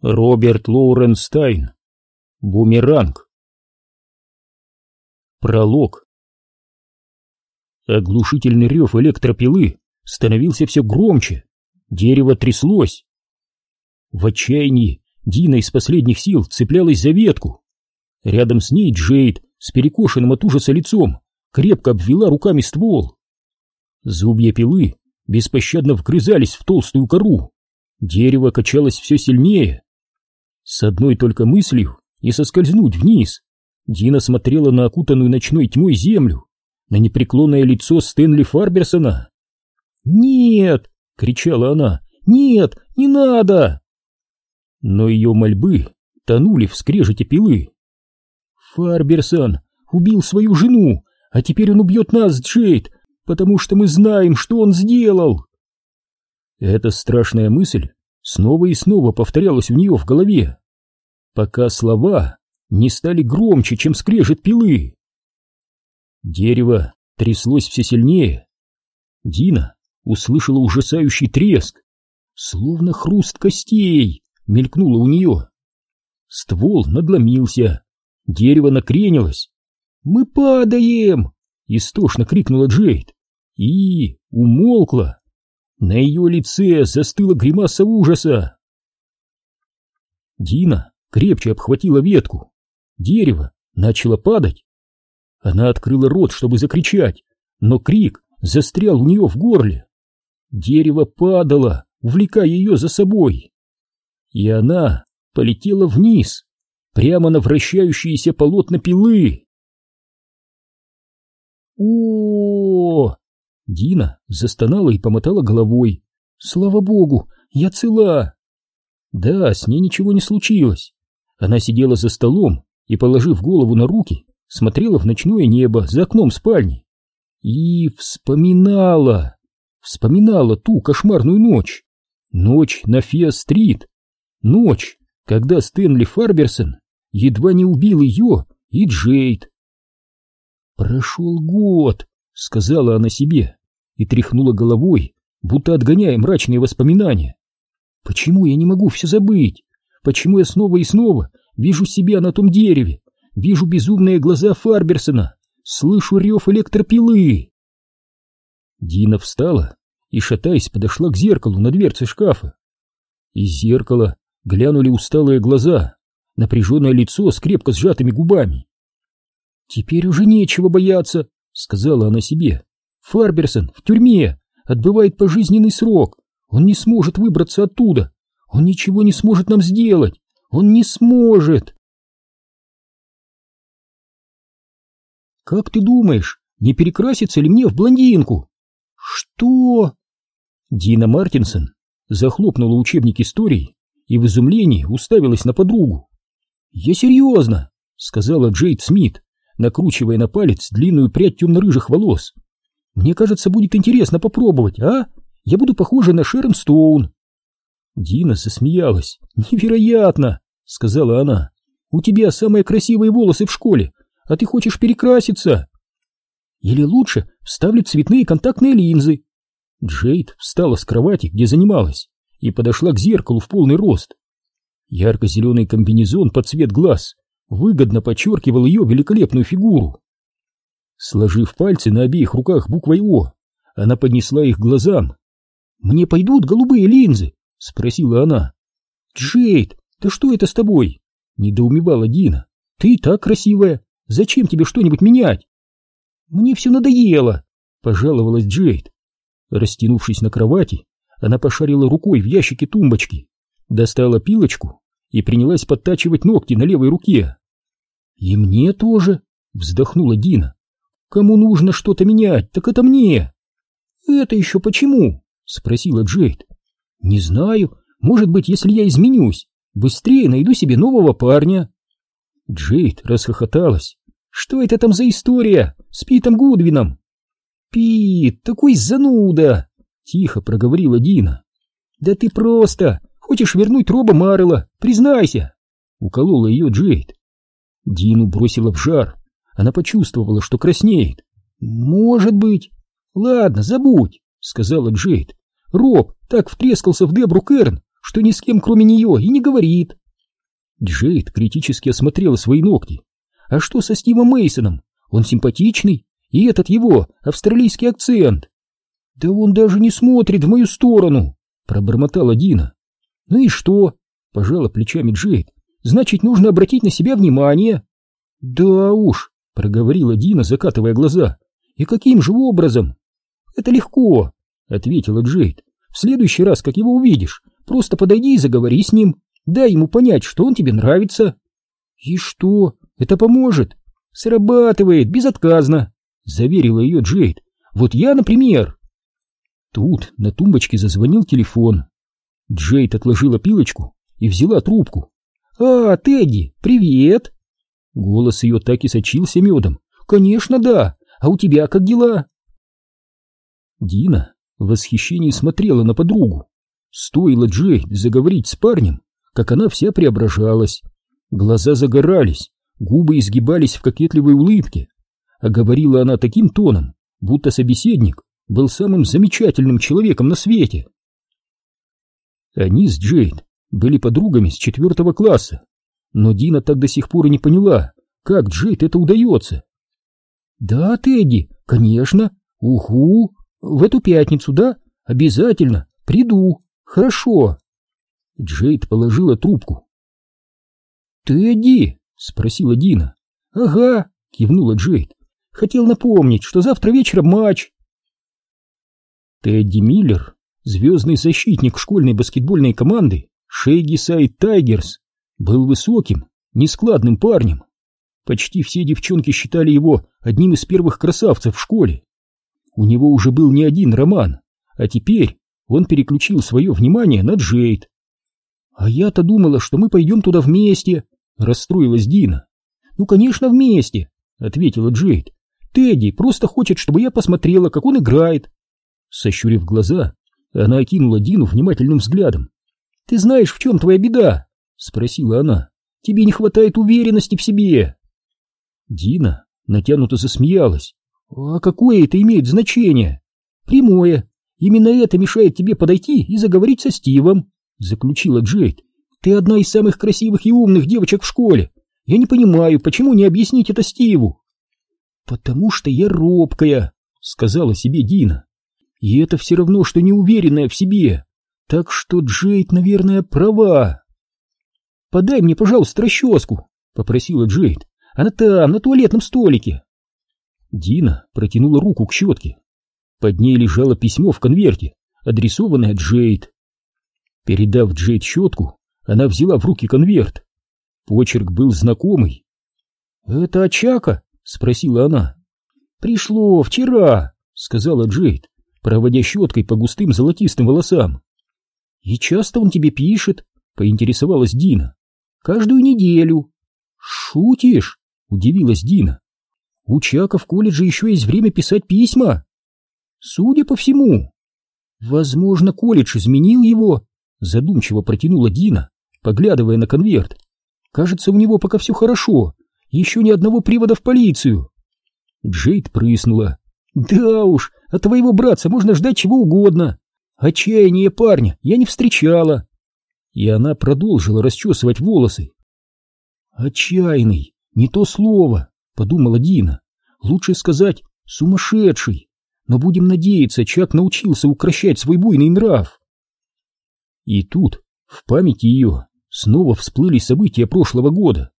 Роберт Лоуренстайн. Бумеранг. Пролог. Оглушительный рев электропилы становился все громче. Дерево тряслось. В отчаянии Дина из последних сил цеплялась за ветку. Рядом с ней Джейд с перекошенным от ужаса лицом крепко обвела руками ствол. Зубья пилы беспощадно вгрызались в толстую кору. Дерево качалось все сильнее. С одной только мыслью и соскользнуть вниз, Дина смотрела на окутанную ночной тьмой землю, на непреклонное лицо Стэнли Фарберсона. «Нет!» — кричала она. «Нет, не надо!» Но ее мольбы тонули в скрежете пилы. «Фарберсон убил свою жену, а теперь он убьет нас, Джейд, потому что мы знаем, что он сделал!» Эта страшная мысль снова и снова повторялась у нее в голове, пока слова не стали громче, чем скрежет пилы. Дерево тряслось все сильнее. Дина услышала ужасающий треск, словно хруст костей, мелькнуло у нее. Ствол надломился, дерево накренилось. «Мы падаем!» — истошно крикнула Джейд. И умолкла. На ее лице застыла гримаса ужаса. Дина крепче обхватила ветку. Дерево начало падать. Она открыла рот, чтобы закричать, но крик застрял у нее в горле. Дерево падало, увлекая ее за собой. И она полетела вниз, прямо на вращающиеся полотна пилы. о, -о, Дина застонала и помотала головой. «Слава богу, я цела!» Да, с ней ничего не случилось. Она сидела за столом и, положив голову на руки, смотрела в ночное небо за окном спальни. И вспоминала, вспоминала ту кошмарную ночь. Ночь на Фиа-стрит. Ночь, когда Стэнли Фарберсон едва не убил ее и Джейд. «Прошел год», — сказала она себе и тряхнула головой, будто отгоняя мрачные воспоминания. Почему я не могу все забыть? Почему я снова и снова вижу себя на том дереве, вижу безумные глаза Фарберсона, слышу рев электропилы? Дина встала и, шатаясь, подошла к зеркалу на дверце шкафа. Из зеркала глянули усталые глаза, напряженное лицо с крепко сжатыми губами. «Теперь уже нечего бояться», — сказала она себе. Фарберсон в тюрьме, отбывает пожизненный срок. Он не сможет выбраться оттуда. Он ничего не сможет нам сделать. Он не сможет. Как ты думаешь, не перекрасится ли мне в блондинку? Что? Дина Мартинсон захлопнула учебник истории и в изумлении уставилась на подругу. «Я серьезно», — сказала Джейд Смит, накручивая на палец длинную прядь темно-рыжих волос. Мне кажется, будет интересно попробовать, а? Я буду похожа на Шерон Стоун. Дина засмеялась. Невероятно, сказала она. У тебя самые красивые волосы в школе, а ты хочешь перекраситься. Или лучше вставлю цветные контактные линзы. Джейд встала с кровати, где занималась, и подошла к зеркалу в полный рост. Ярко-зеленый комбинезон под цвет глаз выгодно подчеркивал ее великолепную фигуру. Сложив пальцы на обеих руках буквой «О», она поднесла их к глазам. «Мне пойдут голубые линзы?» — спросила она. «Джейд, да что это с тобой?» — недоумевала Дина. «Ты так красивая. Зачем тебе что-нибудь менять?» «Мне все надоело», — пожаловалась Джейд. Растянувшись на кровати, она пошарила рукой в ящике тумбочки, достала пилочку и принялась подтачивать ногти на левой руке. «И мне тоже», — вздохнула Дина. Кому нужно что-то менять, так это мне. Это еще почему? Спросила Джейд. Не знаю. Может быть, если я изменюсь, быстрее найду себе нового парня. Джейд расхохоталась. Что это там за история с Питом Гудвином? Пит, такой зануда! Тихо проговорила Дина. Да ты просто хочешь вернуть Роба Маррелла, признайся! Уколола ее Джейд. Дину бросила в жар. Она почувствовала, что краснеет. «Может быть...» «Ладно, забудь», — сказала Джейд. «Роб так втрескался в Дебру Керн, что ни с кем кроме нее и не говорит. Джейд критически осмотрела свои ногти. А что со Стивом Мейсоном? Он симпатичный, и этот его австралийский акцент. Да он даже не смотрит в мою сторону, пробормотала Дина. Ну и что? Пожала плечами Джейд. Значит, нужно обратить на себя внимание. Да уж, проговорила Дина, закатывая глаза. И каким же образом? Это легко, ответила Джейд. В следующий раз, как его увидишь, просто подойди и заговори с ним. Дай ему понять, что он тебе нравится. И что? Это поможет? Срабатывает, безотказно, заверила ее Джейд. Вот я, например. Тут на тумбочке зазвонил телефон. Джейд отложила пилочку и взяла трубку. «А, Тедди, привет!» Голос ее так и сочился медом. «Конечно, да! А у тебя как дела?» Дина в восхищении смотрела на подругу. Стоило Джейд заговорить с парнем, как она вся преображалась. Глаза загорались, губы изгибались в кокетливой улыбке, а говорила она таким тоном, будто собеседник был самым замечательным человеком на свете. Они с Джейд были подругами с четвертого класса, но Дина так до сих пор и не поняла, как Джейд это удается. «Да, Тедди, конечно, уху, в эту пятницу, да? Обязательно, приду, хорошо». Джейд положила трубку. «Тедди?» — спросила Дина. «Ага», — кивнула Джейд. «Хотел напомнить, что завтра вечером матч». Тедди Миллер, звездный защитник школьной баскетбольной команды Шейги Сайд Тайгерс, был высоким, нескладным парнем. Почти все девчонки считали его одним из первых красавцев в школе. У него уже был не один роман, а теперь он переключил свое внимание на Джейд. «А я-то думала, что мы пойдем туда вместе», — расстроилась Дина. «Ну, конечно, вместе», — ответила Джейд. «Тедди просто хочет, чтобы я посмотрела, как он играет». Сощурив глаза, она окинула Дину внимательным взглядом. «Ты знаешь, в чем твоя беда?» — спросила она. «Тебе не хватает уверенности в себе». Дина натянуто засмеялась. «А какое это имеет значение?» «Прямое. Именно это мешает тебе подойти и заговорить со Стивом», — заключила Джейд. «Ты одна из самых красивых и умных девочек в школе. Я не понимаю, почему не объяснить это Стиву?» «Потому что я робкая», — сказала себе Дина. «И это все равно, что неуверенная в себе. Так что Джейд, наверное, права». «Подай мне, пожалуйста, расческу», — попросила Джейд. «Она там, на туалетном столике». Дина протянула руку к щетке. Под ней лежало письмо в конверте, адресованное Джейд. Передав Джейд щетку, она взяла в руки конверт. Почерк был знакомый. «Это Очака?» — спросила она. «Пришло вчера», — сказала Джейд, проводя щеткой по густым золотистым волосам. «И часто он тебе пишет?» — поинтересовалась Дина. «Каждую неделю». «Шутишь?» — удивилась Дина. У Чака в колледже еще есть время писать письма. Судя по всему. Возможно, колледж изменил его, задумчиво протянула Дина, поглядывая на конверт. Кажется, у него пока все хорошо, еще ни одного привода в полицию. Джейд прыснула. Да уж, от твоего братца можно ждать чего угодно. Отчаяние парня я не встречала. И она продолжила расчесывать волосы. Отчаянный, не то слово подумала Дина. Лучше сказать сумасшедший. Но будем надеяться, Чак научился укращать свой буйный нрав. И тут в памяти ее снова всплыли события прошлого года.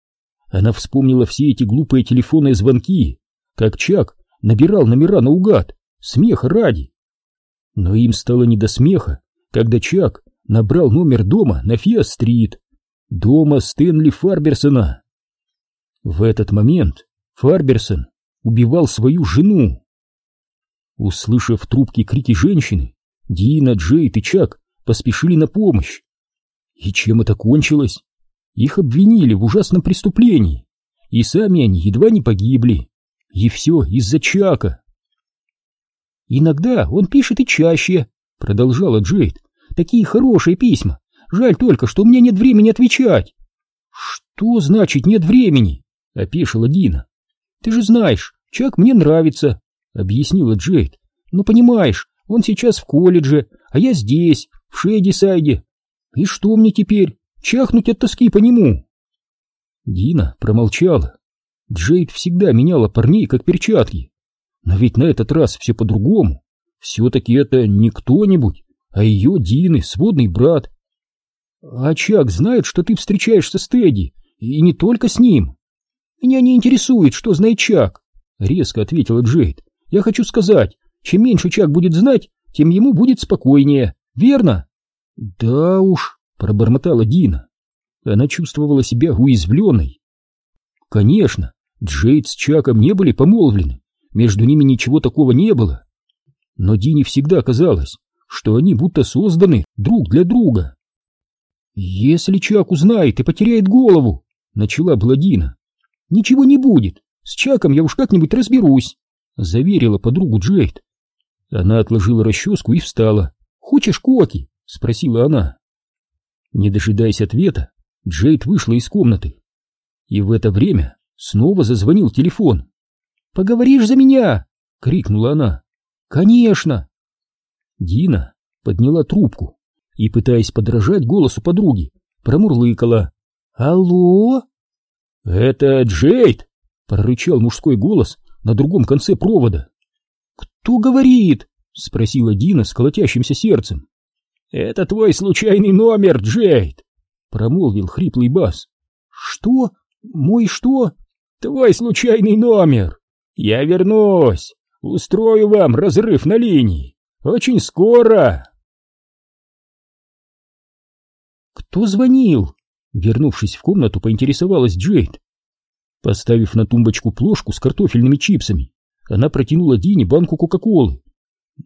Она вспомнила все эти глупые телефонные звонки, как Чак набирал номера наугад, смеха ради. Но им стало не до смеха, когда Чак набрал номер дома на Фиа-стрит, дома Стэнли Фарберсона. В этот момент Фарберсон убивал свою жену. Услышав в трубке крики женщины, Дина, Джейд и Чак поспешили на помощь. И чем это кончилось? Их обвинили в ужасном преступлении, и сами они едва не погибли. И все из-за Чака. «Иногда он пишет и чаще», — продолжала Джейд. «Такие хорошие письма. Жаль только, что у меня нет времени отвечать». «Что значит нет времени?» — опешила Дина. Ты же знаешь, Чак мне нравится, объяснила Джейд. Ну, понимаешь, он сейчас в колледже, а я здесь, в Шейдисайде. И что мне теперь? Чахнуть от тоски по нему? Дина промолчала. Джейд всегда меняла парней как перчатки. Но ведь на этот раз все по-другому. Все-таки это не кто-нибудь, а ее Дины, сводный брат. А Чак знает, что ты встречаешься с Тедди, и не только с ним. Меня не интересует, что знает Чак, резко ответила Джейд. Я хочу сказать, чем меньше Чак будет знать, тем ему будет спокойнее, верно? Да уж, пробормотала Дина. Она чувствовала себя уязвленной. Конечно, Джейд с Чаком не были помолвлены, между ними ничего такого не было. Но Дине всегда казалось, что они будто созданы друг для друга. «Если Чак узнает и потеряет голову», — начала Бладина. «Ничего не будет, с Чаком я уж как-нибудь разберусь», — заверила подругу Джейд. Она отложила расческу и встала. «Хочешь коки?» — спросила она. Не дожидаясь ответа, Джейд вышла из комнаты. И в это время снова зазвонил телефон. «Поговоришь за меня!» — крикнула она. «Конечно!» Дина подняла трубку и, пытаясь подражать голосу подруги, промурлыкала. «Алло?» «Это Джейд!» — прорычал мужской голос на другом конце провода. «Кто говорит?» — спросила Дина с колотящимся сердцем. «Это твой случайный номер, Джейд!» — промолвил хриплый бас. «Что? Мой что?» «Твой случайный номер! Я вернусь! Устрою вам разрыв на линии! Очень скоро!» «Кто звонил?» Вернувшись в комнату, поинтересовалась Джейд. Поставив на тумбочку плошку с картофельными чипсами, она протянула Дине банку Кока-Колы.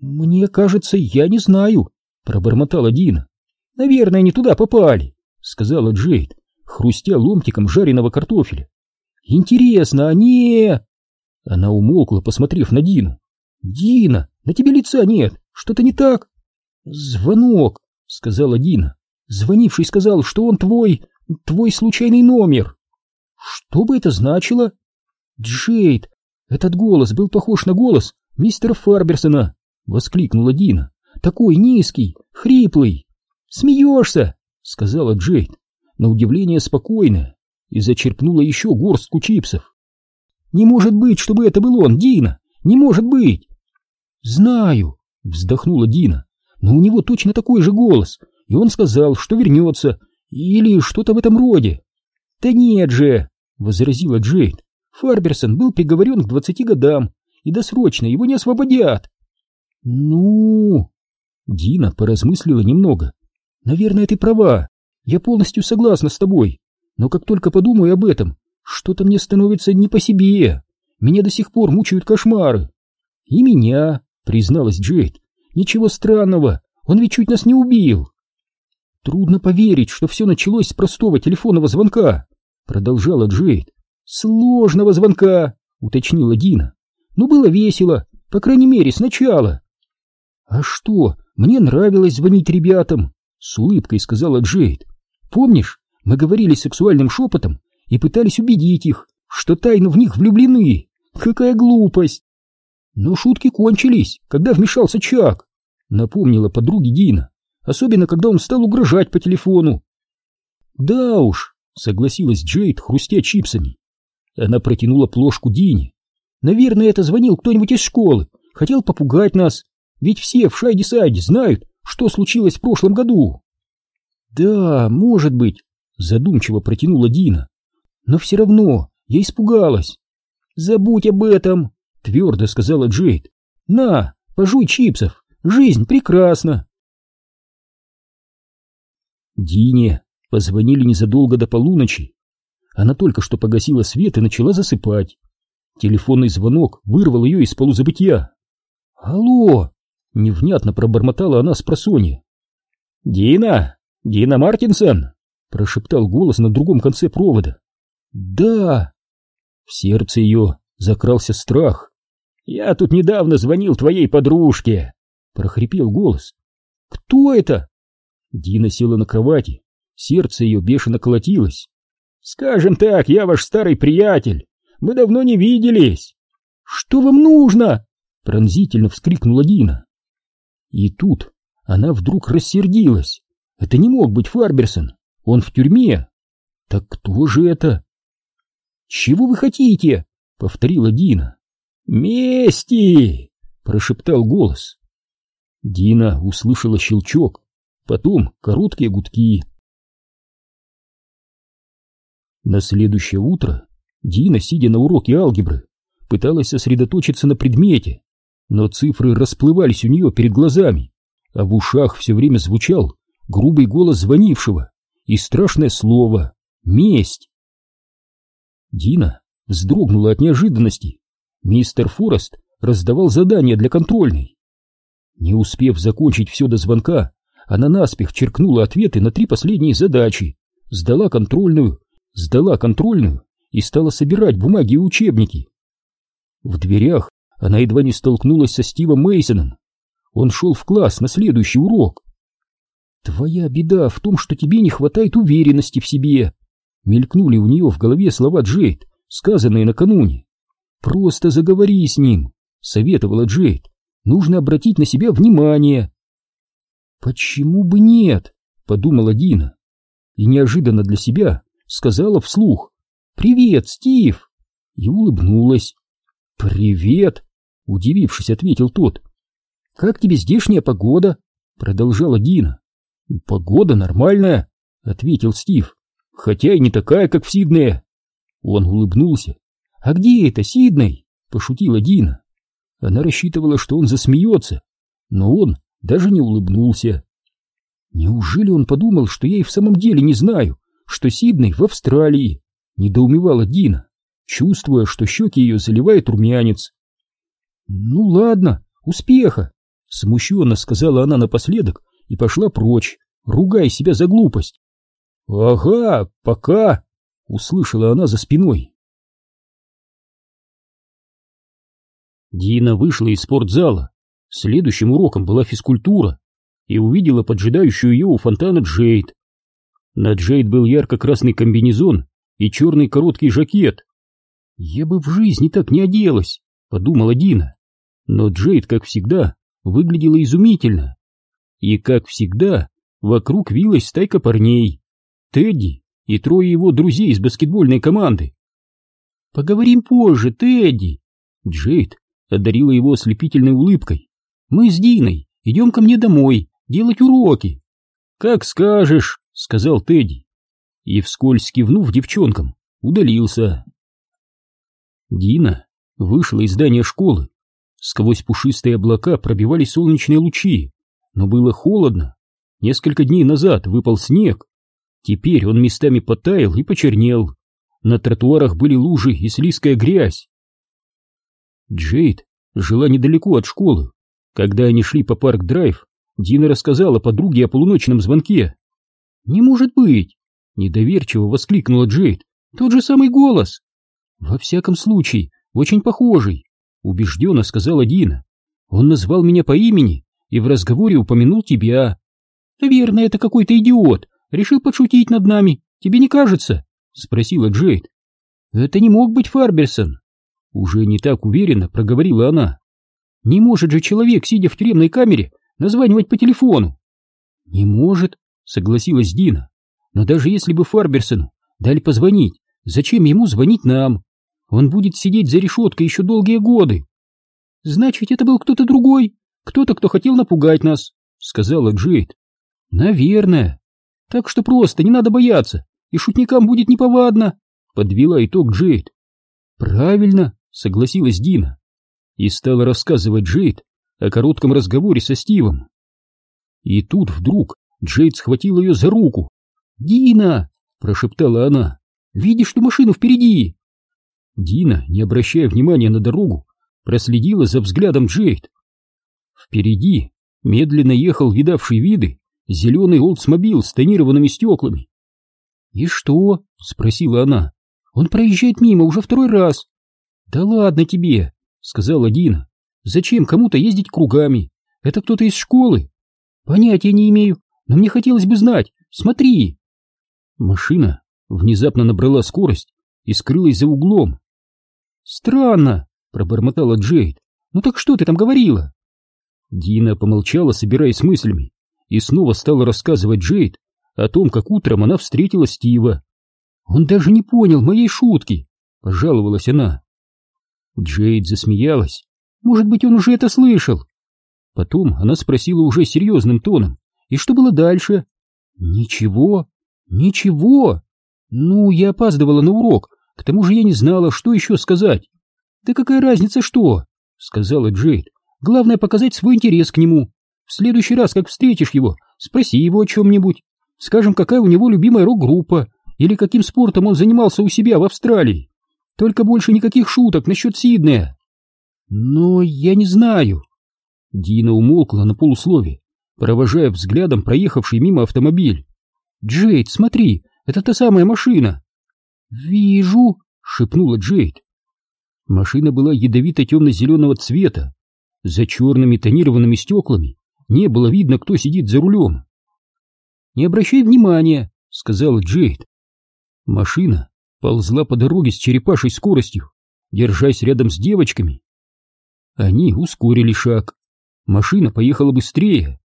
«Мне кажется, я не знаю», — пробормотала Дина. «Наверное, не туда попали», — сказала Джейд, хрустя ломтиком жареного картофеля. «Интересно, они...» Она умолкла, посмотрев на Дину. «Дина, на тебе лица нет, что-то не так?» «Звонок», — сказала Дина. Звонивший сказал, что он твой... твой случайный номер. Что бы это значило? Джейд, этот голос был похож на голос мистера Фарберсона, воскликнула Дина. Такой низкий, хриплый. Смеешься, сказала Джейд, на удивление спокойная, и зачерпнула еще горстку чипсов. Не может быть, чтобы это был он, Дина, не может быть. Знаю, вздохнула Дина, но у него точно такой же голос, и он сказал, что вернется, или что-то в этом роде. «Да нет же!» — возразила Джейд. «Фарберсон был приговорен к двадцати годам, и досрочно его не освободят». «Ну...» Дина поразмыслила немного. «Наверное, ты права. Я полностью согласна с тобой. Но как только подумаю об этом, что-то мне становится не по себе. Меня до сих пор мучают кошмары». «И меня», — призналась Джейд. «Ничего странного, он ведь чуть нас не убил». Трудно поверить, что все началось с простого телефонного звонка, продолжала Джейд. Сложного звонка, уточнила Дина. Но было весело, по крайней мере, сначала. А что, мне нравилось звонить ребятам, с улыбкой сказала Джейд. Помнишь, мы говорили сексуальным шепотом и пытались убедить их, что тайно в них влюблены. Какая глупость! Но шутки кончились, когда вмешался Чак, напомнила подруге Дина особенно когда он стал угрожать по телефону. Да уж, согласилась Джейд, хрустя чипсами. Она протянула плошку Дине. Наверное, это звонил кто-нибудь из школы, хотел попугать нас, ведь все в Шайди-Сайде знают, что случилось в прошлом году. Да, может быть, задумчиво протянула Дина. Но все равно я испугалась. Забудь об этом, твердо сказала Джейд. На, пожуй чипсов, жизнь прекрасна. Дине позвонили незадолго до полуночи. Она только что погасила свет и начала засыпать. Телефонный звонок вырвал ее из полузабытия. «Алло!» — невнятно пробормотала она с просонья. «Дина! Дина Мартинсон!» — прошептал голос на другом конце провода. «Да!» В сердце ее закрался страх. «Я тут недавно звонил твоей подружке!» — прохрипел голос. «Кто это?» Дина села на кровати, сердце ее бешено колотилось. «Скажем так, я ваш старый приятель. Мы давно не виделись». «Что вам нужно?» — пронзительно вскрикнула Дина. И тут она вдруг рассердилась. Это не мог быть Фарберсон. Он в тюрьме. Так кто же это? Чего вы хотите? Повторила Дина. Мести! Прошептал голос. Дина услышала щелчок, потом короткие гудки. На следующее утро Дина, сидя на уроке алгебры, пыталась сосредоточиться на предмете, но цифры расплывались у нее перед глазами, а в ушах все время звучал грубый голос звонившего и страшное слово «Месть». Дина вздрогнула от неожиданности. Мистер Форест раздавал задания для контрольной. Не успев закончить все до звонка, она наспех черкнула ответы на три последние задачи, сдала контрольную, сдала контрольную и стала собирать бумаги и учебники. В дверях она едва не столкнулась со Стивом Мейсоном. Он шел в класс на следующий урок. «Твоя беда в том, что тебе не хватает уверенности в себе», мелькнули у нее в голове слова Джейд, сказанные накануне. «Просто заговори с ним», — советовала Джейд. «Нужно обратить на себя внимание». «Почему бы нет?» — подумала Дина. И неожиданно для себя сказала вслух. «Привет, Стив!» И улыбнулась. «Привет!» — удивившись, ответил тот. «Как тебе здешняя погода?» — продолжала Дина. «Погода нормальная», — ответил Стив. «Хотя и не такая, как в Сиднее». Он улыбнулся. «А где это, Сидней?» — пошутила Дина. Она рассчитывала, что он засмеется, но он даже не улыбнулся. «Неужели он подумал, что я и в самом деле не знаю, что Сидней в Австралии?» — недоумевала Дина, чувствуя, что щеки ее заливает румянец. «Ну ладно, успеха!» — смущенно сказала она напоследок и пошла прочь, ругая себя за глупость. «Ага, пока!» — услышала она за спиной. Дина вышла из спортзала. Следующим уроком была физкультура и увидела поджидающую ее у фонтана Джейд. На Джейд был ярко-красный комбинезон и черный короткий жакет. «Я бы в жизни так не оделась», — подумала Дина. Но Джейд, как всегда, выглядела изумительно. И, как всегда, вокруг вилась стайка парней. Тедди и трое его друзей из баскетбольной команды. «Поговорим позже, Тедди!» Джейд одарила его ослепительной улыбкой. «Мы с Диной идем ко мне домой делать уроки». «Как скажешь», — сказал Тедди. И, вскользь кивнув девчонкам, удалился. Дина вышла из здания школы. Сквозь пушистые облака пробивались солнечные лучи, но было холодно. Несколько дней назад выпал снег. Теперь он местами потаял и почернел. На тротуарах были лужи и слизкая грязь. Джейд жила недалеко от школы. Когда они шли по парк-драйв, Дина рассказала подруге о полуночном звонке. «Не может быть!» — недоверчиво воскликнула Джейд. «Тот же самый голос!» «Во всяком случае, очень похожий», — убежденно сказала Дина. «Он назвал меня по имени и в разговоре упомянул тебя». «Наверное, это какой-то идиот, решил подшутить над нами, тебе не кажется?» — спросила Джейд. «Это не мог быть Фарберсон», — уже не так уверенно проговорила она. «Не может же человек, сидя в тюремной камере, названивать по телефону?» «Не может», — согласилась Дина. «Но даже если бы Фарберсону дали позвонить, зачем ему звонить нам? Он будет сидеть за решеткой еще долгие годы». «Значит, это был кто-то другой, кто-то, кто хотел напугать нас», — сказала Джейд. «Наверное. Так что просто не надо бояться, и шутникам будет неповадно», — подвела итог Джейд. «Правильно», — согласилась Дина. И стала рассказывать Джейд о коротком разговоре со Стивом. И тут вдруг Джейд схватил ее за руку. «Дина!» — прошептала она. «Видишь ту машину впереди?» Дина, не обращая внимания на дорогу, проследила за взглядом Джейд. Впереди медленно ехал видавший виды зеленый Олдсмобил с тонированными стеклами. «И что?» — спросила она. «Он проезжает мимо уже второй раз». «Да ладно тебе», — сказала Дина. «Зачем кому-то ездить кругами? Это кто-то из школы?» «Понятия не имею, но мне хотелось бы знать. Смотри!» Машина внезапно набрала скорость и скрылась за углом. «Странно», — пробормотала Джейд. «Ну так что ты там говорила?» Дина помолчала, собираясь с мыслями, и снова стала рассказывать Джейд о том, как утром она встретила Стива. «Он даже не понял моей шутки», — пожаловалась она. Джейд засмеялась. «Может быть, он уже это слышал?» Потом она спросила уже серьезным тоном. «И что было дальше?» «Ничего, ничего. Ну, я опаздывала на урок, к тому же я не знала, что еще сказать». «Да какая разница, что?» — сказала Джейд. «Главное показать свой интерес к нему. В следующий раз, как встретишь его, спроси его о чем-нибудь. Скажем, какая у него любимая рок-группа, или каким спортом он занимался у себя в Австралии. Только больше никаких шуток насчет Сиднея. Но я не знаю. Дина умолкла на полуслове, провожая взглядом проехавший мимо автомобиль. «Джейд, смотри, это та самая машина!» «Вижу!» — шепнула Джейд. Машина была ядовито-темно-зеленого цвета. За черными тонированными стеклами не было видно, кто сидит за рулем. «Не обращай внимания», — сказала Джейд. Машина ползла по дороге с черепашей скоростью, держась рядом с девочками. Они ускорили шаг. Машина поехала быстрее.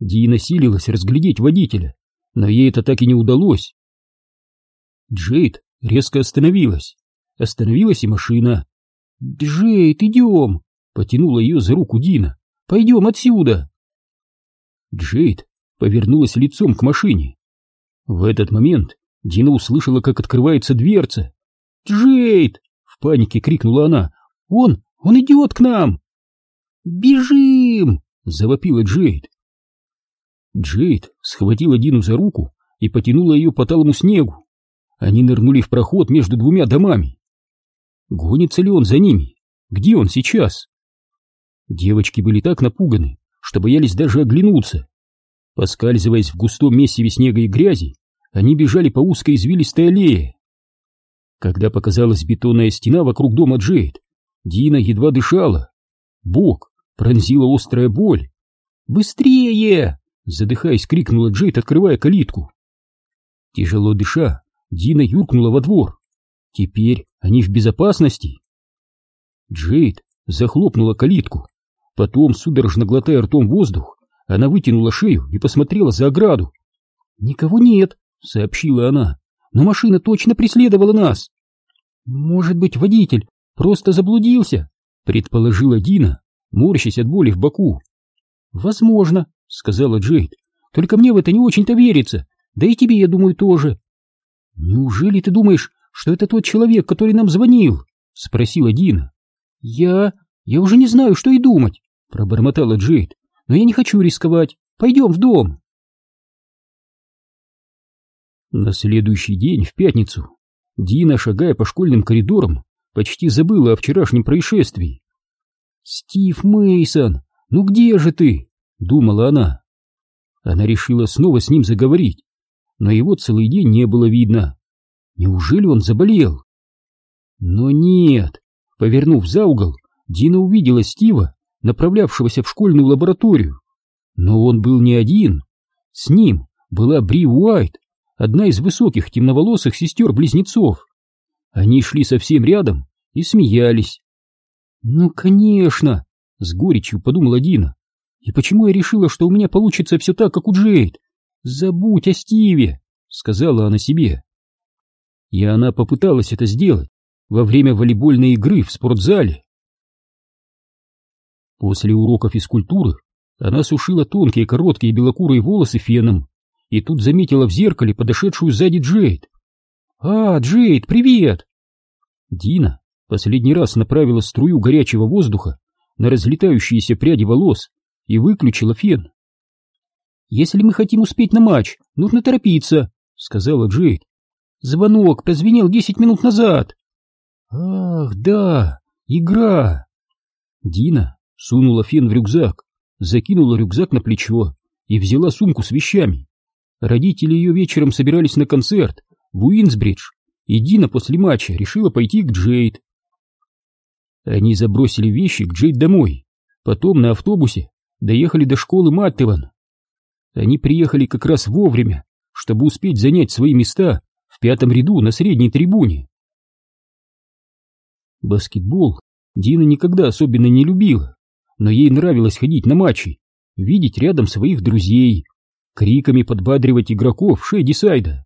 Дина силилась разглядеть водителя, но ей это так и не удалось. Джейд резко остановилась. Остановилась и машина. «Джейд, идем!» — потянула ее за руку Дина. «Пойдем отсюда!» Джейд повернулась лицом к машине. В этот момент Дина услышала, как открывается дверца. «Джейд!» — в панике крикнула она. «Он! Он идет к нам!» «Бежим!» — завопила Джейд. Джейд схватила Дину за руку и потянула ее по талому снегу. Они нырнули в проход между двумя домами. Гонится ли он за ними? Где он сейчас? Девочки были так напуганы, что боялись даже оглянуться. Поскальзываясь в густом месиве снега и грязи, они бежали по узкой извилистой аллее. Когда показалась бетонная стена вокруг дома Джейд, Дина едва дышала. Бок пронзила острая боль. «Быстрее!» — задыхаясь, крикнула Джейд, открывая калитку. Тяжело дыша, Дина юркнула во двор. Теперь они в безопасности. Джейд захлопнула калитку. Потом, судорожно глотая ртом воздух, она вытянула шею и посмотрела за ограду. «Никого нет», — сообщила она, — «но машина точно преследовала нас». «Может быть, водитель просто заблудился?» — предположила Дина, морщась от боли в боку. «Возможно», — сказала Джейд, — «только мне в это не очень-то верится, да и тебе, я думаю, тоже». «Неужели ты думаешь, что это тот человек, который нам звонил?» — спросила Дина. «Я... я уже не знаю, что и думать», — пробормотала Джейд но я не хочу рисковать. Пойдем в дом. На следующий день, в пятницу, Дина, шагая по школьным коридорам, почти забыла о вчерашнем происшествии. «Стив Мейсон, ну где же ты?» — думала она. Она решила снова с ним заговорить, но его целый день не было видно. Неужели он заболел? Но нет. Повернув за угол, Дина увидела Стива направлявшегося в школьную лабораторию. Но он был не один. С ним была Бри Уайт, одна из высоких темноволосых сестер-близнецов. Они шли совсем рядом и смеялись. «Ну, конечно!» — с горечью подумала Дина. «И почему я решила, что у меня получится все так, как у Джейд? Забудь о Стиве!» — сказала она себе. И она попыталась это сделать во время волейбольной игры в спортзале. После урока физкультуры она сушила тонкие короткие белокурые волосы феном и тут заметила в зеркале подошедшую сзади Джейд. «А, Джейд, привет!» Дина последний раз направила струю горячего воздуха на разлетающиеся пряди волос и выключила фен. «Если мы хотим успеть на матч, нужно торопиться», — сказала Джейд. «Звонок прозвенел десять минут назад». «Ах, да, игра!» Дина сунула фен в рюкзак, закинула рюкзак на плечо и взяла сумку с вещами. Родители ее вечером собирались на концерт в Уинсбридж, и Дина после матча решила пойти к Джейд. Они забросили вещи к Джейд домой, потом на автобусе доехали до школы Маттеван. Они приехали как раз вовремя, чтобы успеть занять свои места в пятом ряду на средней трибуне. Баскетбол Дина никогда особенно не любила, но ей нравилось ходить на матчи, видеть рядом своих друзей, криками подбадривать игроков Шейдисайда.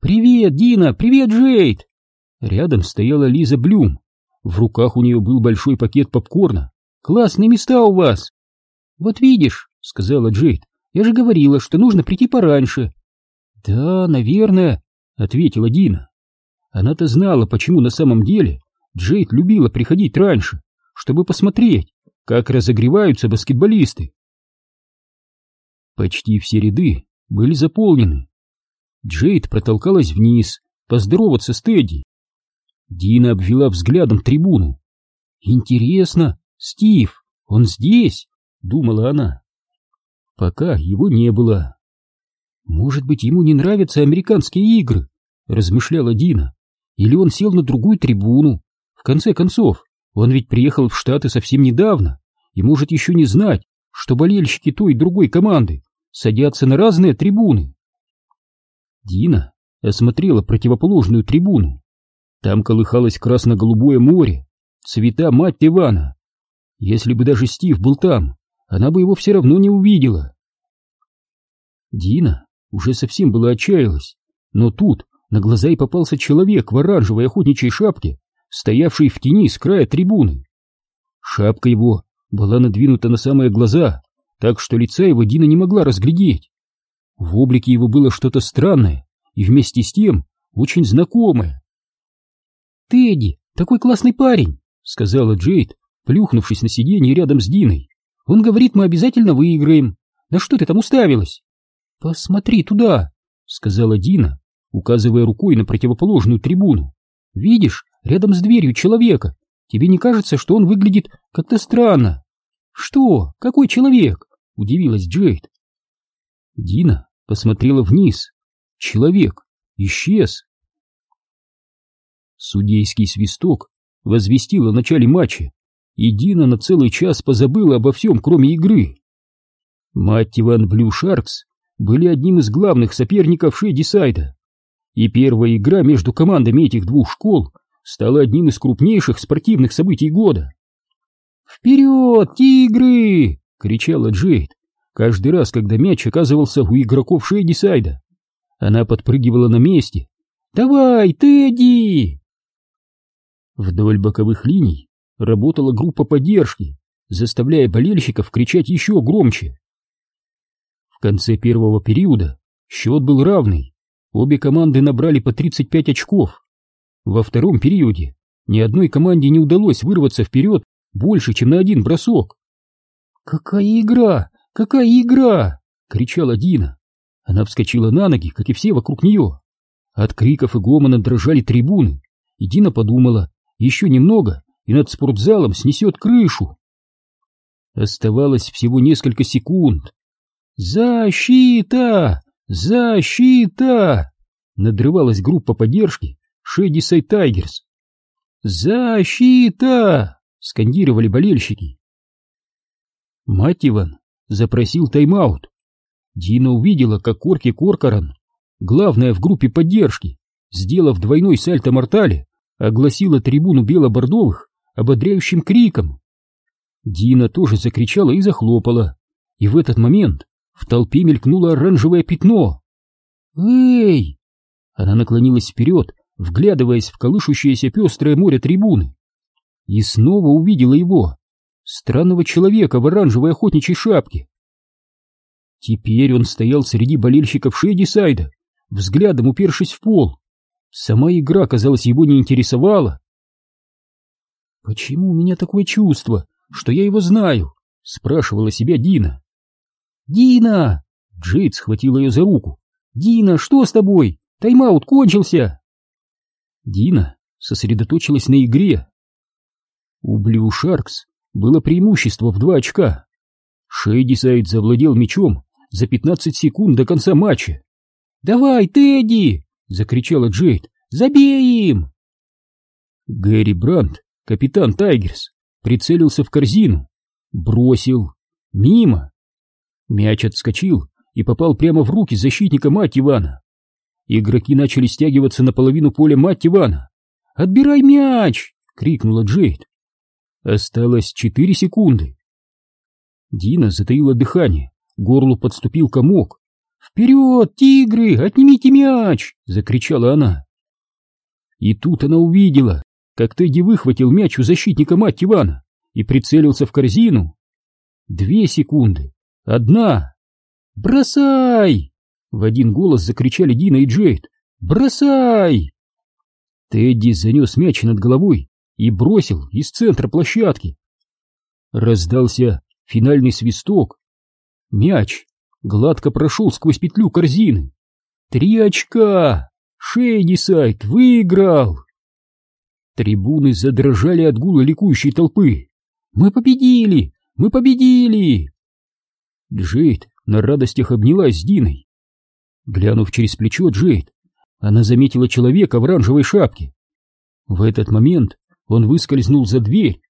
«Привет, Дина! Привет, Джейд!» Рядом стояла Лиза Блюм. В руках у нее был большой пакет попкорна. «Классные места у вас!» «Вот видишь», — сказала Джейд, — «я же говорила, что нужно прийти пораньше». «Да, наверное», — ответила Дина. Она-то знала, почему на самом деле Джейд любила приходить раньше, чтобы посмотреть, как разогреваются баскетболисты. Почти все ряды были заполнены. Джейд протолкалась вниз, поздороваться с Тедди. Дина обвела взглядом трибуну. «Интересно, Стив, он здесь?» — думала она. Пока его не было. «Может быть, ему не нравятся американские игры?» — размышляла Дина. «Или он сел на другую трибуну? В конце концов, он ведь приехал в Штаты совсем недавно и может еще не знать, что болельщики той и другой команды садятся на разные трибуны. Дина осмотрела противоположную трибуну. Там колыхалось красно-голубое море, цвета мать Ивана. Если бы даже Стив был там, она бы его все равно не увидела. Дина уже совсем была отчаялась, но тут на глаза и попался человек в оранжевой охотничьей шапке, стоявший в тени с края трибуны. Шапка его была надвинута на самые глаза, так что лица его Дина не могла разглядеть. В облике его было что-то странное и вместе с тем очень знакомое. «Тедди, такой классный парень!» — сказала Джейд, плюхнувшись на сиденье рядом с Диной. «Он говорит, мы обязательно выиграем. На что ты там уставилась?» «Посмотри туда!» — сказала Дина, указывая рукой на противоположную трибуну. «Видишь, рядом с дверью человека. Тебе не кажется, что он выглядит как-то странно?» «Что? Какой человек?» — удивилась Джейд. Дина посмотрела вниз. Человек исчез. Судейский свисток возвестил о начале матча, и Дина на целый час позабыла обо всем, кроме игры. Мать Иван Блю Шаркс были одним из главных соперников Шейдисайда, и первая игра между командами этих двух школ стала одним из крупнейших спортивных событий года. «Вперед, тигры!» — кричала Джейд, каждый раз, когда мяч оказывался у игроков Шейдисайда. Она подпрыгивала на месте. «Давай, Тедди!» Вдоль боковых линий работала группа поддержки, заставляя болельщиков кричать еще громче. В конце первого периода счет был равный. Обе команды набрали по 35 очков. Во втором периоде ни одной команде не удалось вырваться вперед больше, чем на один бросок. «Какая игра! Какая игра!» — кричала Дина. Она вскочила на ноги, как и все вокруг нее. От криков и гомона дрожали трибуны, и Дина подумала, еще немного, и над спортзалом снесет крышу. Оставалось всего несколько секунд. «Защита! Защита!» Надрывалась группа поддержки Шэдисай Тайгерс. «Защита!» — скандировали болельщики. Мать Иван запросил тайм-аут. Дина увидела, как Корки Коркоран, главная в группе поддержки, сделав двойной сальто-мортале, огласила трибуну бело-бордовых ободряющим криком. Дина тоже закричала и захлопала, и в этот момент в толпе мелькнуло оранжевое пятно. «Эй!» Она наклонилась вперед, вглядываясь в колышущееся пестрое море трибуны и снова увидела его, странного человека в оранжевой охотничьей шапке. Теперь он стоял среди болельщиков Шейдисайда, взглядом упершись в пол. Сама игра, казалось, его не интересовала. «Почему у меня такое чувство, что я его знаю?» — спрашивала себя Дина. «Дина!» — Джейд схватил ее за руку. «Дина, что с тобой? Тайм-аут кончился!» Дина сосредоточилась на игре. У Блю Шаркс было преимущество в два очка. Шейдисайд завладел мячом за 15 секунд до конца матча. «Давай, Тедди!» — закричала Джейд. «Забей им!» Гэри Брандт, капитан Тайгерс, прицелился в корзину. Бросил. Мимо. Мяч отскочил и попал прямо в руки защитника мать Ивана. Игроки начали стягиваться на половину поля мать Ивана. «Отбирай мяч!» — крикнула Джейд. Осталось четыре секунды. Дина затаила дыхание, горлу подступил комок. «Вперед, тигры, отнимите мяч!» — закричала она. И тут она увидела, как Тедди выхватил мяч у защитника мать Ивана и прицелился в корзину. Две секунды. Одна. «Бросай!» — в один голос закричали Дина и Джейд. «Бросай!» Тедди занес мяч над головой и бросил из центра площадки. Раздался финальный свисток. Мяч гладко прошел сквозь петлю корзины. Три очка! Шейдисайд выиграл! Трибуны задрожали от гула ликующей толпы. «Мы победили! Мы победили!» Джейд на радостях обнялась с Диной. Глянув через плечо Джейд, она заметила человека в оранжевой шапке. В этот момент он выскользнул за дверь.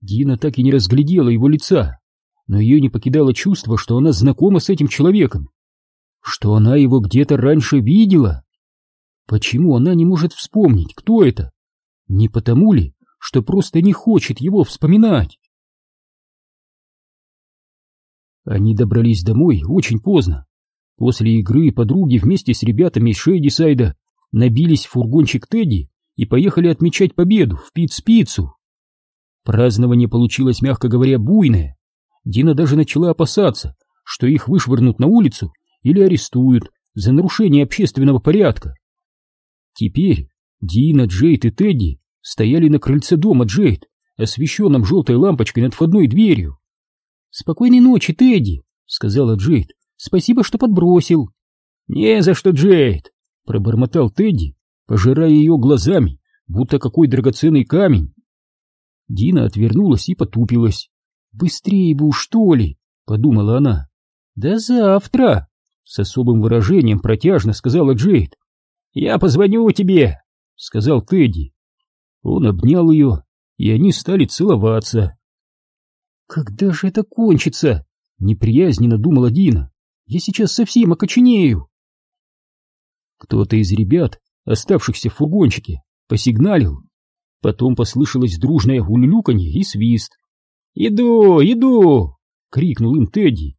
Дина так и не разглядела его лица, но ее не покидало чувство, что она знакома с этим человеком, что она его где-то раньше видела. Почему она не может вспомнить, кто это? Не потому ли, что просто не хочет его вспоминать? Они добрались домой очень поздно. После игры подруги вместе с ребятами из Шейдисайда набились в фургончик Тедди и поехали отмечать победу в Пиц-Пиццу. Празднование получилось, мягко говоря, буйное. Дина даже начала опасаться, что их вышвырнут на улицу или арестуют за нарушение общественного порядка. Теперь Дина, Джейд и Тедди стояли на крыльце дома Джейд, освещенном желтой лампочкой над входной дверью. «Спокойной ночи, Тедди», — сказала Джейд. «Спасибо, что подбросил». «Не за что, Джейд», — пробормотал Тедди, пожирая ее глазами, будто какой драгоценный камень. Дина отвернулась и потупилась. «Быстрее бы уж, что ли?» — подумала она. «Да завтра!» — с особым выражением протяжно сказала Джейд. «Я позвоню тебе», — сказал Тедди. Он обнял ее, и они стали целоваться. «Когда же это кончится?» — неприязненно думала Дина. «Я сейчас совсем окоченею». Кто-то из ребят, оставшихся в фургончике, посигналил. Потом послышалось дружное улюлюканье и свист. «Иду, иду!» — крикнул им Тедди.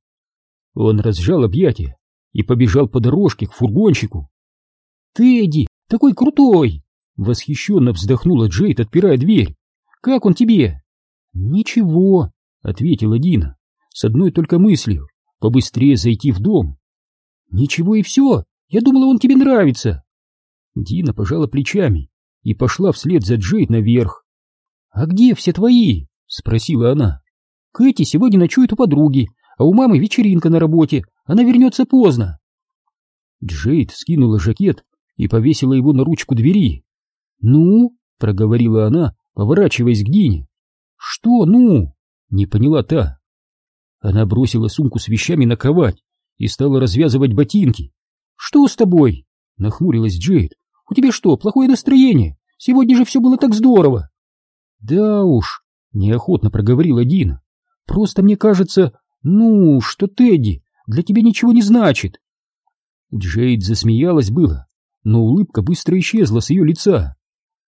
Он разжал объятия и побежал по дорожке к фургончику. «Тедди, такой крутой!» Восхищенно вздохнула Джейд, отпирая дверь. «Как он тебе?» «Ничего», — ответила Дина, с одной только мыслью — побыстрее зайти в дом. «Ничего и все, я думала, он тебе нравится». Дина пожала плечами и пошла вслед за Джейд наверх. «А где все твои?» — спросила она. «Кэти сегодня ночует у подруги, а у мамы вечеринка на работе, она вернется поздно». Джейд скинула жакет и повесила его на ручку двери. «Ну?» — проговорила она, поворачиваясь к Дине. «Что «ну?» — не поняла та. Она бросила сумку с вещами на кровать и стала развязывать ботинки. «Что с тобой?» — нахмурилась Джейд. «У тебя что, плохое настроение? Сегодня же все было так здорово!» «Да уж», — неохотно проговорила Дина. «Просто мне кажется, ну, что Тедди для тебя ничего не значит». Джейд засмеялась было, но улыбка быстро исчезла с ее лица.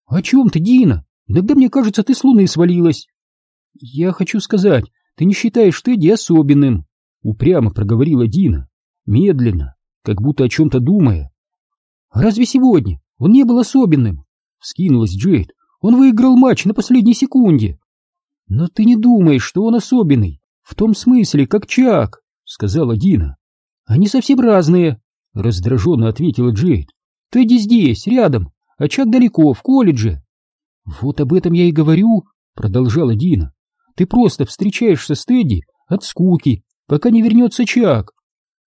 «О чем ты, Дина? Иногда мне кажется, ты с луны свалилась». «Я хочу сказать, ты не считаешь Тедди особенным?» Упрямо проговорила Дина, медленно, как будто о чем-то думая. «Разве сегодня он не был особенным?» Вскинулась Джейд. «Он выиграл матч на последней секунде». «Но ты не думаешь, что он особенный, в том смысле, как Чак», — сказала Дина. «Они совсем разные», — раздраженно ответила Джейд. Тедди здесь, рядом, а Чак далеко, в колледже. Вот об этом я и говорю, продолжала Дина. Ты просто встречаешься с Тедди от скуки, пока не вернется Чак.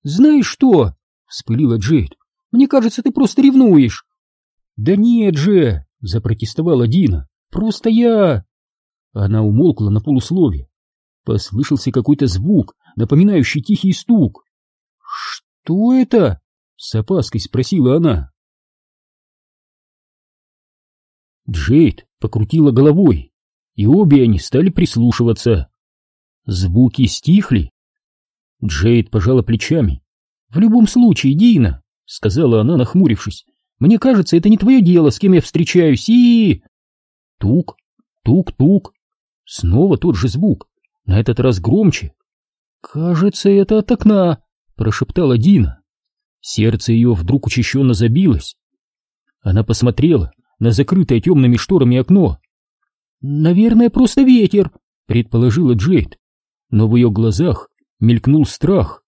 Знаешь что? Вспылила Джейд. Мне кажется, ты просто ревнуешь. Да нет же, запротестовала Дина. Просто я... Она умолкла на полуслове. Послышался какой-то звук, напоминающий тихий стук. «Что это?» — с опаской спросила она. Джейд покрутила головой, и обе они стали прислушиваться. Звуки стихли. Джейд пожала плечами. «В любом случае, Дина», — сказала она, нахмурившись, — «мне кажется, это не твое дело, с кем я встречаюсь, и...» Тук, тук-тук. Снова тот же звук, на этот раз громче, «Кажется, это от окна», — прошептала Дина. Сердце ее вдруг учащенно забилось. Она посмотрела на закрытое темными шторами окно. «Наверное, просто ветер», — предположила Джейд. Но в ее глазах мелькнул страх.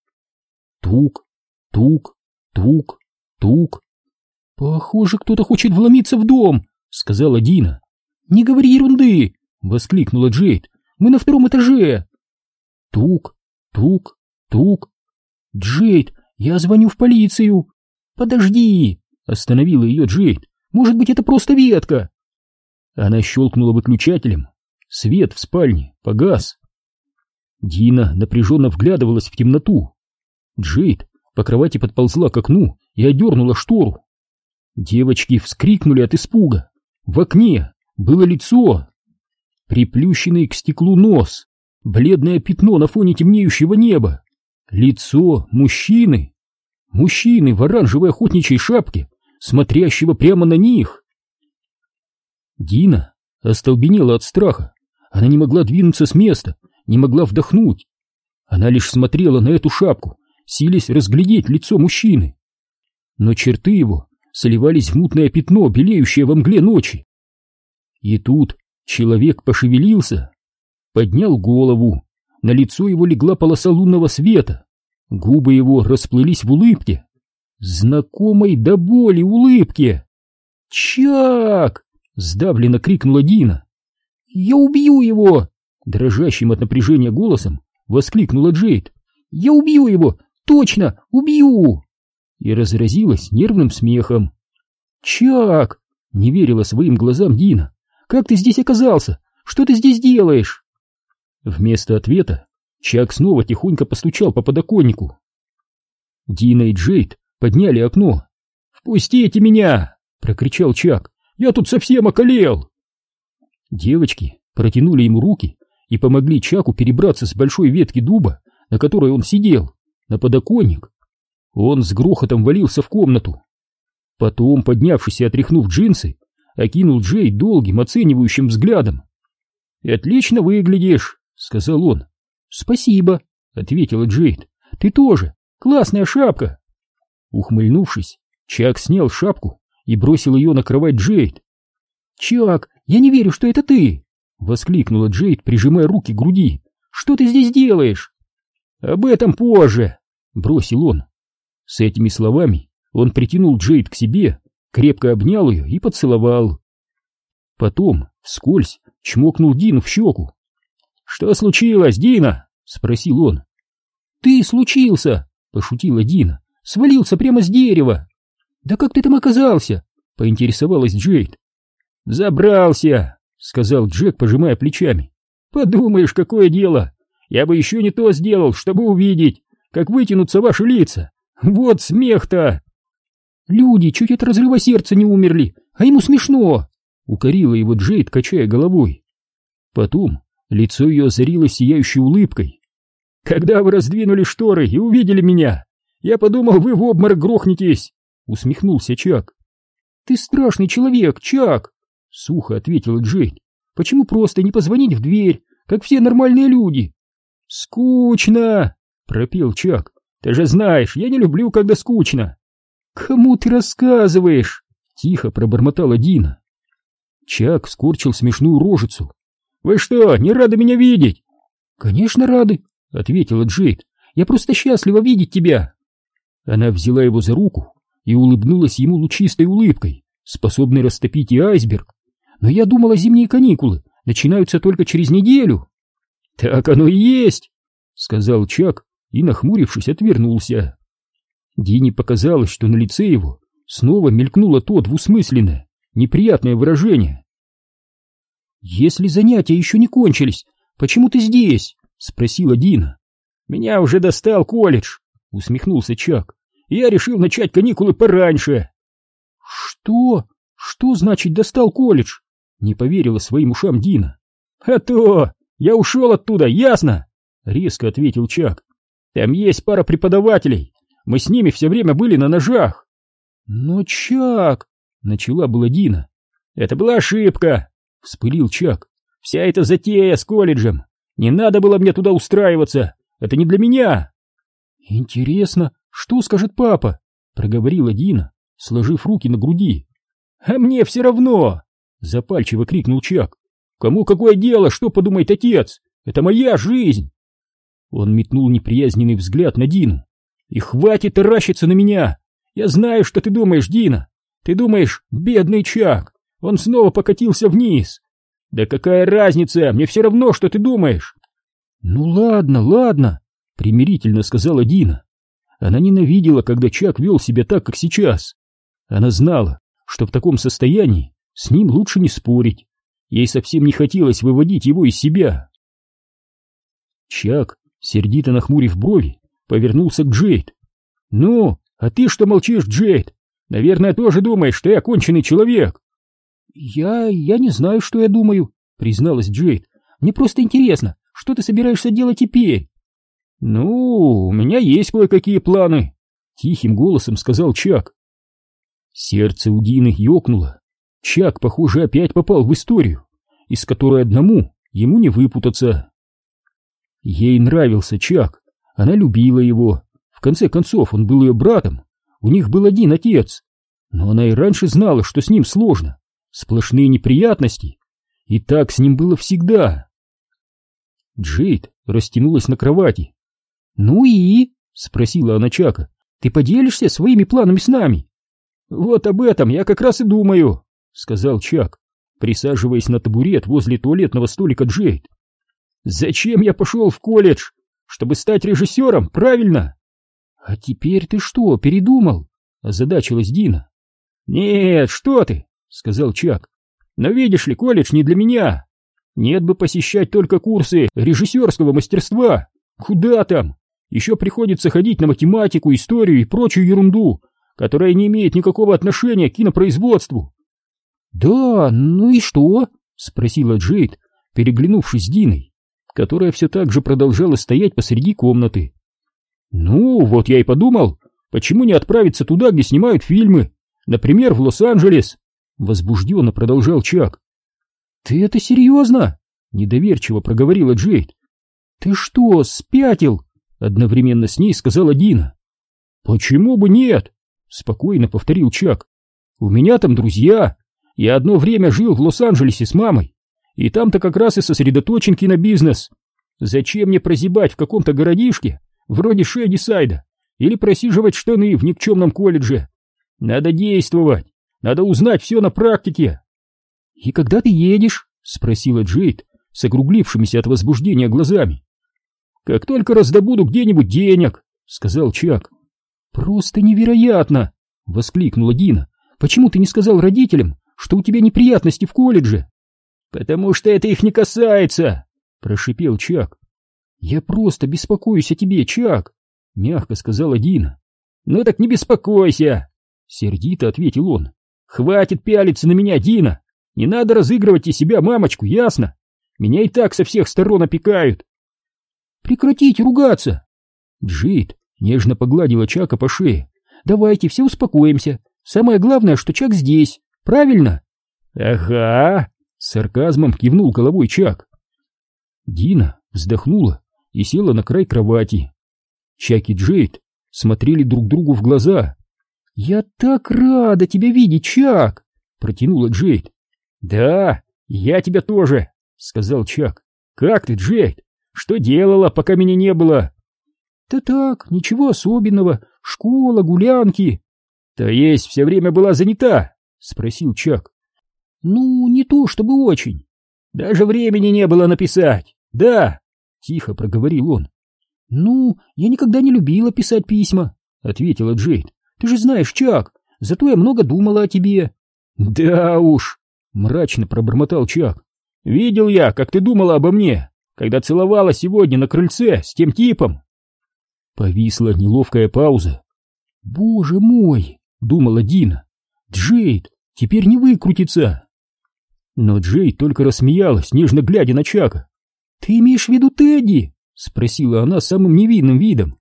Тук, тук, тук, тук. «Похоже, кто-то хочет вломиться в дом», — сказала Дина. «Не говори ерунды!» — воскликнула Джейд. «Мы на втором этаже!» Тук, тук, тук. «Джейд, я звоню в полицию!» «Подожди!» — остановила ее Джейд. «Может быть, это просто ветка?» Она щелкнула выключателем. Свет в спальне погас. Дина напряженно вглядывалась в темноту. Джейд по кровати подползла к окну и одернула штору. Девочки вскрикнули от испуга. В окне было лицо. Приплющенный к стеклу нос, бледное пятно на фоне темнеющего неба. Лицо мужчины. Мужчины в оранжевой охотничьей шапке, смотрящего прямо на них. Дина остолбенела от страха. Она не могла двинуться с места, не могла вдохнуть. Она лишь смотрела на эту шапку, силясь разглядеть лицо мужчины. Но черты его сливались в мутное пятно, белеющее во мгле ночи. И тут человек пошевелился, поднял голову, на лицо его легла полоса лунного света, губы его расплылись в улыбке, знакомой до боли улыбке. «Чак!» — сдавленно крикнула Дина. «Я убью его!» — дрожащим от напряжения голосом воскликнула Джейд. «Я убью его! Точно! Убью!» И разразилась нервным смехом. «Чак!» — не верила своим глазам Дина. «Как ты здесь оказался? Что ты здесь делаешь?» Вместо ответа Чак снова тихонько постучал по подоконнику. Дина и Джейд подняли окно. «Впустите меня!» — прокричал Чак. «Я тут совсем околел!» Девочки протянули ему руки и помогли Чаку перебраться с большой ветки дуба, на которой он сидел, на подоконник. Он с грохотом валился в комнату. Потом, поднявшись и отряхнув джинсы, окинул Джей долгим оценивающим взглядом. «Отлично выглядишь», — сказал он. «Спасибо», — ответила Джейд. «Ты тоже. Классная шапка». Ухмыльнувшись, Чак снял шапку и бросил ее на кровать Джейд. «Чак, я не верю, что это ты!» — воскликнула Джейд, прижимая руки к груди. «Что ты здесь делаешь?» «Об этом позже!» — бросил он. С этими словами он притянул Джейд к себе, крепко обнял ее и поцеловал. Потом, вскользь, чмокнул Дину в щеку. «Что случилось, Дина?» — спросил он. «Ты случился!» — пошутила Дина. «Свалился прямо с дерева!» «Да как ты там оказался?» — поинтересовалась Джейд. «Забрался!» — сказал Джек, пожимая плечами. «Подумаешь, какое дело! Я бы еще не то сделал, чтобы увидеть, как вытянутся ваши лица! Вот смех-то!» «Люди чуть от разрыва сердца не умерли, а ему смешно!» — укорила его Джейд, качая головой. Потом лицо ее озарилось сияющей улыбкой. «Когда вы раздвинули шторы и увидели меня, я подумал, вы в обморок грохнетесь!» — усмехнулся Чак. «Ты страшный человек, Чак!» — сухо ответила Джейд. «Почему просто не позвонить в дверь, как все нормальные люди?» «Скучно!» — пропел Чак. «Ты же знаешь, я не люблю, когда скучно!» «Кому ты рассказываешь?» — тихо пробормотала Дина. Чак скорчил смешную рожицу. «Вы что, не рады меня видеть?» «Конечно рады», — ответила Джейд. «Я просто счастлива видеть тебя». Она взяла его за руку и улыбнулась ему лучистой улыбкой, способной растопить и айсберг. «Но я думала, зимние каникулы начинаются только через неделю». «Так оно и есть», — сказал Чак и, нахмурившись, отвернулся. Дине показалось, что на лице его снова мелькнуло то двусмысленное, неприятное выражение. «Если занятия еще не кончились, почему ты здесь?» — спросила Дина. «Меня уже достал колледж», — усмехнулся Чак. «Я решил начать каникулы пораньше». «Что? Что значит достал колледж?» — не поверила своим ушам Дина. «А то! Я ушел оттуда, ясно?» — резко ответил Чак. «Там есть пара преподавателей, мы с ними все время были на ножах. Но Чак, начала была Дина. Это была ошибка, вспылил Чак. Вся эта затея с колледжем. Не надо было мне туда устраиваться. Это не для меня. Интересно, что скажет папа? Проговорила Дина, сложив руки на груди. А мне все равно! Запальчиво крикнул Чак. Кому какое дело, что подумает отец? Это моя жизнь! Он метнул неприязненный взгляд на Дину. И хватит таращиться на меня! Я знаю, что ты думаешь, Дина. Ты думаешь, бедный Чак, он снова покатился вниз. Да какая разница, мне все равно, что ты думаешь. Ну ладно, ладно, примирительно сказала Дина. Она ненавидела, когда Чак вел себя так, как сейчас. Она знала, что в таком состоянии с ним лучше не спорить. Ей совсем не хотелось выводить его из себя. Чак, сердито нахмурив брови, повернулся к Джейд. «Ну, а ты что молчишь, Джейд? Наверное, тоже думаешь, что я конченый человек?» «Я... я не знаю, что я думаю», — призналась Джейд. «Мне просто интересно, что ты собираешься делать теперь?» «Ну, у меня есть кое-какие планы», — тихим голосом сказал Чак. Сердце у Дины ёкнуло. Чак, похоже, опять попал в историю, из которой одному ему не выпутаться. Ей нравился Чак, она любила его. В конце концов, он был ее братом, у них был один отец. Но она и раньше знала, что с ним сложно, сплошные неприятности. И так с ним было всегда. Джейд растянулась на кровати. «Ну и?» — спросила она Чака. «Ты поделишься своими планами с нами?» «Вот об этом я как раз и думаю», — сказал Чак, присаживаясь на табурет возле туалетного столика Джейд. «Зачем я пошел в колледж? Чтобы стать режиссером, правильно?» «А теперь ты что, передумал?» — озадачилась Дина. «Нет, что ты!» — сказал Чак. «Но видишь ли, колледж не для меня. Нет бы посещать только курсы режиссерского мастерства. Куда там? Еще приходится ходить на математику, историю и прочую ерунду, которая не имеет никакого отношения к кинопроизводству. «Да, ну и что?» — спросила Джейд, переглянувшись с Диной, которая все так же продолжала стоять посреди комнаты. «Ну, вот я и подумал, почему не отправиться туда, где снимают фильмы, например, в Лос-Анджелес?» — возбужденно продолжал Чак. «Ты это серьезно?» — недоверчиво проговорила Джейд. «Ты что, спятил?» — одновременно с ней сказала Дина. «Почему бы нет?» Спокойно повторил Чак. У меня там друзья. Я одно время жил в Лос-Анджелесе с мамой. И там-то как раз и сосредоточен кинобизнес. Зачем мне прозябать в каком-то городишке, вроде Шедисайда, или просиживать штаны в никчемном колледже? Надо действовать, надо узнать все на практике. — И когда ты едешь? — спросила Джейд с округлившимися от возбуждения глазами. — Как только раздобуду где-нибудь денег, — сказал Чак. «Просто невероятно!» — воскликнула Дина. «Почему ты не сказал родителям, что у тебя неприятности в колледже?» «Потому что это их не касается!» — прошипел Чак. «Я просто беспокоюсь о тебе, Чак!» — мягко сказала Дина. «Ну так не беспокойся!» — сердито ответил он. «Хватит пялиться на меня, Дина! Не надо разыгрывать из себя мамочку, ясно? Меня и так со всех сторон опекают!» «Прекратите ругаться!» Джейд Нежно погладила Чака по шее. «Давайте, все успокоимся. Самое главное, что Чак здесь. Правильно?» «Ага!» — с сарказмом кивнул головой Чак. Дина вздохнула и села на край кровати. Чак и Джейд смотрели друг другу в глаза. «Я так рада тебя видеть, Чак!» — протянула Джейд. «Да, я тебя тоже!» — сказал Чак. «Как ты, Джейд? Что делала, пока меня не было?» Да так, ничего особенного. Школа, гулянки. То есть все время была занята? Спросил Чак. Ну, не то чтобы очень. Даже времени не было написать. Да, тихо проговорил он. Ну, я никогда не любила писать письма, ответила Джейд. Ты же знаешь, Чак, зато я много думала о тебе. Да уж, мрачно пробормотал Чак. Видел я, как ты думала обо мне, когда целовала сегодня на крыльце с тем типом. Повисла неловкая пауза. «Боже мой!» — думала Дина. «Джейд, теперь не выкрутится!» Но Джейд только рассмеялась, нежно глядя на Чака. «Ты имеешь в виду Тедди?» — спросила она самым невинным видом.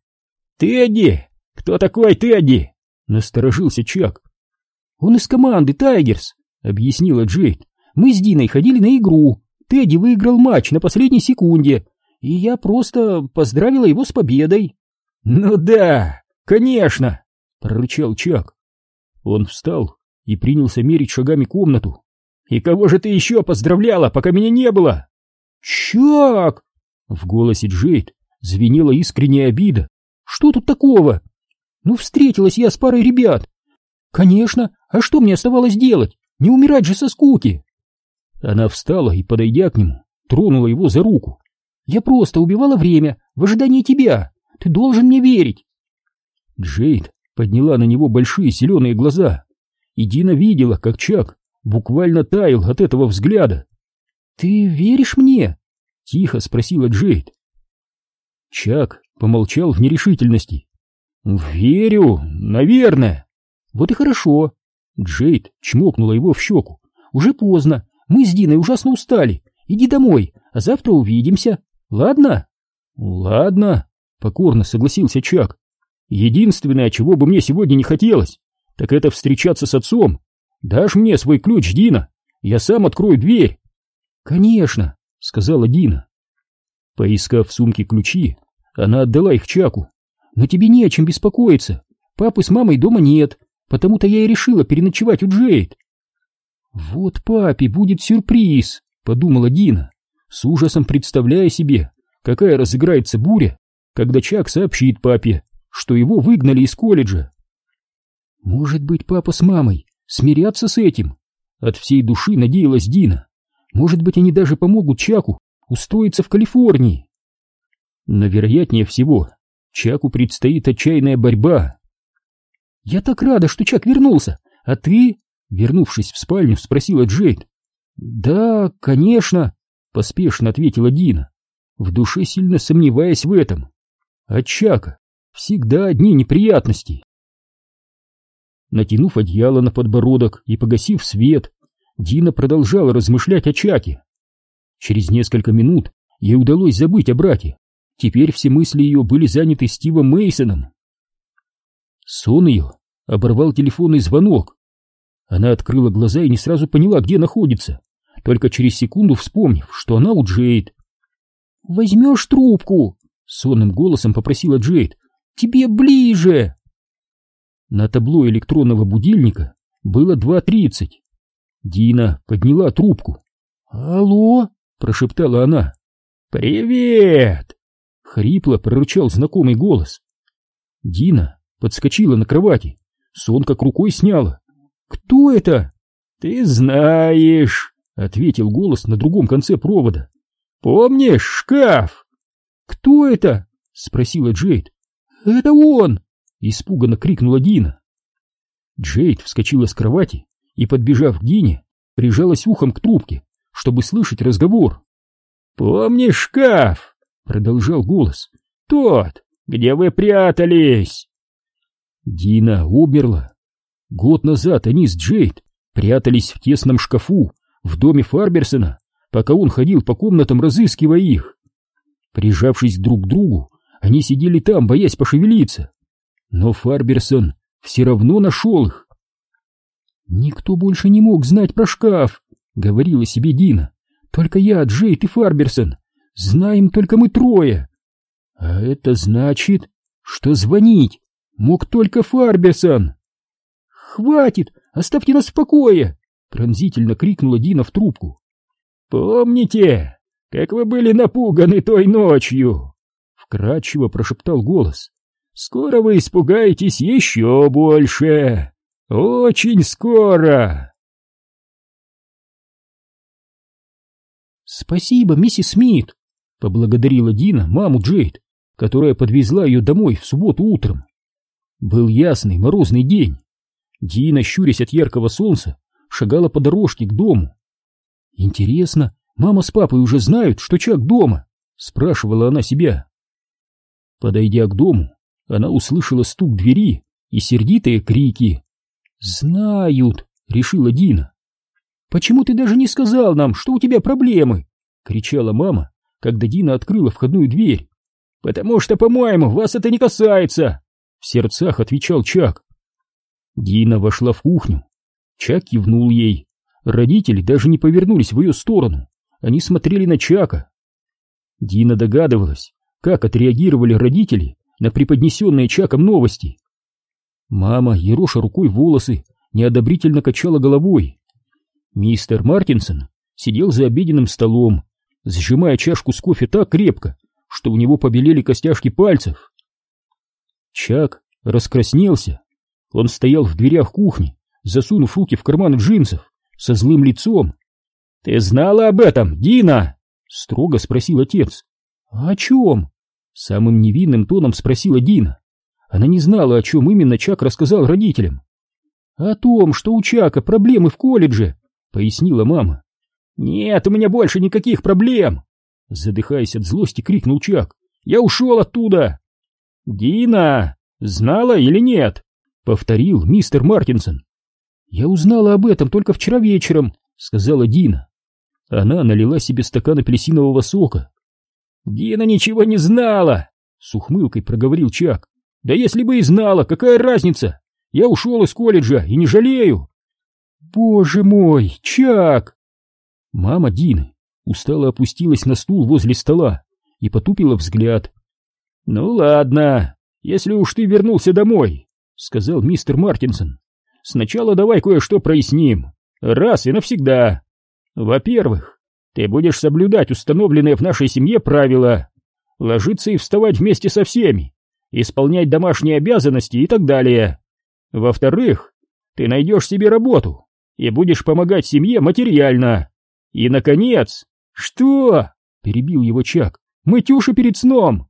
«Тедди? Кто такой Тедди?» — насторожился Чак. «Он из команды Тайгерс», — объяснила Джейд. «Мы с Диной ходили на игру. Тедди выиграл матч на последней секунде, и я просто поздравила его с победой. Ну да, конечно, прорычал Чак. Он встал и принялся мерить шагами комнату. И кого же ты еще поздравляла, пока меня не было? Чак! В голосе Джейд звенела искренняя обида. Что тут такого? Ну, встретилась я с парой ребят. Конечно, а что мне оставалось делать? Не умирать же со скуки. Она встала и, подойдя к нему, тронула его за руку. Я просто убивала время в ожидании тебя. Ты должен мне верить. Джейд подняла на него большие зеленые глаза, и Дина видела, как Чак буквально таял от этого взгляда. «Ты веришь мне?» — тихо спросила Джейд. Чак помолчал в нерешительности. «Верю, наверное». «Вот и хорошо». Джейд чмокнула его в щеку. «Уже поздно. Мы с Диной ужасно устали. Иди домой, а завтра увидимся. Ладно?» «Ладно», — покорно согласился Чак. «Единственное, чего бы мне сегодня не хотелось, так это встречаться с отцом. Дашь мне свой ключ, Дина? Я сам открою дверь». «Конечно», — сказала Дина. Поискав в сумке ключи, она отдала их Чаку. «Но тебе не о чем беспокоиться. Папы с мамой дома нет, потому-то я и решила переночевать у Джейд». «Вот папе будет сюрприз», — подумала Дина, с ужасом представляя себе, какая разыграется буря, когда Чак сообщит папе, что его выгнали из колледжа. «Может быть, папа с мамой смирятся с этим?» От всей души надеялась Дина. «Может быть, они даже помогут Чаку устроиться в Калифорнии?» Но, вероятнее всего, Чаку предстоит отчаянная борьба. «Я так рада, что Чак вернулся, а ты...» Вернувшись в спальню, спросила Джейд. «Да, конечно», — поспешно ответила Дина, в душе сильно сомневаясь в этом. От Чака всегда одни неприятности. Натянув одеяло на подбородок и погасив свет, Дина продолжала размышлять о Чаке. Через несколько минут ей удалось забыть о брате. Теперь все мысли ее были заняты Стивом Мейсоном. Сон ее оборвал телефонный звонок. Она открыла глаза и не сразу поняла, где находится, только через секунду вспомнив, что она у Джейд. «Возьмешь трубку?» — сонным голосом попросила Джейд. «Тебе ближе!» На табло электронного будильника было 2.30. Дина подняла трубку. «Алло?» — прошептала она. «Привет!» — хрипло прорычал знакомый голос. Дина подскочила на кровати, сон как рукой сняла. «Кто это?» «Ты знаешь», — ответил голос на другом конце провода. «Помнишь шкаф?» «Кто это?» — спросила Джейд. «Это он!» — испуганно крикнула Дина. Джейд вскочила с кровати и, подбежав к Дине, прижалась ухом к трубке, чтобы слышать разговор. «Помнишь шкаф?» — продолжал голос. «Тот, где вы прятались!» Дина оберла. Год назад они с Джейд прятались в тесном шкафу в доме Фарберсона, пока он ходил по комнатам, разыскивая их. Прижавшись друг к другу, они сидели там, боясь пошевелиться. Но Фарберсон все равно нашел их. «Никто больше не мог знать про шкаф», — говорила себе Дина. «Только я, Джейд и Фарберсон. Знаем только мы трое. А это значит, что звонить мог только Фарберсон». «Хватит! Оставьте нас в покое!» — пронзительно крикнула Дина в трубку. «Помните, как вы были напуганы той ночью?» — вкрадчиво прошептал голос. «Скоро вы испугаетесь еще больше! Очень скоро!» «Спасибо, миссис Смит!» — поблагодарила Дина маму Джейд, которая подвезла ее домой в субботу утром. Был ясный морозный день. Дина, щурясь от яркого солнца, шагала по дорожке к дому. «Интересно, мама с папой уже знают, что Чак дома?» — спрашивала она себя. Подойдя к дому, она услышала стук двери и сердитые крики. «Знают!» — решила Дина. «Почему ты даже не сказал нам, что у тебя проблемы?» — кричала мама, когда Дина открыла входную дверь. «Потому что, по-моему, вас это не касается!» — в сердцах отвечал Чак. Дина вошла в кухню. Чак кивнул ей. Родители даже не повернулись в ее сторону. Они смотрели на Чака. Дина догадывалась, как отреагировали родители на преподнесенные Чаком новости. Мама, ероша рукой волосы, неодобрительно качала головой. Мистер Мартинсон сидел за обеденным столом, сжимая чашку с кофе так крепко, что у него побелели костяшки пальцев. Чак раскраснелся. Он стоял в дверях кухни, засунув руки в карманы джинсов, со злым лицом. — Ты знала об этом, Дина? — строго спросил отец. — О чем? — самым невинным тоном спросила Дина. Она не знала, о чем именно Чак рассказал родителям. — О том, что у Чака проблемы в колледже, — пояснила мама. — Нет у меня больше никаких проблем! — задыхаясь от злости, крикнул Чак. — Я ушел оттуда! — Дина! Знала или нет? — повторил мистер Мартинсон. «Я узнала об этом только вчера вечером», — сказала Дина. Она налила себе стакан апельсинового сока. «Дина ничего не знала!» — с ухмылкой проговорил Чак. «Да если бы и знала, какая разница? Я ушел из колледжа и не жалею!» «Боже мой, Чак!» Мама Дины устало опустилась на стул возле стола и потупила взгляд. «Ну ладно, если уж ты вернулся домой», — сказал мистер Мартинсон. Сначала давай кое-что проясним. Раз и навсегда. Во-первых, ты будешь соблюдать установленные в нашей семье правила. Ложиться и вставать вместе со всеми. Исполнять домашние обязанности и так далее. Во-вторых, ты найдешь себе работу и будешь помогать семье материально. И, наконец... Что? Перебил его Чак. Мытюши перед сном.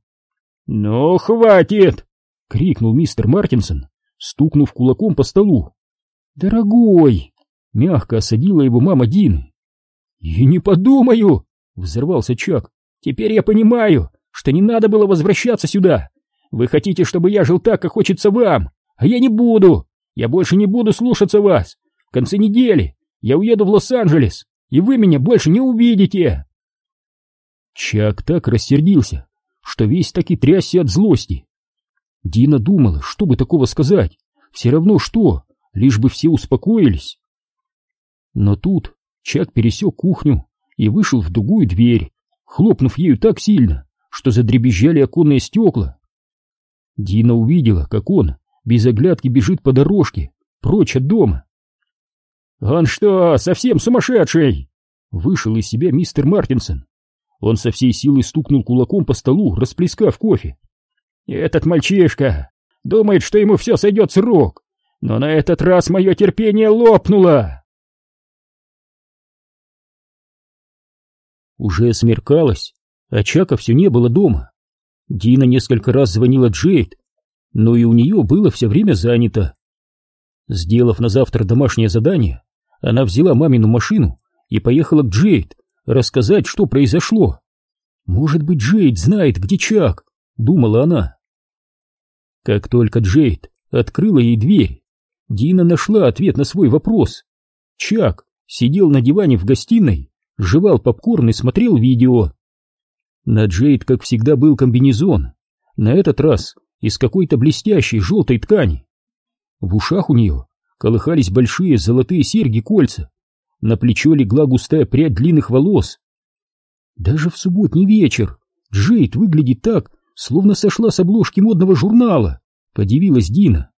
Ну, хватит! Крикнул мистер Мартинсон, стукнув кулаком по столу. «Дорогой!» — мягко осадила его мама Дины. «И не подумаю!» — взорвался Чак. «Теперь я понимаю, что не надо было возвращаться сюда. Вы хотите, чтобы я жил так, как хочется вам, а я не буду. Я больше не буду слушаться вас. В конце недели я уеду в Лос-Анджелес, и вы меня больше не увидите!» Чак так рассердился, что весь так и трясся от злости. Дина думала, что бы такого сказать. Все равно что, лишь бы все успокоились. Но тут Чак пересек кухню и вышел в другую дверь, хлопнув ею так сильно, что задребезжали оконные стекла. Дина увидела, как он без оглядки бежит по дорожке, прочь от дома. «Он что, совсем сумасшедший?» Вышел из себя мистер Мартинсон. Он со всей силы стукнул кулаком по столу, расплескав кофе. «Этот мальчишка думает, что ему все сойдет с рук но на этот раз мое терпение лопнуло. Уже смеркалось, а Чака все не было дома. Дина несколько раз звонила Джейд, но и у нее было все время занято. Сделав на завтра домашнее задание, она взяла мамину машину и поехала к Джейд рассказать, что произошло. «Может быть, Джейд знает, где Чак», — думала она. Как только Джейд открыла ей дверь, Дина нашла ответ на свой вопрос. Чак сидел на диване в гостиной, жевал попкорн и смотрел видео. На Джейд, как всегда, был комбинезон, на этот раз из какой-то блестящей желтой ткани. В ушах у нее колыхались большие золотые серьги-кольца, на плечо легла густая прядь длинных волос. Даже в субботний вечер Джейд выглядит так, словно сошла с обложки модного журнала, подивилась Дина.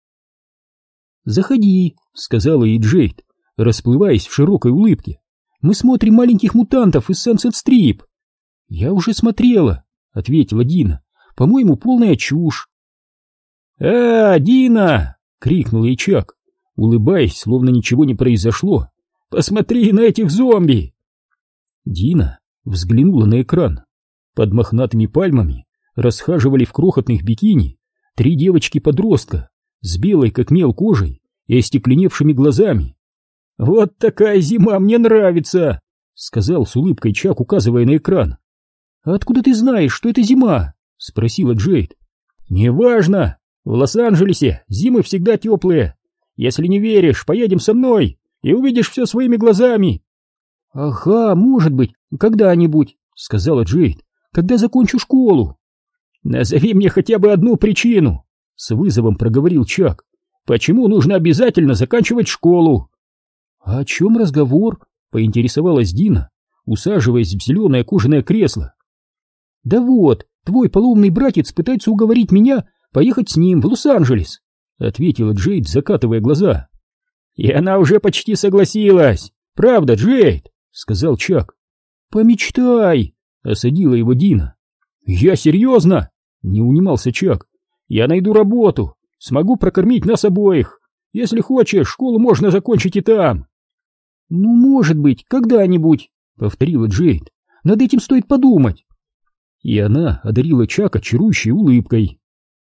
«Заходи», — сказала ей Джейд, расплываясь в широкой улыбке. «Мы смотрим маленьких мутантов из Сансет Стрип». «Я уже смотрела», — ответила Дина. «По-моему, полная чушь». «А, Дина!» — крикнул ей Чак, улыбаясь, словно ничего не произошло. «Посмотри на этих зомби!» Дина взглянула на экран. Под мохнатыми пальмами расхаживали в крохотных бикини три девочки-подростка с белой как мел кожей и остекленевшими глазами. «Вот такая зима мне нравится!» — сказал с улыбкой Чак, указывая на экран. «Откуда ты знаешь, что это зима?» — спросила Джейд. «Неважно. В Лос-Анджелесе зимы всегда теплые. Если не веришь, поедем со мной и увидишь все своими глазами». «Ага, может быть, когда-нибудь», — сказала Джейд, — «когда закончу школу». «Назови мне хотя бы одну причину», с вызовом проговорил Чак. Почему нужно обязательно заканчивать школу? О чем разговор? Поинтересовалась Дина, усаживаясь в зеленое кожаное кресло. Да вот, твой полоумный братец пытается уговорить меня поехать с ним в Лос-Анджелес, ответила Джейд, закатывая глаза. И она уже почти согласилась. Правда, Джейд? сказал Чак. Помечтай, осадила его Дина. Я серьезно? Не унимался Чак. Я найду работу, смогу прокормить нас обоих. Если хочешь, школу можно закончить и там. Ну, может быть, когда-нибудь, повторила Джейд. Над этим стоит подумать. И она одарила Чака чарующей улыбкой.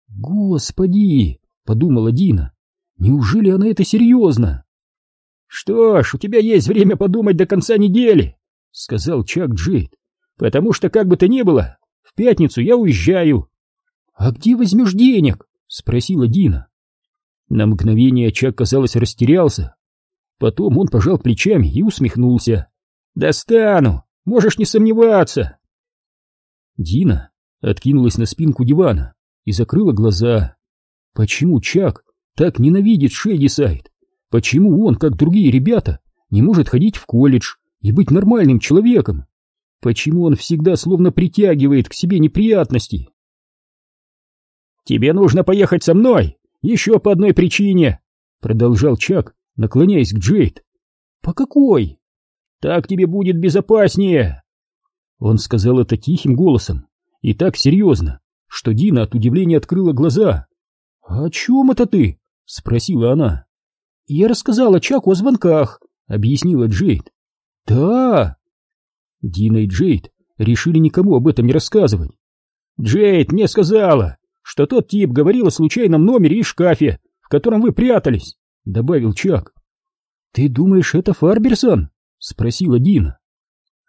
Господи, подумала Дина. Неужели она это серьезно? Что ж, у тебя есть время подумать до конца недели, сказал Чак Джейд. Потому что как бы то ни было, в пятницу я уезжаю. А где возьмешь денег? спросила Дина. На мгновение Чак, казалось, растерялся. Потом он пожал плечами и усмехнулся. «Достану! Можешь не сомневаться!» Дина откинулась на спинку дивана и закрыла глаза. Почему Чак так ненавидит Шейдисайд? Почему он, как другие ребята, не может ходить в колледж и быть нормальным человеком? Почему он всегда словно притягивает к себе неприятности? «Тебе нужно поехать со мной, еще по одной причине», — продолжал Чак, наклоняясь к Джейд. «По какой?» Так тебе будет безопаснее. Он сказал это тихим голосом и так серьезно, что Дина от удивления открыла глаза. «О чем это ты?» — спросила она. «Я рассказала Чаку о звонках», — объяснила Джейд. «Да!» Дина и Джейд решили никому об этом не рассказывать. «Джейд мне сказала, что тот тип говорил о случайном номере и шкафе, в котором вы прятались», — добавил Чак. «Ты думаешь, это Фарберсон?» — спросила Дина.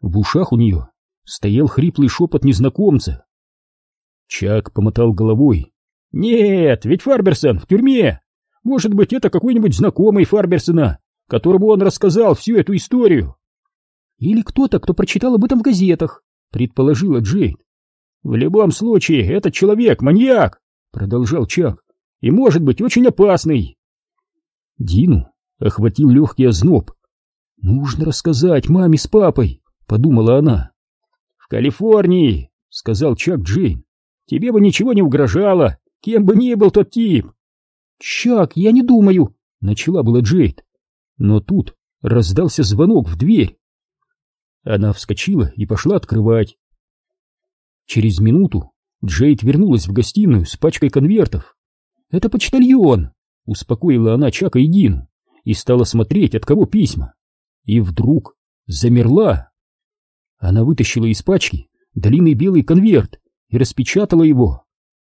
В ушах у нее стоял хриплый шепот незнакомца. Чак помотал головой. «Нет, ведь Фарберсон в тюрьме! Может быть, это какой-нибудь знакомый Фарберсона, которому он рассказал всю эту историю!» «Или кто-то, кто прочитал об этом в газетах», — предположила Джейд. «В любом случае, этот человек — маньяк!» — продолжал Чак. «И может быть очень опасный!» Дину охватил легкий озноб. «Нужно рассказать маме с папой», — подумала она. «В Калифорнии», — сказал Чак Джейн, — «тебе бы ничего не угрожало, кем бы ни был тот тип». «Чак, я не думаю», — начала была Джейд. Но тут раздался звонок в дверь. Она вскочила и пошла открывать. Через минуту Джейд вернулась в гостиную с пачкой конвертов. «Это почтальон», — успокоила она Чака и Дину и стала смотреть, от кого письма и вдруг замерла. Она вытащила из пачки длинный белый конверт и распечатала его.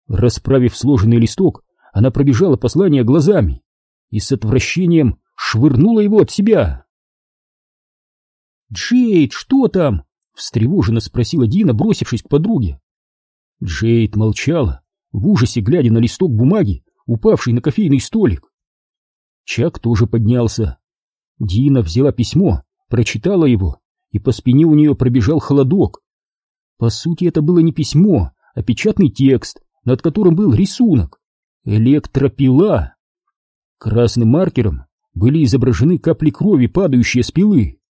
Расправив сложенный листок, она пробежала послание глазами и с отвращением швырнула его от себя. «Джейд, что там?» — встревоженно спросила Дина, бросившись к подруге. Джейд молчала, в ужасе глядя на листок бумаги, упавший на кофейный столик. Чак тоже поднялся. Дина взяла письмо, прочитала его, и по спине у нее пробежал холодок. По сути, это было не письмо, а печатный текст, над которым был рисунок. Электропила. Красным маркером были изображены капли крови, падающие с пилы.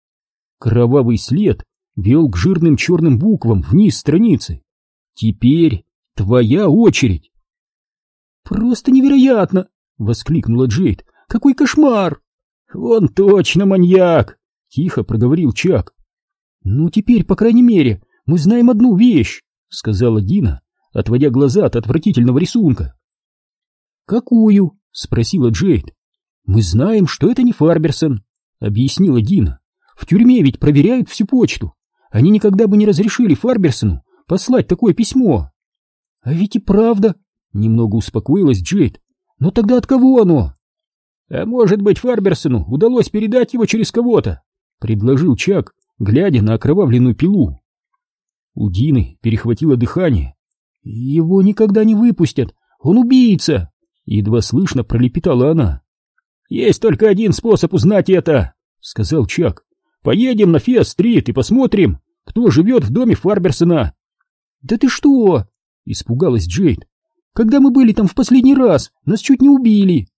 Кровавый след вел к жирным черным буквам вниз страницы. Теперь твоя очередь. «Просто невероятно!» — воскликнула Джейд. «Какой кошмар!» «Он точно маньяк!» — тихо проговорил Чак. «Ну, теперь, по крайней мере, мы знаем одну вещь», — сказала Дина, отводя глаза от отвратительного рисунка. «Какую?» — спросила Джейд. «Мы знаем, что это не Фарберсон», — объяснила Дина. «В тюрьме ведь проверяют всю почту. Они никогда бы не разрешили Фарберсону послать такое письмо». «А ведь и правда», — немного успокоилась Джейд. «Но тогда от кого оно?» «А может быть, Фарберсону удалось передать его через кого-то?» — предложил Чак, глядя на окровавленную пилу. У Дины перехватило дыхание. «Его никогда не выпустят! Он убийца!» — едва слышно пролепетала она. «Есть только один способ узнать это!» — сказал Чак. «Поедем на Фиа-стрит и посмотрим, кто живет в доме Фарберсона!» «Да ты что?» — испугалась Джейд. «Когда мы были там в последний раз, нас чуть не убили!»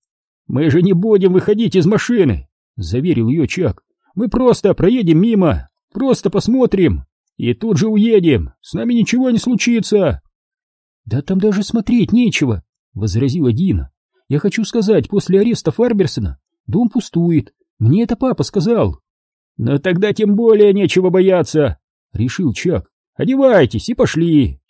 «Мы же не будем выходить из машины!» — заверил ее Чак. «Мы просто проедем мимо, просто посмотрим. и тут же уедем, с нами ничего не случится. Да там даже смотреть нечего, возразила Дина. Я хочу сказать, после ареста Фарберсона дом пустует. Мне это папа сказал. Но тогда тем более нечего бояться, решил Чак. Одевайтесь и пошли.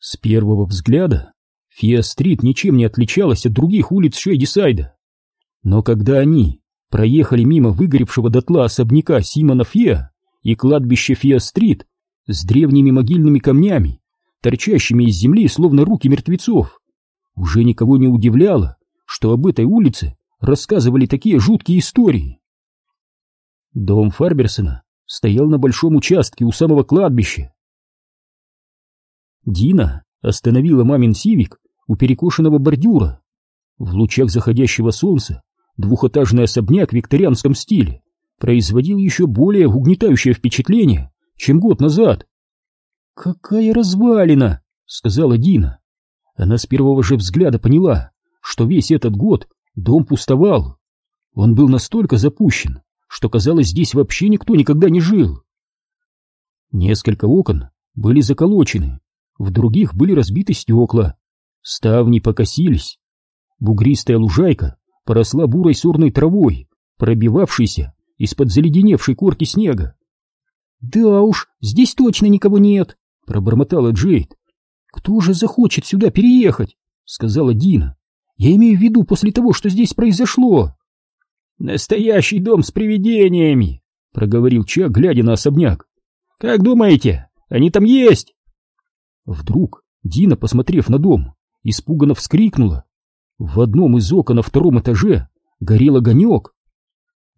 С первого взгляда Фиа-стрит ничем не отличалась от других улиц Шейдисайда. Но когда они проехали мимо выгоревшего дотла особняка Симона Фиа и кладбища Фиа-стрит с древними могильными камнями, торчащими из земли, словно руки мертвецов, уже никого не удивляло, что об этой улице рассказывали такие жуткие истории. Дом Фарберсона стоял на большом участке у самого кладбища. Дина остановила мамин сивик у перекошенного бордюра. В лучах заходящего солнца двухэтажный особняк в викторианском стиле производил еще более угнетающее впечатление, чем год назад. «Какая развалина!» — сказала Дина. Она с первого же взгляда поняла, что весь этот год дом пустовал. Он был настолько запущен, что, казалось, здесь вообще никто никогда не жил. Несколько окон были заколочены, в других были разбиты стекла, ставни покосились. Бугристая лужайка поросла бурой сорной травой, пробивавшейся из-под заледеневшей корки снега. «Да уж, здесь точно никого нет», — пробормотала Джейд. «Кто же захочет сюда переехать?» — сказала Дина. «Я имею в виду после того, что здесь произошло». «Настоящий дом с привидениями», — проговорил Чак, глядя на особняк. «Как думаете, они там есть?» Вдруг Дина, посмотрев на дом, испуганно вскрикнула. В одном из окон на втором этаже горел огонек.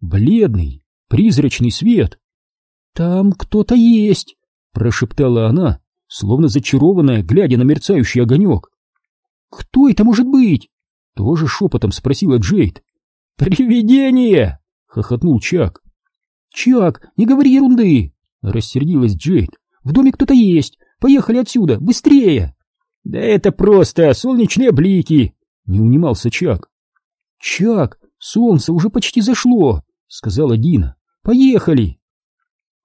Бледный, призрачный свет. «Там кто-то есть!» — прошептала она, словно зачарованная, глядя на мерцающий огонек. «Кто это может быть?» — тоже шепотом спросила Джейд. «Привидение!» — хохотнул Чак. «Чак, не говори ерунды!» — рассердилась Джейд. «В доме кто-то есть! Поехали отсюда! Быстрее!» «Да это просто солнечные блики!» — не унимался Чак. «Чак, солнце уже почти зашло!» — сказала Дина. «Поехали!»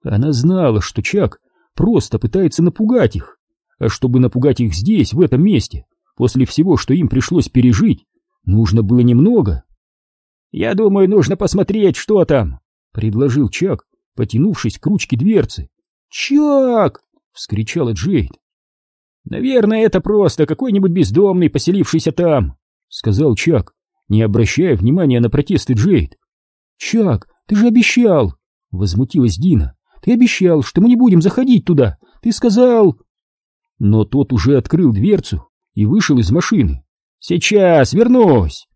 Она знала, что Чак просто пытается напугать их. А чтобы напугать их здесь, в этом месте, после всего, что им пришлось пережить, нужно было немного. «Я думаю, нужно посмотреть, что там», — предложил Чак, потянувшись к ручке дверцы. «Чак!» — вскричала Джейд. «Наверное, это просто какой-нибудь бездомный, поселившийся там», — сказал Чак, не обращая внимания на протесты Джейд. «Чак, ты же обещал!» — возмутилась Дина. «Ты обещал, что мы не будем заходить туда! Ты сказал...» Но тот уже открыл дверцу и вышел из машины. «Сейчас вернусь!»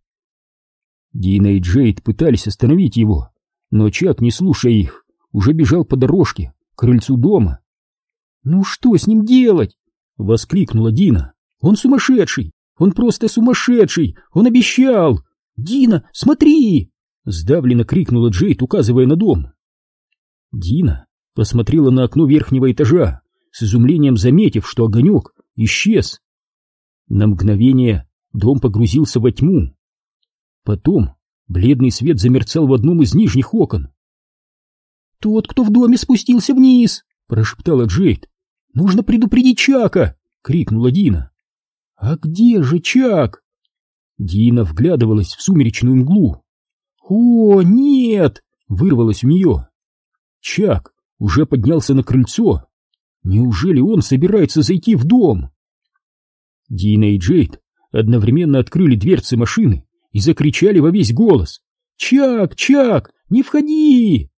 Дина и Джейд пытались остановить его, но Чак, не слушая их, уже бежал по дорожке к крыльцу дома. «Ну что с ним делать?» — воскликнула Дина. «Он сумасшедший! Он просто сумасшедший! Он обещал! Дина, смотри!» — сдавленно крикнула Джейд, указывая на дом. Дина посмотрела на окно верхнего этажа, с изумлением заметив, что огонек исчез. На мгновение дом погрузился во тьму. Потом бледный свет замерцал в одном из нижних окон. «Тот, кто в доме спустился вниз!» — прошептала Джейд. «Нужно предупредить Чака!» — крикнула Дина. «А где же Чак?» Дина вглядывалась в сумеречную мглу. «О, нет!» — вырвалось у нее. Чак уже поднялся на крыльцо. Неужели он собирается зайти в дом? Дина и Джейд одновременно открыли дверцы машины и закричали во весь голос. «Чак! Чак! Не входи!»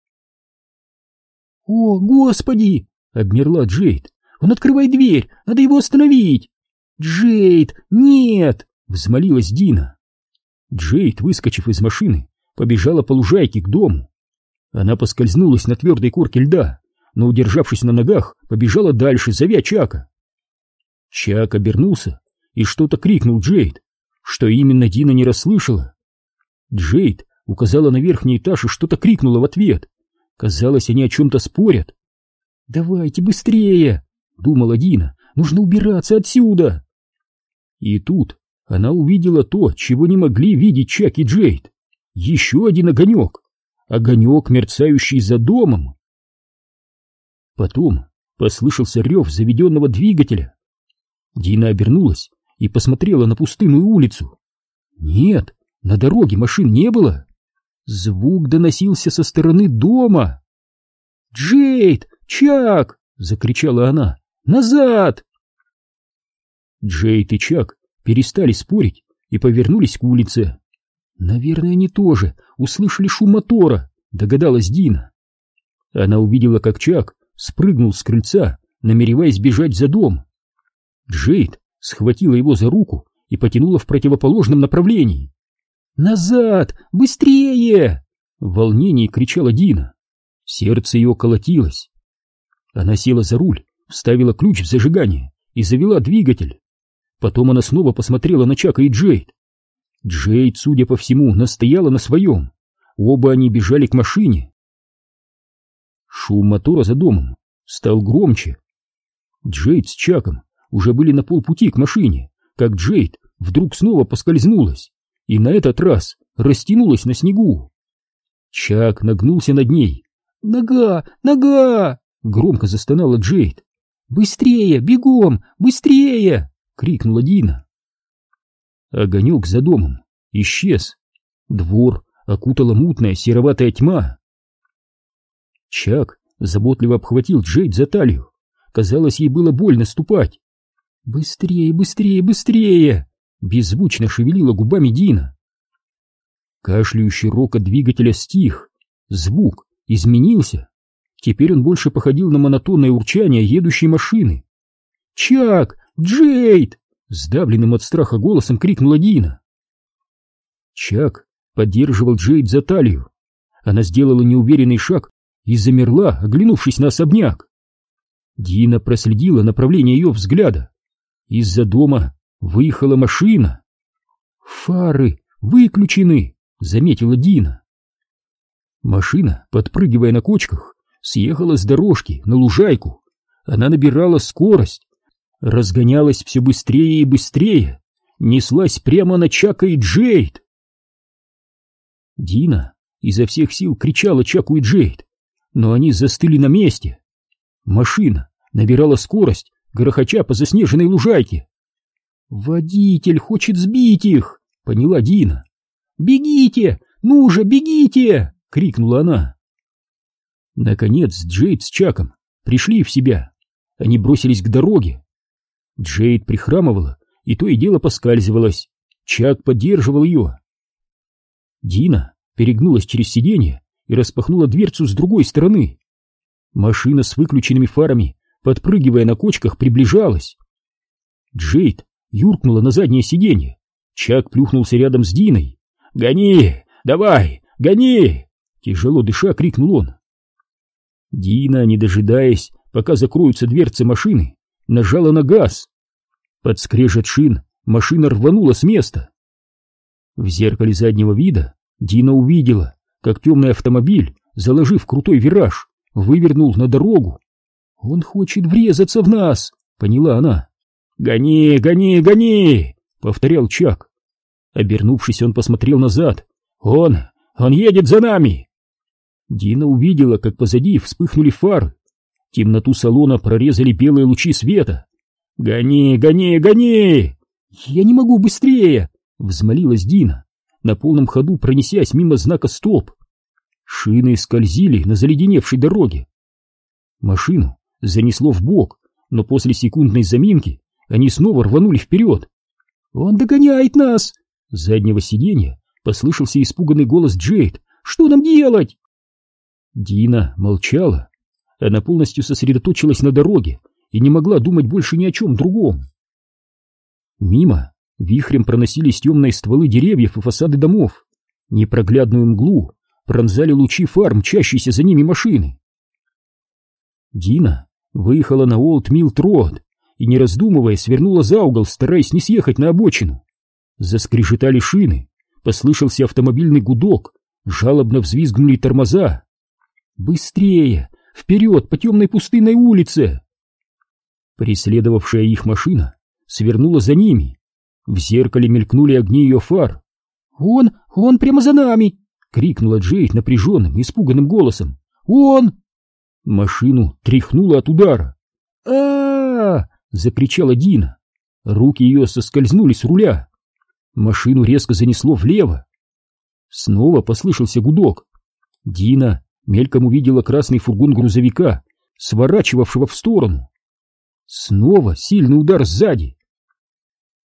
«О, Господи!» — обмерла Джейд. «Он открывает дверь! Надо его остановить!» «Джейд! Нет!» — взмолилась Дина. Джейд, выскочив из машины, побежала по лужайке к дому. Она поскользнулась на твердой корке льда, но, удержавшись на ногах, побежала дальше, зовя Чака. Чак обернулся и что-то крикнул Джейд, что именно Дина не расслышала. Джейд указала на верхний этаж и что-то крикнула в ответ. Казалось, они о чем-то спорят. «Давайте быстрее!» — думала Дина. «Нужно убираться отсюда!» И тут она увидела то, чего не могли видеть Чак и Джейд. Еще один огонек. Огонек, мерцающий за домом. Потом послышался рев заведенного двигателя. Дина обернулась и посмотрела на пустынную улицу. Нет, на дороге машин не было. Звук доносился со стороны дома. «Джейд! Чак!» — закричала она. «Назад!» Джейд и Чак перестали спорить и повернулись к улице. «Наверное, они тоже услышали шум мотора», — догадалась Дина. Она увидела, как Чак спрыгнул с крыльца, намереваясь бежать за дом. Джейд схватила его за руку и потянула в противоположном направлении. «Назад! Быстрее!» — в волнении кричала Дина. Сердце ее колотилось. Она села за руль, вставила ключ в зажигание и завела двигатель. Потом она снова посмотрела на Чака и Джейд. Джейд, судя по всему, настояла на своем. Оба они бежали к машине. Шум мотора за домом стал громче. Джейд с Чаком уже были на полпути к машине, как Джейд вдруг снова поскользнулась и на этот раз растянулась на снегу. Чак нагнулся над ней. «Нога! Нога!» — громко застонала Джейд. «Быстрее! Бегом! Быстрее!» — крикнула Дина. Огонек за домом исчез. Двор окутала мутная сероватая тьма. Чак заботливо обхватил Джейд за талию. Казалось, ей было больно ступать. «Быстрее, быстрее, быстрее!» Беззвучно шевелила губами Дина. Кашляющий рокот двигателя стих. Звук изменился. Теперь он больше походил на монотонное урчание едущей машины. «Чак! Джейд!» Сдавленным от страха голосом крикнула Дина. Чак поддерживал Джейд за талию. Она сделала неуверенный шаг и замерла, оглянувшись на особняк. Дина проследила направление ее взгляда. Из-за дома выехала машина. «Фары выключены!» — заметила Дина. Машина, подпрыгивая на кочках, съехала с дорожки на лужайку. Она набирала скорость, разгонялась все быстрее и быстрее, неслась прямо на Чака и Джейд. Дина изо всех сил кричала Чаку и Джейд, но они застыли на месте. Машина набирала скорость, грохоча по заснеженной лужайке. «Водитель хочет сбить их!» — поняла Дина. «Бегите! Ну же, бегите!» — крикнула она. Наконец Джейд с Чаком пришли в себя. Они бросились к дороге. Джейд прихрамывала и то и дело поскальзывалась. Чак поддерживал ее. Дина перегнулась через сиденье и распахнула дверцу с другой стороны. Машина с выключенными фарами, подпрыгивая на кочках, приближалась. Джейд юркнула на заднее сиденье. Чак плюхнулся рядом с Диной. «Гони! Давай! Гони!» Тяжело дыша, крикнул он. Дина, не дожидаясь, пока закроются дверцы машины, нажала на газ. Под скрежет шин машина рванула с места. В зеркале заднего вида Дина увидела, как темный автомобиль, заложив крутой вираж, вывернул на дорогу. «Он хочет врезаться в нас!» — поняла она. «Гони, гони, гони!» — повторял Чак. Обернувшись, он посмотрел назад. «Он! Он едет за нами!» Дина увидела, как позади вспыхнули фары. Темноту салона прорезали белые лучи света. «Гони, гони, гони!» «Я не могу быстрее!» — взмолилась Дина на полном ходу пронесясь мимо знака «Стоп». Шины скользили на заледеневшей дороге. Машину занесло в бок, но после секундной заминки они снова рванули вперед. «Он догоняет нас!» С заднего сиденья послышался испуганный голос Джейд. «Что нам делать?» Дина молчала. Она полностью сосредоточилась на дороге и не могла думать больше ни о чем другом. Мимо Вихрем проносились темные стволы деревьев и фасады домов. Непроглядную мглу пронзали лучи фар, мчащиеся за ними машины. Дина выехала на Олд Милт Род и, не раздумывая, свернула за угол, стараясь не съехать на обочину. Заскрежетали шины, послышался автомобильный гудок, жалобно взвизгнули тормоза. «Быстрее! Вперед, по темной пустынной улице!» Преследовавшая их машина свернула за ними, в зеркале мелькнули огни ее фар. «Он! Он прямо за нами!» — крикнула Джейд напряженным, испуганным голосом. «Он!» Машину тряхнуло от удара. а, -а, -а закричала Дина. Руки ее соскользнули с руля. Машину резко занесло влево. Снова послышался гудок. Дина мельком увидела красный фургон грузовика, сворачивавшего в сторону. Снова сильный удар сзади.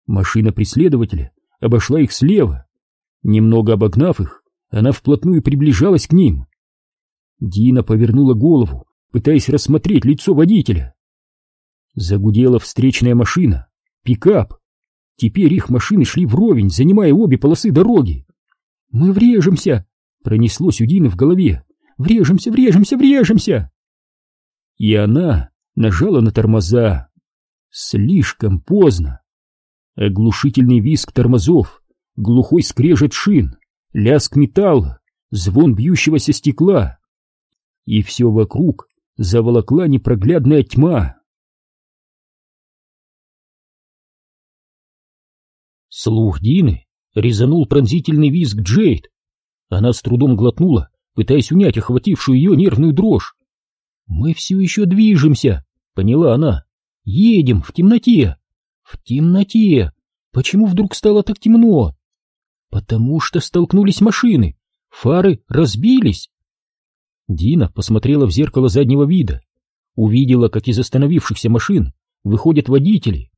Машина преследователя обошла их слева. Немного обогнав их, она вплотную приближалась к ним. Дина повернула голову, пытаясь рассмотреть лицо водителя. Загудела встречная машина, пикап. Теперь их машины шли вровень, занимая обе полосы дороги. «Мы врежемся!» — пронеслось у Дины в голове. «Врежемся, врежемся, врежемся!» И она нажала на тормоза. Слишком поздно. Оглушительный визг тормозов, глухой скрежет шин, лязг металла, звон бьющегося стекла. И все вокруг заволокла непроглядная тьма. Слух Дины резанул пронзительный визг Джейд. Она с трудом глотнула, пытаясь унять охватившую ее нервную дрожь. «Мы все еще движемся», — поняла она. «Едем в темноте». «В темноте! Почему вдруг стало так темно?» «Потому что столкнулись машины, фары разбились». Дина посмотрела в зеркало заднего вида, увидела, как из остановившихся машин выходят водители.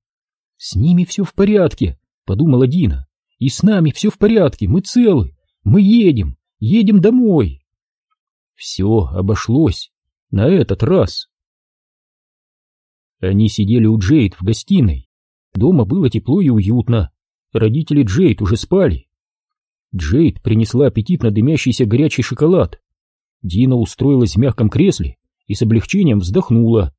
«С ними все в порядке», — подумала Дина. «И с нами все в порядке, мы целы, мы едем, едем домой». Все обошлось на этот раз. Они сидели у Джейд в гостиной. Дома было тепло и уютно. Родители Джейд уже спали. Джейд принесла аппетитно дымящийся горячий шоколад. Дина устроилась в мягком кресле и с облегчением вздохнула.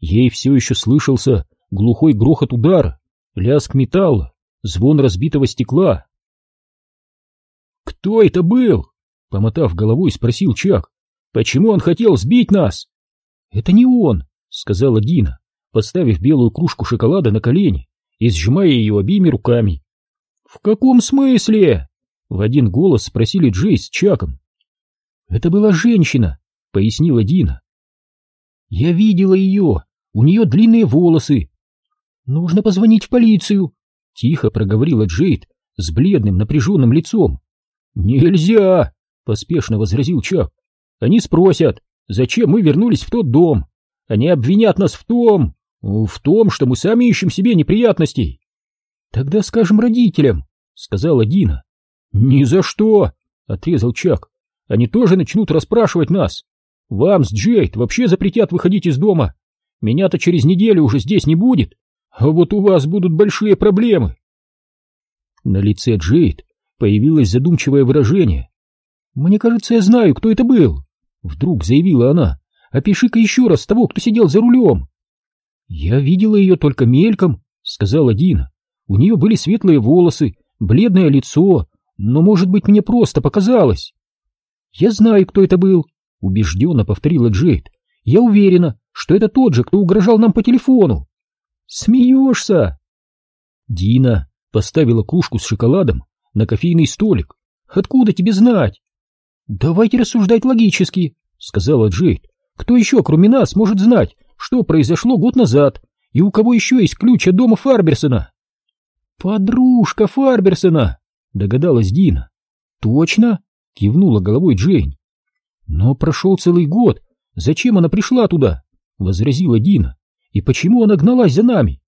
Ей все еще слышался глухой грохот удара, лязг металла, звон разбитого стекла. «Кто это был?» — помотав головой, спросил Чак. «Почему он хотел сбить нас?» «Это не он», — сказала Дина, поставив белую кружку шоколада на колени и сжимая ее обеими руками. «В каком смысле?» — в один голос спросили Джей с Чаком. «Это была женщина», — пояснила Дина. «Я видела ее, у нее длинные волосы». «Нужно позвонить в полицию», — тихо проговорила Джейд с бледным напряженным лицом. «Нельзя!» — поспешно возразил Чак. «Они спросят, зачем мы вернулись в тот дом. Они обвинят нас в том, в том, что мы сами ищем себе неприятностей». «Тогда скажем родителям», — сказала Дина. «Ни за что!» — отрезал Чак. Они тоже начнут расспрашивать нас. Вам с Джейд вообще запретят выходить из дома. Меня-то через неделю уже здесь не будет, а вот у вас будут большие проблемы. На лице Джейд появилось задумчивое выражение. «Мне кажется, я знаю, кто это был», — вдруг заявила она. «Опиши-ка еще раз того, кто сидел за рулем». «Я видела ее только мельком», — сказала Дина. «У нее были светлые волосы, бледное лицо, но, может быть, мне просто показалось». «Я знаю, кто это был», — убежденно повторила Джейд. «Я уверена, что это тот же, кто угрожал нам по телефону». «Смеешься?» Дина поставила кружку с шоколадом на кофейный столик. «Откуда тебе знать?» «Давайте рассуждать логически», — сказала Джейд. «Кто еще, кроме нас, может знать, что произошло год назад, и у кого еще есть ключ от дома Фарберсона?» «Подружка Фарберсона», — догадалась Дина. «Точно?» Кивнула головой Джейн. Но прошел целый год. Зачем она пришла туда? Возразила Дина. И почему она гналась за нами?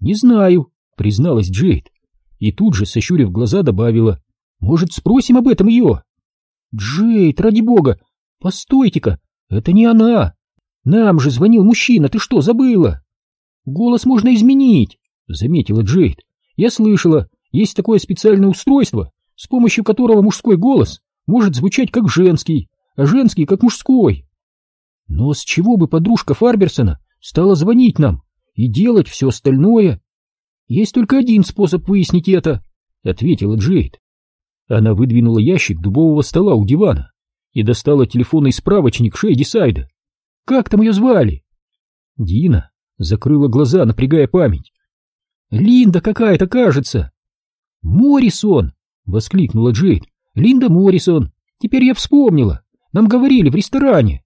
Не знаю, призналась Джейд. И тут же, сощурив глаза, добавила. Может, спросим об этом ее? Джейд, ради бога, постойте-ка, это не она. Нам же звонил мужчина, ты что, забыла? Голос можно изменить, заметила Джейд. Я слышала, есть такое специальное устройство, с помощью которого мужской голос может звучать как женский, а женский как мужской. Но с чего бы подружка Фарберсона стала звонить нам и делать все остальное? Есть только один способ выяснить это, — ответила Джейд. Она выдвинула ящик дубового стола у дивана и достала телефонный справочник Шейди Сайда. Как там ее звали? Дина закрыла глаза, напрягая память. Линда какая-то, кажется. Моррисон! — воскликнула Джейд. Линда Моррисон. Теперь я вспомнила. Нам говорили в ресторане.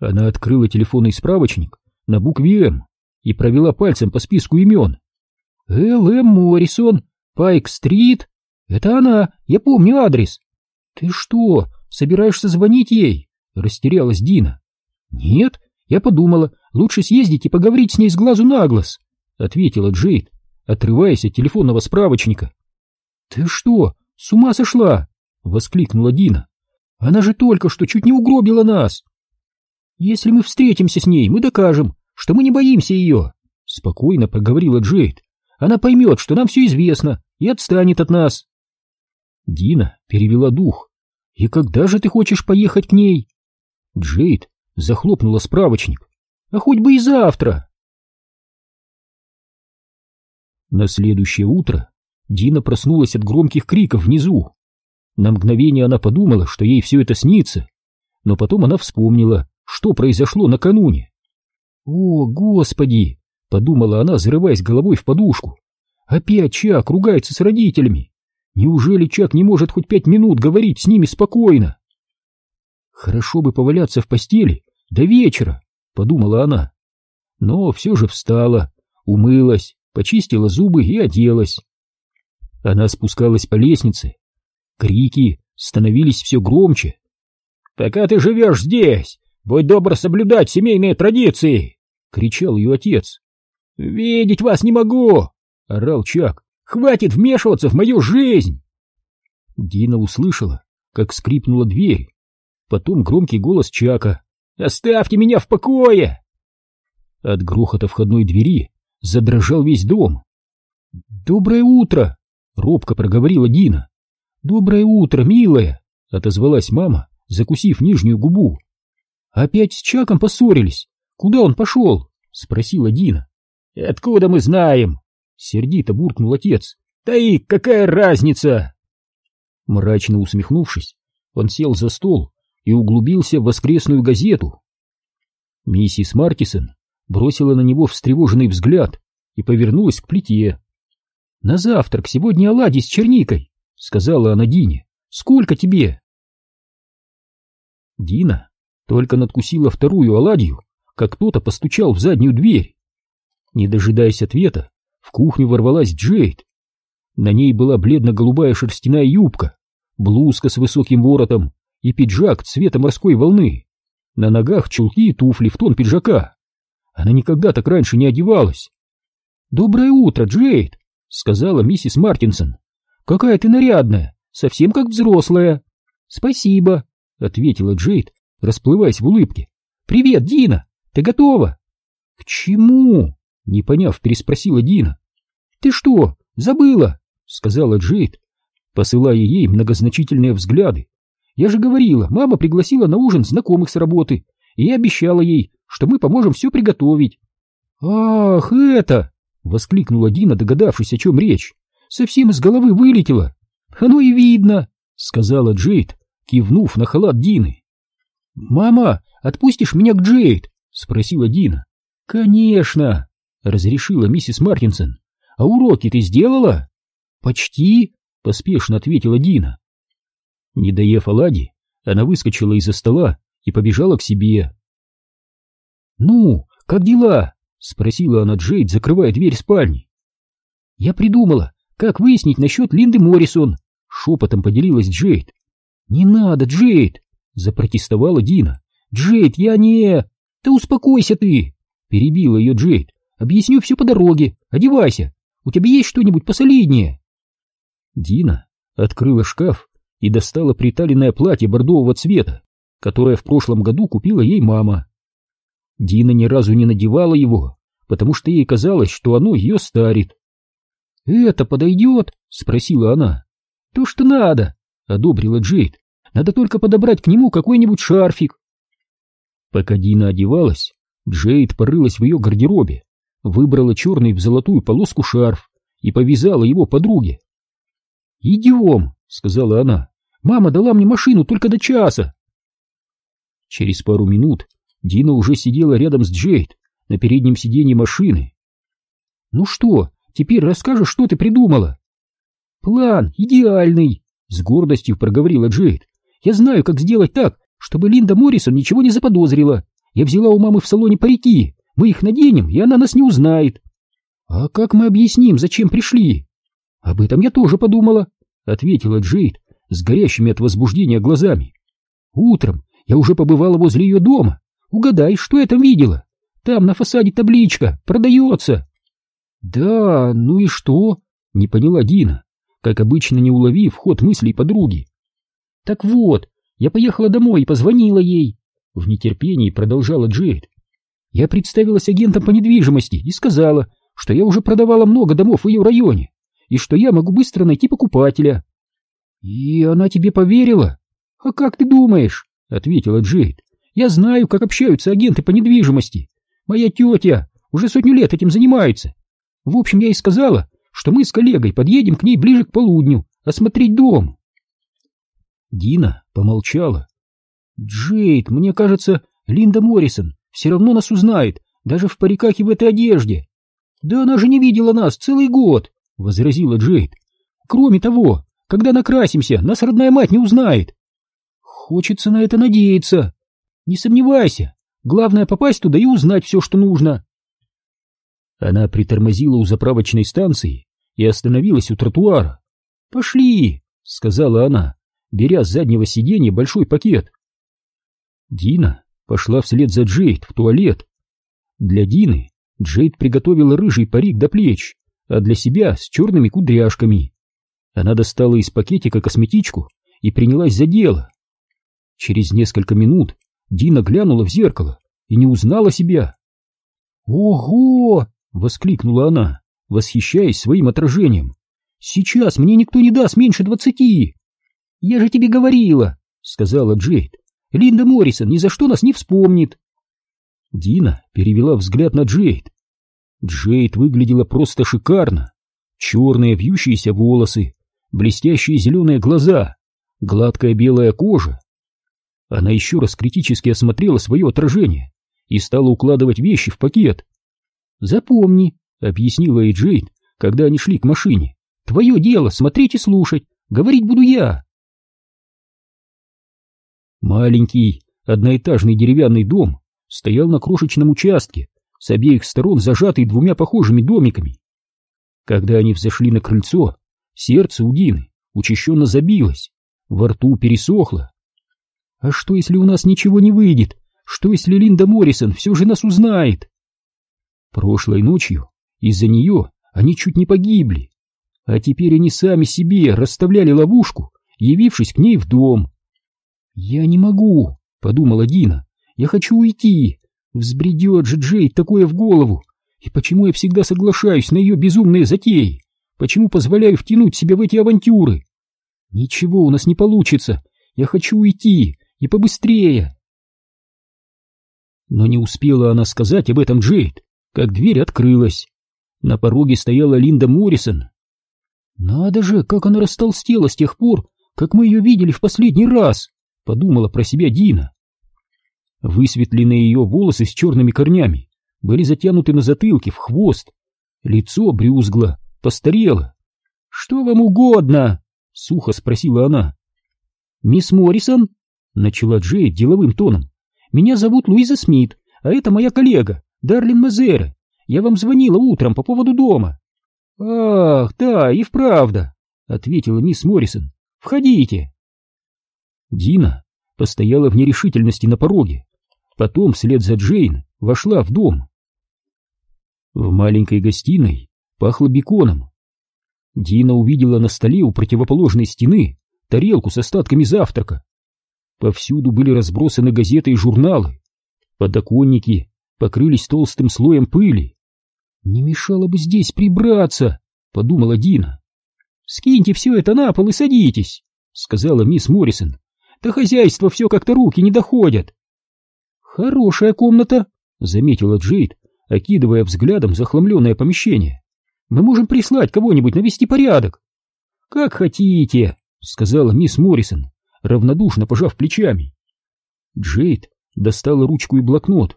Она открыла телефонный справочник на букве «М» и провела пальцем по списку имен. «Л.М. Моррисон, Пайк-стрит. Это она, я помню адрес». «Ты что, собираешься звонить ей?» — растерялась Дина. «Нет, я подумала, лучше съездить и поговорить с ней с глазу на глаз», — ответила Джейд, отрываясь от телефонного справочника. «Ты что, с ума сошла?» — воскликнула Дина. «Она же только что чуть не угробила нас!» «Если мы встретимся с ней, мы докажем, что мы не боимся ее!» — спокойно проговорила Джейд. «Она поймет, что нам все известно, и отстанет от нас!» Дина перевела дух. «И когда же ты хочешь поехать к ней?» Джейд захлопнула справочник. «А хоть бы и завтра!» На следующее утро Дина проснулась от громких криков внизу. На мгновение она подумала, что ей все это снится, но потом она вспомнила, что произошло накануне. «О, Господи!» — подумала она, зарываясь головой в подушку. «Опять Чак ругается с родителями! Неужели Чак не может хоть пять минут говорить с ними спокойно?» «Хорошо бы поваляться в постели до вечера», — подумала она. Но все же встала, умылась, почистила зубы и оделась. Она спускалась по лестнице. Крики становились все громче. «Пока ты живешь здесь, будь добр соблюдать семейные традиции!» — кричал ее отец. «Видеть вас не могу!» — орал Чак. «Хватит вмешиваться в мою жизнь!» Дина услышала, как скрипнула дверь. Потом громкий голос Чака. «Оставьте меня в покое!» От грохота входной двери задрожал весь дом. «Доброе утро!» — робко проговорила Дина. «Доброе утро, милая!» — отозвалась мама, закусив нижнюю губу. «Опять с Чаком поссорились? Куда он пошел?» — спросила Дина. «Откуда мы знаем?» — сердито буркнул отец. «Да и какая разница?» Мрачно усмехнувшись, он сел за стол и углубился в воскресную газету. Миссис Мартисон бросила на него встревоженный взгляд и повернулась к плите. «На завтрак сегодня оладьи с черникой», — сказала она Дине. «Сколько тебе?» Дина только надкусила вторую оладью, как кто-то постучал в заднюю дверь. Не дожидаясь ответа, в кухню ворвалась Джейд. На ней была бледно-голубая шерстяная юбка, блузка с высоким воротом и пиджак цвета морской волны. На ногах чулки и туфли в тон пиджака. Она никогда так раньше не одевалась. «Доброе утро, Джейд!» — сказала миссис Мартинсон. «Какая ты нарядная, совсем как взрослая». «Спасибо», — ответила Джейд, расплываясь в улыбке. «Привет, Дина! Ты готова?» «К чему?» — не поняв, переспросила Дина. «Ты что, забыла?» — сказала Джейд, посылая ей многозначительные взгляды. «Я же говорила, мама пригласила на ужин знакомых с работы, и обещала ей, что мы поможем все приготовить». «Ах, это!» — воскликнула Дина, догадавшись, о чем речь. «Совсем из головы вылетело!» «Оно и видно!» — сказала Джейд, кивнув на халат Дины. «Мама, отпустишь меня к Джейд?» — спросила Дина. «Конечно!» — разрешила миссис Мартинсон. «А уроки ты сделала?» «Почти!» — поспешно ответила Дина. Не доев оладьи, она выскочила из-за стола и побежала к себе. «Ну, как дела?» — спросила она Джейд, закрывая дверь спальни. «Я придумала, как выяснить насчет Линды Моррисон», — шепотом поделилась Джейд. «Не надо, Джейд!» — запротестовала Дина. «Джейд, я не...» «Да успокойся ты!» — перебила ее Джейд. «Объясню все по дороге. Одевайся. У тебя есть что-нибудь посолиднее?» Дина открыла шкаф и достала приталенное платье бордового цвета, которое в прошлом году купила ей мама. Дина ни разу не надевала его, потому что ей казалось, что оно ее старит. «Это подойдет?» — спросила она. «То, что надо», — одобрила Джейд. «Надо только подобрать к нему какой-нибудь шарфик». Пока Дина одевалась, Джейд порылась в ее гардеробе, выбрала черный в золотую полоску шарф и повязала его подруге. «Идем», — сказала она. «Мама дала мне машину только до часа». Через пару минут Дина уже сидела рядом с Джейд на переднем сиденье машины. «Ну что, теперь расскажешь, что ты придумала?» «План идеальный!» — с гордостью проговорила Джейд. «Я знаю, как сделать так, чтобы Линда Моррисон ничего не заподозрила. Я взяла у мамы в салоне парики. Мы их наденем, и она нас не узнает. А как мы объясним, зачем пришли? Об этом я тоже подумала, ответила Джейд с горящими от возбуждения глазами. Утром я уже побывала возле ее дома. Угадай, что я там видела? Там на фасаде табличка «Продается». Да, ну и что? Не поняла Дина, как обычно не уловив ход мыслей подруги. Так вот, я поехала домой и позвонила ей. В нетерпении продолжала Джейд. Я представилась агентом по недвижимости и сказала, что я уже продавала много домов в ее районе и что я могу быстро найти покупателя. И она тебе поверила? А как ты думаешь? Ответила Джейд. Я знаю, как общаются агенты по недвижимости. Моя тетя уже сотню лет этим занимается. В общем, я ей сказала, что мы с коллегой подъедем к ней ближе к полудню осмотреть дом. Дина помолчала. Джейд, мне кажется, Линда Моррисон все равно нас узнает, даже в париках и в этой одежде. Да она же не видела нас целый год, возразила Джейд. Кроме того, когда накрасимся, нас родная мать не узнает. Хочется на это надеяться. Не сомневайся, главное попасть туда и узнать все, что нужно. Она притормозила у заправочной станции и остановилась у тротуара. «Пошли!» — сказала она, беря с заднего сиденья большой пакет. Дина пошла вслед за Джейд в туалет. Для Дины Джейд приготовила рыжий парик до плеч, а для себя с черными кудряшками. Она достала из пакетика косметичку и принялась за дело. Через несколько минут Дина глянула в зеркало и не узнала себя. «Ого!» — воскликнула она, восхищаясь своим отражением. «Сейчас мне никто не даст меньше двадцати!» «Я же тебе говорила!» — сказала Джейд. «Линда Моррисон ни за что нас не вспомнит!» Дина перевела взгляд на Джейд. Джейд выглядела просто шикарно. Черные вьющиеся волосы, блестящие зеленые глаза, гладкая белая кожа. Она еще раз критически осмотрела свое отражение и стала укладывать вещи в пакет. «Запомни», — объяснила ей Джейд, когда они шли к машине, — «твое дело смотреть и слушать, говорить буду я». Маленький одноэтажный деревянный дом стоял на крошечном участке, с обеих сторон зажатый двумя похожими домиками. Когда они взошли на крыльцо, сердце у Дины учащенно забилось, во рту пересохло. «А что, если у нас ничего не выйдет? Что, если Линда Моррисон все же нас узнает?» Прошлой ночью из-за нее они чуть не погибли, а теперь они сами себе расставляли ловушку, явившись к ней в дом. «Я не могу», — подумала Дина, — «я хочу уйти, Взбредет же Джейд такое в голову. И почему я всегда соглашаюсь на ее безумные затеи? Почему позволяю втянуть себя в эти авантюры? Ничего у нас не получится. Я хочу уйти. И побыстрее. Но не успела она сказать об этом Джейд, как дверь открылась. На пороге стояла Линда Моррисон. «Надо же, как она растолстела с тех пор, как мы ее видели в последний раз!» — подумала про себя Дина. Высветленные ее волосы с черными корнями были затянуты на затылке в хвост. Лицо брюзгло, постарело. — Что вам угодно? — сухо спросила она. — Мисс Моррисон? — начала Джей деловым тоном. — Меня зовут Луиза Смит, а это моя коллега, Дарлин Мазере. Я вам звонила утром по поводу дома. — Ах, да, и вправду, — ответила мисс Моррисон. — Входите. Дина постояла в нерешительности на пороге. Потом, вслед за Джейн, вошла в дом. В маленькой гостиной пахло беконом. Дина увидела на столе у противоположной стены тарелку с остатками завтрака. Повсюду были разбросаны газеты и журналы. Подоконники покрылись толстым слоем пыли. «Не мешало бы здесь прибраться», — подумала Дина. «Скиньте все это на пол и садитесь», — сказала мисс Моррисон. «Да хозяйство все как-то руки не доходят». «Хорошая комната», — заметила Джейд, окидывая взглядом захламленное помещение. «Мы можем прислать кого-нибудь навести порядок». «Как хотите», — сказала мисс Моррисон, равнодушно пожав плечами. Джейд достала ручку и блокнот.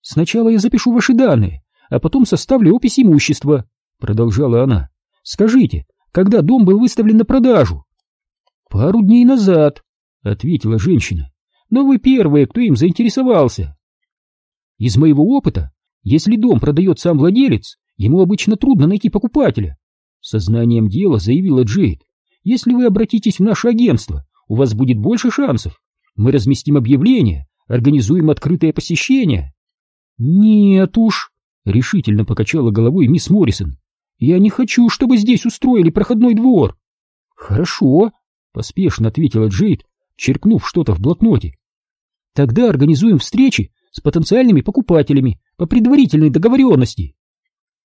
«Сначала я запишу ваши данные, а потом составлю опись имущества», — продолжала она. «Скажите, когда дом был выставлен на продажу?» «Пару дней назад», — ответила женщина но вы первые, кто им заинтересовался. Из моего опыта, если дом продает сам владелец, ему обычно трудно найти покупателя. Сознанием дела заявила Джейд. Если вы обратитесь в наше агентство, у вас будет больше шансов. Мы разместим объявление, организуем открытое посещение. Нет уж, решительно покачала головой мисс Моррисон. Я не хочу, чтобы здесь устроили проходной двор. Хорошо, поспешно ответила Джейд, черкнув что-то в блокноте. Тогда организуем встречи с потенциальными покупателями по предварительной договоренности.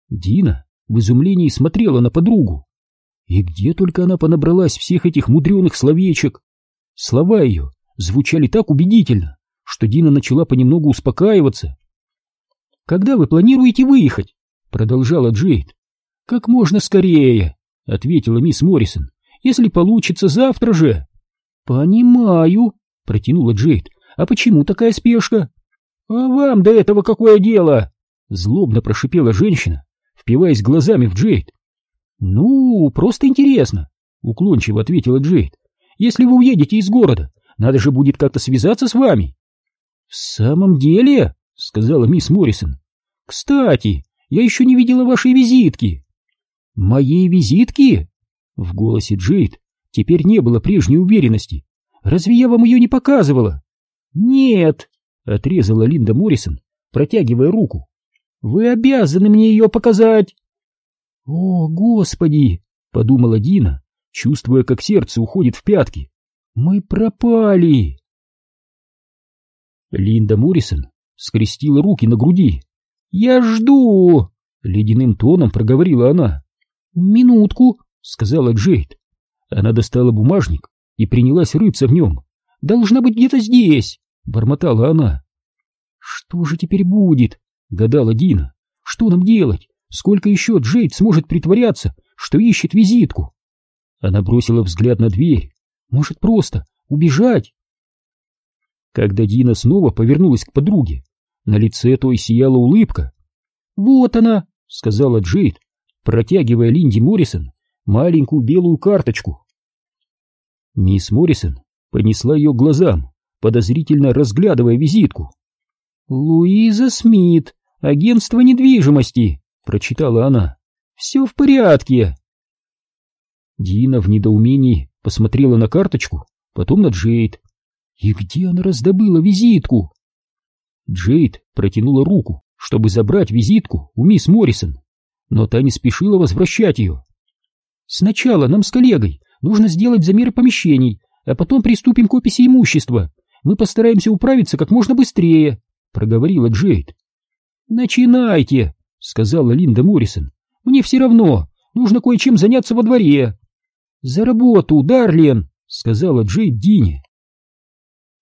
Дина в изумлении смотрела на подругу. И где только она понабралась всех этих мудреных словечек. Слова ее звучали так убедительно, что Дина начала понемногу успокаиваться. «Когда вы планируете выехать?» — продолжала Джейд. «Как можно скорее», — ответила мисс Моррисон. «Если получится, завтра же». «Понимаю», — протянула Джейд. «А почему такая спешка?» «А вам до этого какое дело?» — злобно прошипела женщина, впиваясь глазами в Джейд. «Ну, просто интересно», — уклончиво ответила Джейд. «Если вы уедете из города, надо же будет как-то связаться с вами». «В самом деле?» — сказала мисс Моррисон. «Кстати, я еще не видела вашей визитки». «Моей визитки?» В голосе Джейд теперь не было прежней уверенности. «Разве я вам ее не показывала?» «Нет», — отрезала Линда Моррисон, протягивая руку. «Вы обязаны мне ее показать!» «О, Господи!» — подумала Дина, чувствуя, как сердце уходит в пятки. «Мы пропали!» Линда Моррисон скрестила руки на груди. «Я жду!» — ледяным тоном проговорила она. «Минутку!» — сказала Джейд. Она достала бумажник и принялась рыться в нем. «Должна быть где-то здесь!» — бормотала она. «Что же теперь будет?» — гадала Дина. «Что нам делать? Сколько еще Джейд сможет притворяться, что ищет визитку?» Она бросила взгляд на дверь. «Может, просто убежать?» Когда Дина снова повернулась к подруге, на лице той сияла улыбка. «Вот она!» — сказала Джейд, протягивая Линди Моррисон маленькую белую карточку. Мисс Моррисон поднесла ее глазам, подозрительно разглядывая визитку. «Луиза Смит, агентство недвижимости», — прочитала она. «Все в порядке». Дина в недоумении посмотрела на карточку, потом на Джейд. И где она раздобыла визитку? Джейд протянула руку, чтобы забрать визитку у мисс Моррисон, но та не спешила возвращать ее. «Сначала нам с коллегой нужно сделать замеры помещений, а потом приступим к описи имущества. Мы постараемся управиться как можно быстрее», — проговорила Джейд. «Начинайте», — сказала Линда Моррисон. «Мне все равно, нужно кое-чем заняться во дворе». «За работу, Дарлен», — сказала Джейд Дине.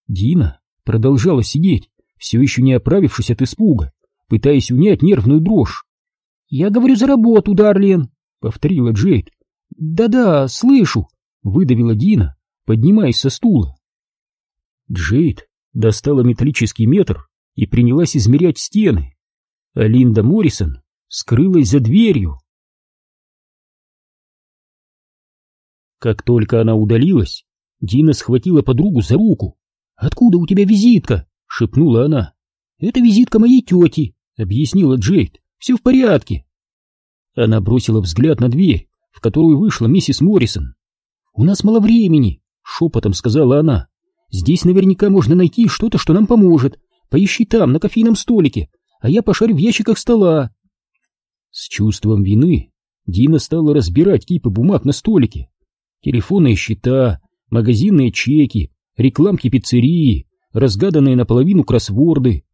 Дина продолжала сидеть, все еще не оправившись от испуга, пытаясь унять нервную дрожь. «Я говорю за работу, Дарлен», — повторила Джейд. «Да-да, слышу», — выдавила Дина, поднимаясь со стула. Джейд достала металлический метр и принялась измерять стены, а Линда Моррисон скрылась за дверью. Как только она удалилась, Дина схватила подругу за руку. «Откуда у тебя визитка?» — шепнула она. «Это визитка моей тети», — объяснила Джейд. «Все в порядке». Она бросила взгляд на дверь, в которую вышла миссис Моррисон. «У нас мало времени», — шепотом сказала она. «Здесь наверняка можно найти что-то, что нам поможет. Поищи там, на кофейном столике, а я пошарю в ящиках стола». С чувством вины Дина стала разбирать кипы бумаг на столике. Телефонные счета, магазинные чеки, рекламки пиццерии, разгаданные наполовину кроссворды.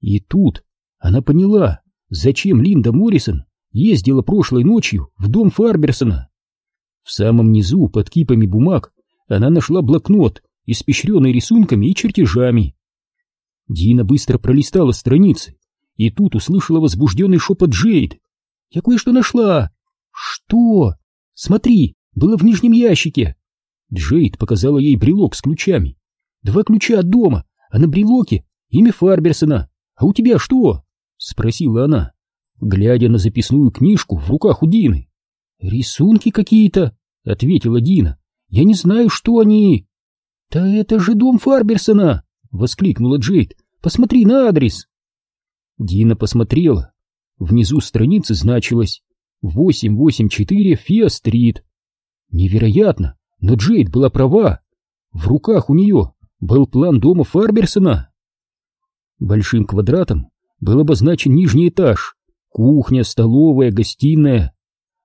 И тут она поняла, зачем Линда Моррисон ездила прошлой ночью в дом Фарберсона. В самом низу, под кипами бумаг, она нашла блокнот, испещренный рисунками и чертежами. Дина быстро пролистала страницы, и тут услышала возбужденный шепот Джейд. «Я кое-что нашла!» «Что?» «Смотри, было в нижнем ящике!» Джейд показала ей брелок с ключами. «Два ключа от дома, а на брелоке имя Фарберсона. А у тебя что?» — спросила она, глядя на записную книжку в руках у Дины. «Рисунки какие-то», — ответила Дина. «Я не знаю, что они...» «Да это же дом Фарберсона!» — воскликнула Джейд. «Посмотри на адрес!» Дина посмотрела. Внизу страницы значилось 884 Фиа-стрит. Невероятно, но Джейд была права. В руках у нее был план дома Фарберсона. Большим квадратом был обозначен нижний этаж, кухня, столовая, гостиная.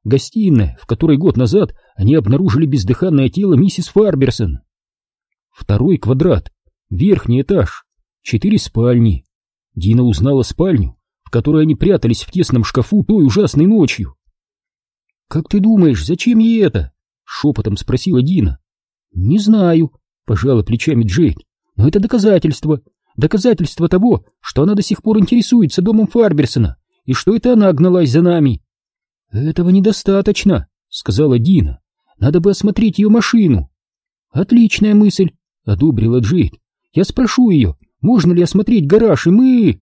Гостиная, в которой год назад они обнаружили бездыханное тело миссис Фарберсон. Второй квадрат, верхний этаж, четыре спальни. Дина узнала спальню, в которой они прятались в тесном шкафу той ужасной ночью. «Как ты думаешь, зачем ей это?» — шепотом спросила Дина. «Не знаю», — пожала плечами Джейд, — «но это доказательство. Доказательство того, что она до сих пор интересуется домом Фарберсона, и что это она гналась за нами». «Этого недостаточно», — сказала Дина. «Надо бы осмотреть ее машину». «Отличная мысль», — одобрила Джейд. «Я спрошу ее, можно ли осмотреть гараж, и мы...»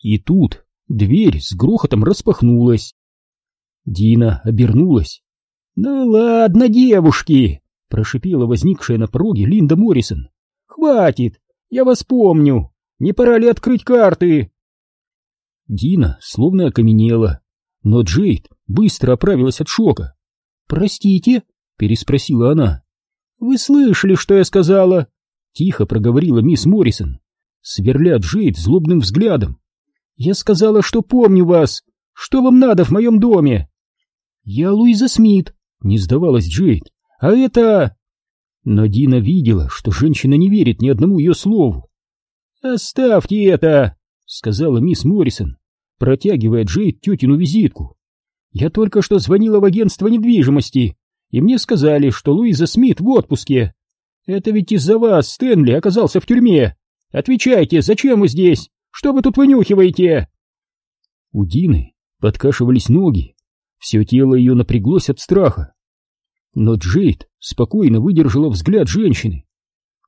И тут дверь с грохотом распахнулась. Дина обернулась. «Ну ладно, девушки!» — прошипела возникшая на пороге Линда Моррисон. «Хватит! Я вас помню! Не пора ли открыть карты?» Дина словно окаменела, но Джейд быстро оправилась от шока. «Простите?» — переспросила она. «Вы слышали, что я сказала?» — тихо проговорила мисс Моррисон, сверля Джейд злобным взглядом. «Я сказала, что помню вас. Что вам надо в моем доме?» «Я Луиза Смит», — не сдавалась Джейд. «А это...» Но Дина видела, что женщина не верит ни одному ее слову. «Оставьте это!» — сказала мисс Моррисон, протягивая Джейд тетину визитку. «Я только что звонила в агентство недвижимости, и мне сказали, что Луиза Смит в отпуске. Это ведь из-за вас Стэнли оказался в тюрьме. Отвечайте, зачем вы здесь? Что вы тут вынюхиваете?» У Дины подкашивались ноги, все тело ее напряглось от страха. Но Джейд спокойно выдержала взгляд женщины.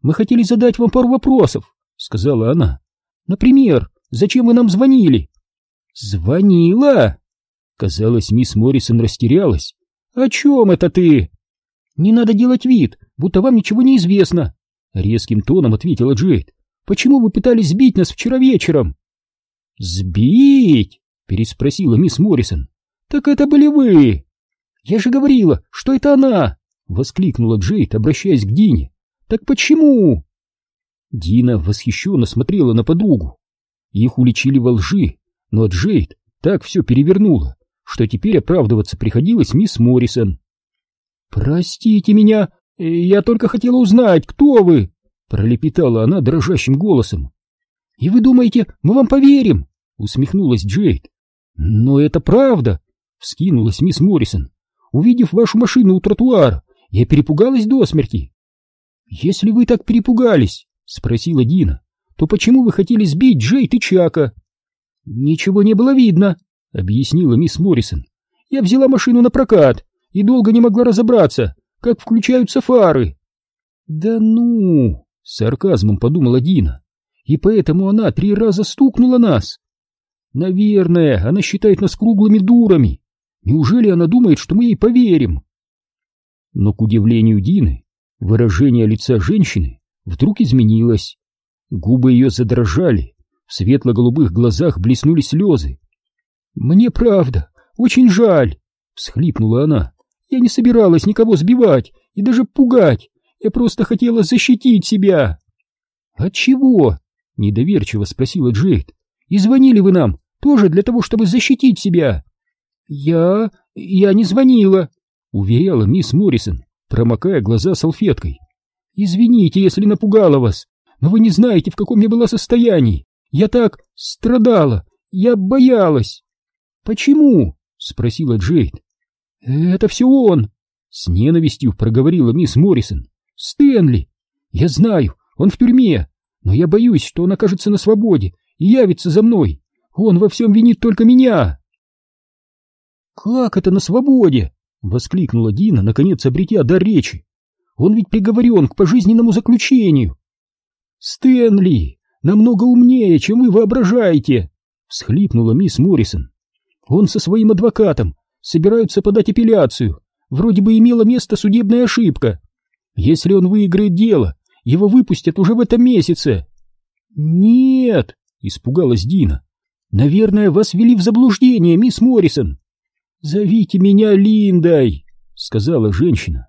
«Мы хотели задать вам пару вопросов», — сказала она. «Например, зачем вы нам звонили?» «Звонила?» Казалось, мисс Моррисон растерялась. «О чем это ты?» «Не надо делать вид, будто вам ничего не известно», — резким тоном ответила Джейд. «Почему вы пытались сбить нас вчера вечером?» «Сбить?» — переспросила мисс Моррисон. «Так это были вы!» «Я же говорила, что это она!» — воскликнула Джейд, обращаясь к Дине. «Так почему?» Дина восхищенно смотрела на подругу. Их уличили во лжи, но Джейд так все перевернула, что теперь оправдываться приходилось мисс Моррисон. «Простите меня, я только хотела узнать, кто вы!» — пролепетала она дрожащим голосом. «И вы думаете, мы вам поверим?» — усмехнулась Джейд. «Но это правда!» — вскинулась мисс Моррисон. «Увидев вашу машину у тротуара, я перепугалась до смерти». «Если вы так перепугались, — спросила Дина, — то почему вы хотели сбить Джейд и Чака?» «Ничего не было видно», — объяснила мисс Моррисон. «Я взяла машину на прокат и долго не могла разобраться, как включаются фары». «Да ну!» — с сарказмом подумала Дина. «И поэтому она три раза стукнула нас». «Наверное, она считает нас круглыми дурами. Неужели она думает, что мы ей поверим?» Но, к удивлению Дины, выражение лица женщины вдруг изменилось. Губы ее задрожали, в светло-голубых глазах блеснули слезы. «Мне правда, очень жаль!» — всхлипнула она. «Я не собиралась никого сбивать и даже пугать. Я просто хотела защитить себя». «От чего?» — недоверчиво спросила Джейд. «И звонили вы нам тоже для того, чтобы защитить себя». «Я... я не звонила», — уверяла мисс Моррисон, промокая глаза салфеткой. «Извините, если напугала вас, но вы не знаете, в каком я была состоянии. Я так страдала, я боялась. Почему? спросила Джейд. Это все он, с ненавистью проговорила мисс Моррисон. Стэнли. Я знаю, он в тюрьме, но я боюсь, что он окажется на свободе и явится за мной. Он во всем винит только меня. Как это на свободе? воскликнула Дина, наконец обретя дар речи. Он ведь приговорен к пожизненному заключению. Стэнли, намного умнее, чем вы воображаете!» — всхлипнула мисс Моррисон. «Он со своим адвокатом собираются подать апелляцию. Вроде бы имела место судебная ошибка. Если он выиграет дело, его выпустят уже в этом месяце». «Нет!» — испугалась Дина. Наверное, вас ввели в заблуждение, мисс Моррисон. Зовите меня Линдой, сказала женщина.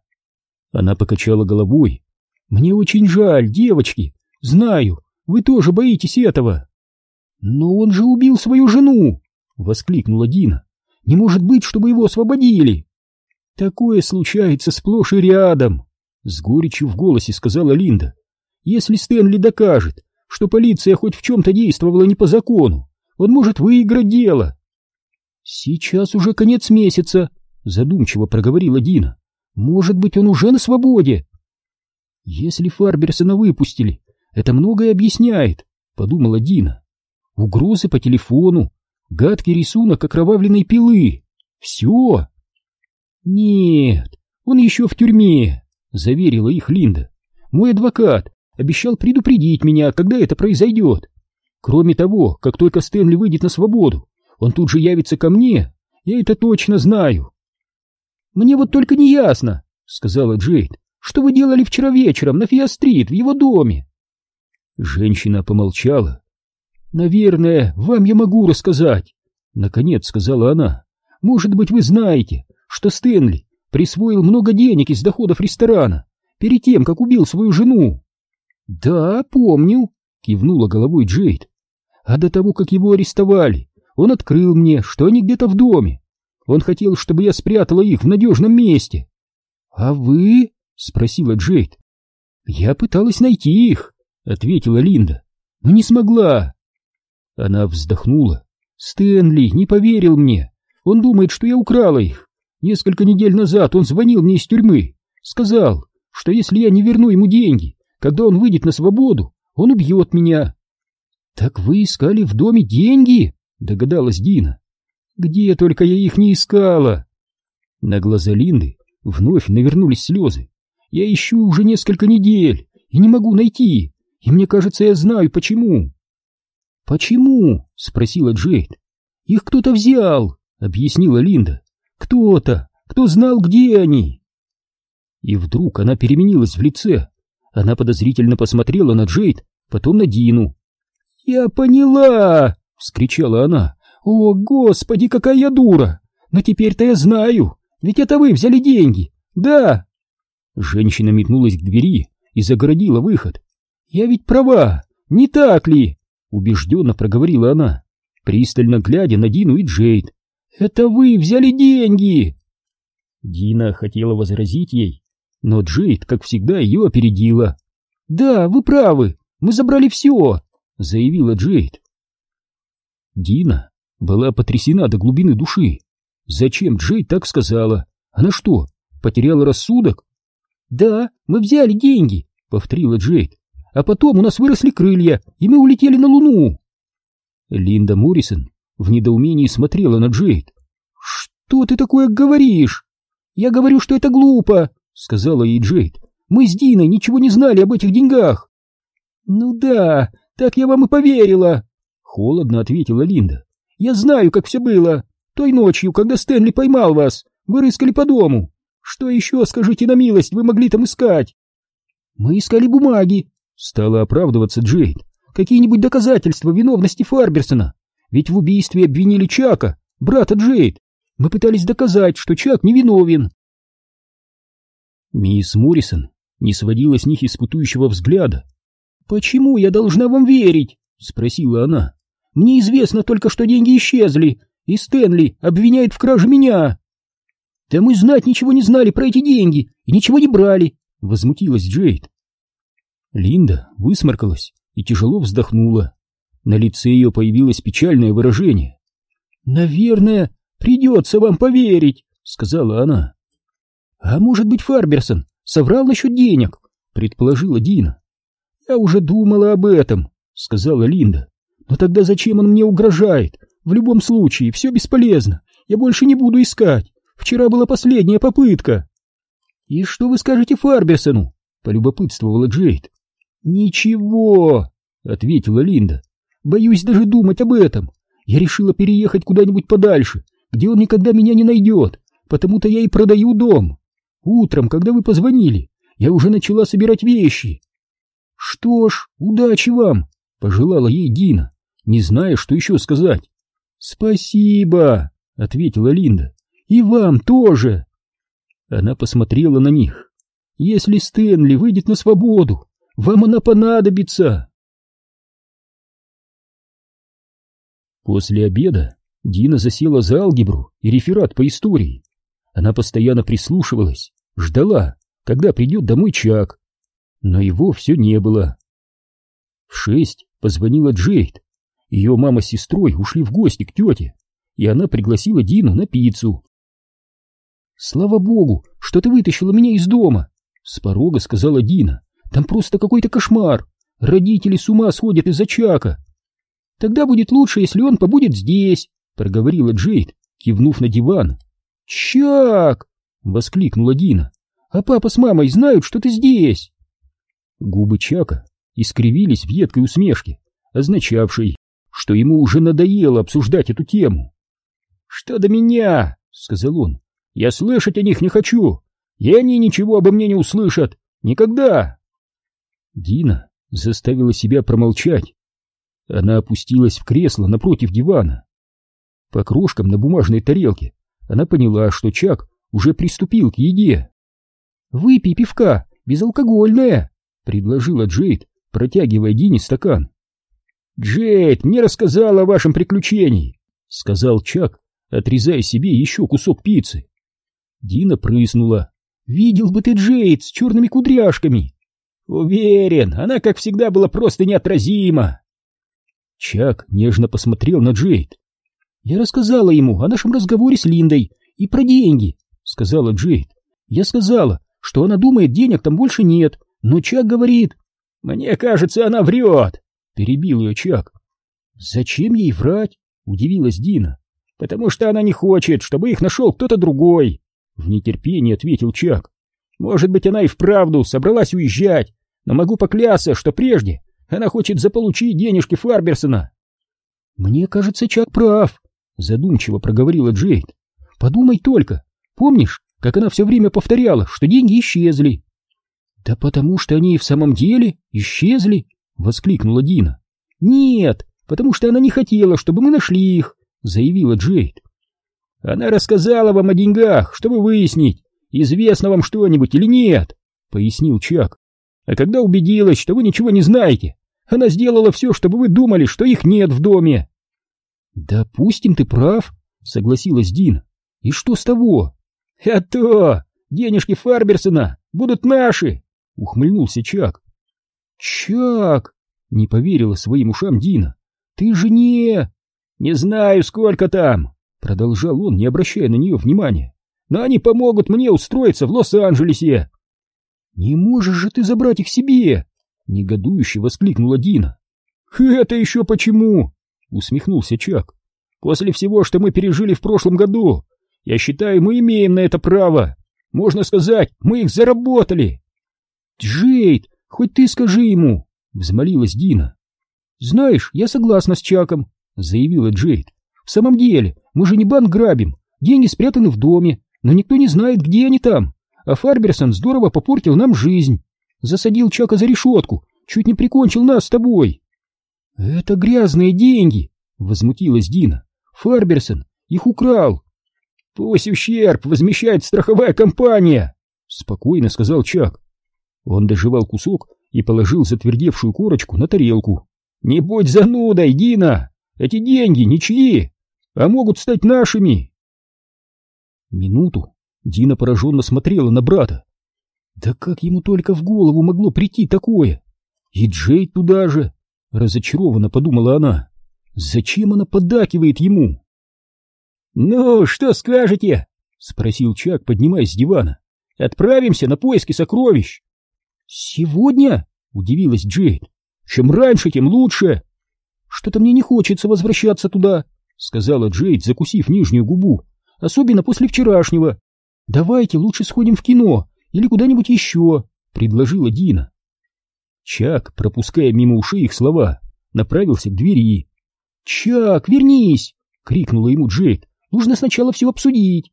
Она покачала головой. Мне очень жаль, девочки. Знаю, вы тоже боитесь этого. Но он же убил свою жену, воскликнула Дина. Не может быть, чтобы его освободили. Такое случается сплошь и рядом, с горечью в голосе сказала Линда. Если Стэнли докажет, что полиция хоть в чем-то действовала не по закону, он может выиграть дело. Сейчас уже конец месяца, задумчиво проговорила Дина. Может быть, он уже на свободе? Если Фарберсона выпустили, это многое объясняет, подумала Дина. Угрозы по телефону, гадкий рисунок окровавленной пилы. Все. Нет, он еще в тюрьме, заверила их Линда. Мой адвокат обещал предупредить меня, когда это произойдет. Кроме того, как только Стэнли выйдет на свободу, он тут же явится ко мне. Я это точно знаю. Мне вот только не ясно, сказала Джейд, что вы делали вчера вечером на Фиа-стрит в его доме. Женщина помолчала. Наверное, вам я могу рассказать, наконец сказала она. Может быть, вы знаете, что Стэнли присвоил много денег из доходов ресторана перед тем, как убил свою жену. Да, помню, кивнула головой Джейд. А до того, как его арестовали, он открыл мне, что они где-то в доме. Он хотел, чтобы я спрятала их в надежном месте. — А вы? — спросила Джейд. — Я пыталась найти их, — ответила Линда, — но не смогла. Она вздохнула. Стэнли не поверил мне. Он думает, что я украла их. Несколько недель назад он звонил мне из тюрьмы. Сказал, что если я не верну ему деньги, когда он выйдет на свободу, он убьет меня. «Так вы искали в доме деньги?» — догадалась Дина. «Где только я их не искала!» На глаза Линды вновь навернулись слезы. «Я ищу уже несколько недель и не могу найти, и мне кажется, я знаю, почему». «Почему?» — спросила Джейд. «Их кто-то взял», — объяснила Линда. «Кто-то, кто знал, где они». И вдруг она переменилась в лице. Она подозрительно посмотрела на Джейд, потом на Дину. «Я поняла!» — вскричала она. «О, господи, какая я дура! Но теперь-то я знаю, ведь это вы взяли деньги, да!» Женщина метнулась к двери и загородила выход. «Я ведь права, не так ли?» — убежденно проговорила она, пристально глядя на Дину и Джейд. «Это вы взяли деньги!» Дина хотела возразить ей, но Джейд, как всегда, ее опередила. «Да, вы правы, мы забрали все, — заявила Джейд. Дина была потрясена до глубины души. Зачем Джейд так сказала? Она что, потеряла рассудок? «Да, мы взяли деньги», — повторила Джейд. «А потом у нас выросли крылья, и мы улетели на Луну». Линда Моррисон в недоумении смотрела на Джейд. «Что ты такое говоришь?» «Я говорю, что это глупо», — сказала ей Джейд. «Мы с Диной ничего не знали об этих деньгах». «Ну да, так я вам и поверила!» Холодно ответила Линда. «Я знаю, как все было. Той ночью, когда Стэнли поймал вас, вы рыскали по дому. Что еще, скажите на милость, вы могли там искать?» «Мы искали бумаги», — стала оправдываться Джейд. «Какие-нибудь доказательства виновности Фарберсона? Ведь в убийстве обвинили Чака, брата Джейд. Мы пытались доказать, что Чак невиновен». Мисс Моррисон не сводила с них испытующего взгляда, «Почему я должна вам верить?» — спросила она. «Мне известно только, что деньги исчезли, и Стэнли обвиняет в краже меня». «Да мы знать ничего не знали про эти деньги и ничего не брали», — возмутилась Джейд. Линда высморкалась и тяжело вздохнула. На лице ее появилось печальное выражение. «Наверное, придется вам поверить», — сказала она. «А может быть, Фарберсон соврал насчет денег?» — предположила Дина. «Я уже думала об этом», — сказала Линда. «Но тогда зачем он мне угрожает? В любом случае, все бесполезно. Я больше не буду искать. Вчера была последняя попытка». «И что вы скажете Фарберсону?» — полюбопытствовала Джейд. «Ничего», — ответила Линда. «Боюсь даже думать об этом. Я решила переехать куда-нибудь подальше, где он никогда меня не найдет, потому-то я и продаю дом. Утром, когда вы позвонили, я уже начала собирать вещи, «Что ж, удачи вам!» — пожелала ей Дина, не зная, что еще сказать. «Спасибо!» — ответила Линда. «И вам тоже!» Она посмотрела на них. «Если Стэнли выйдет на свободу, вам она понадобится!» После обеда Дина засела за алгебру и реферат по истории. Она постоянно прислушивалась, ждала, когда придет домой Чак. Но его все не было. В шесть позвонила Джейд. Ее мама с сестрой ушли в гости к тете, и она пригласила Дину на пиццу. «Слава богу, что ты вытащила меня из дома!» С порога сказала Дина. «Там просто какой-то кошмар! Родители с ума сходят из-за Чака!» «Тогда будет лучше, если он побудет здесь!» Проговорила Джейд, кивнув на диван. «Чак!» — воскликнула Дина. «А папа с мамой знают, что ты здесь!» Губы Чака искривились в едкой усмешке, означавшей, что ему уже надоело обсуждать эту тему. «Что до меня?» — сказал он. «Я слышать о них не хочу, и они ничего обо мне не услышат. Никогда!» Дина заставила себя промолчать. Она опустилась в кресло напротив дивана. По крошкам на бумажной тарелке она поняла, что Чак уже приступил к еде. «Выпей пивка, безалкогольное!» — предложила Джейд, протягивая Дине стакан. «Джейд мне рассказала о вашем приключении», — сказал Чак, отрезая себе еще кусок пиццы. Дина прыснула. «Видел бы ты Джейд с черными кудряшками!» «Уверен, она, как всегда, была просто неотразима!» Чак нежно посмотрел на Джейд. «Я рассказала ему о нашем разговоре с Линдой и про деньги», — сказала Джейд. «Я сказала, что она думает, денег там больше нет, но Чак говорит...» «Мне кажется, она врет!» — перебил ее Чак. «Зачем ей врать?» — удивилась Дина. «Потому что она не хочет, чтобы их нашел кто-то другой!» В нетерпении ответил Чак. «Может быть, она и вправду собралась уезжать, но могу поклясться, что прежде она хочет заполучить денежки Фарберсона!» «Мне кажется, Чак прав», — задумчиво проговорила Джейд. «Подумай только, помнишь, как она все время повторяла, что деньги исчезли?» «Да потому что они и в самом деле исчезли!» — воскликнула Дина. «Нет, потому что она не хотела, чтобы мы нашли их», — заявила Джейд. «Она рассказала вам о деньгах, чтобы выяснить, известно вам что-нибудь или нет», — пояснил Чак. «А когда убедилась, что вы ничего не знаете, она сделала все, чтобы вы думали, что их нет в доме». «Допустим, ты прав», — согласилась Дина. «И что с того?» «А то! Денежки Фарберсона будут наши!» — ухмыльнулся Чак. «Чак!» — не поверила своим ушам Дина. «Ты же не...» «Не знаю, сколько там!» — продолжал он, не обращая на нее внимания. «Но они помогут мне устроиться в Лос-Анджелесе!» «Не можешь же ты забрать их себе!» — негодующе воскликнула Дина. «Это еще почему?» — усмехнулся Чак. «После всего, что мы пережили в прошлом году, я считаю, мы имеем на это право. Можно сказать, мы их заработали!» «Джейд, хоть ты скажи ему!» — взмолилась Дина. «Знаешь, я согласна с Чаком», — заявила Джейд. «В самом деле, мы же не банк грабим, деньги спрятаны в доме, но никто не знает, где они там, а Фарберсон здорово попортил нам жизнь. Засадил Чака за решетку, чуть не прикончил нас с тобой». «Это грязные деньги», — возмутилась Дина. «Фарберсон их украл». «Пусть ущерб возмещает страховая компания», — спокойно сказал Чак. Он доживал кусок и положил затвердевшую корочку на тарелку. «Не будь занудой, Дина! Эти деньги ничьи, а могут стать нашими!» Минуту Дина пораженно смотрела на брата. Да как ему только в голову могло прийти такое? И Джей туда же! Разочарованно подумала она. Зачем она поддакивает ему? «Ну, что скажете?» — спросил Чак, поднимаясь с дивана. «Отправимся на поиски сокровищ!» «Сегодня?» — удивилась Джейд. «Чем раньше, тем лучше!» «Что-то мне не хочется возвращаться туда», — сказала Джейд, закусив нижнюю губу. «Особенно после вчерашнего. Давайте лучше сходим в кино или куда-нибудь еще», — предложила Дина. Чак, пропуская мимо ушей их слова, направился к двери. «Чак, вернись!» — крикнула ему Джейд. «Нужно сначала все обсудить».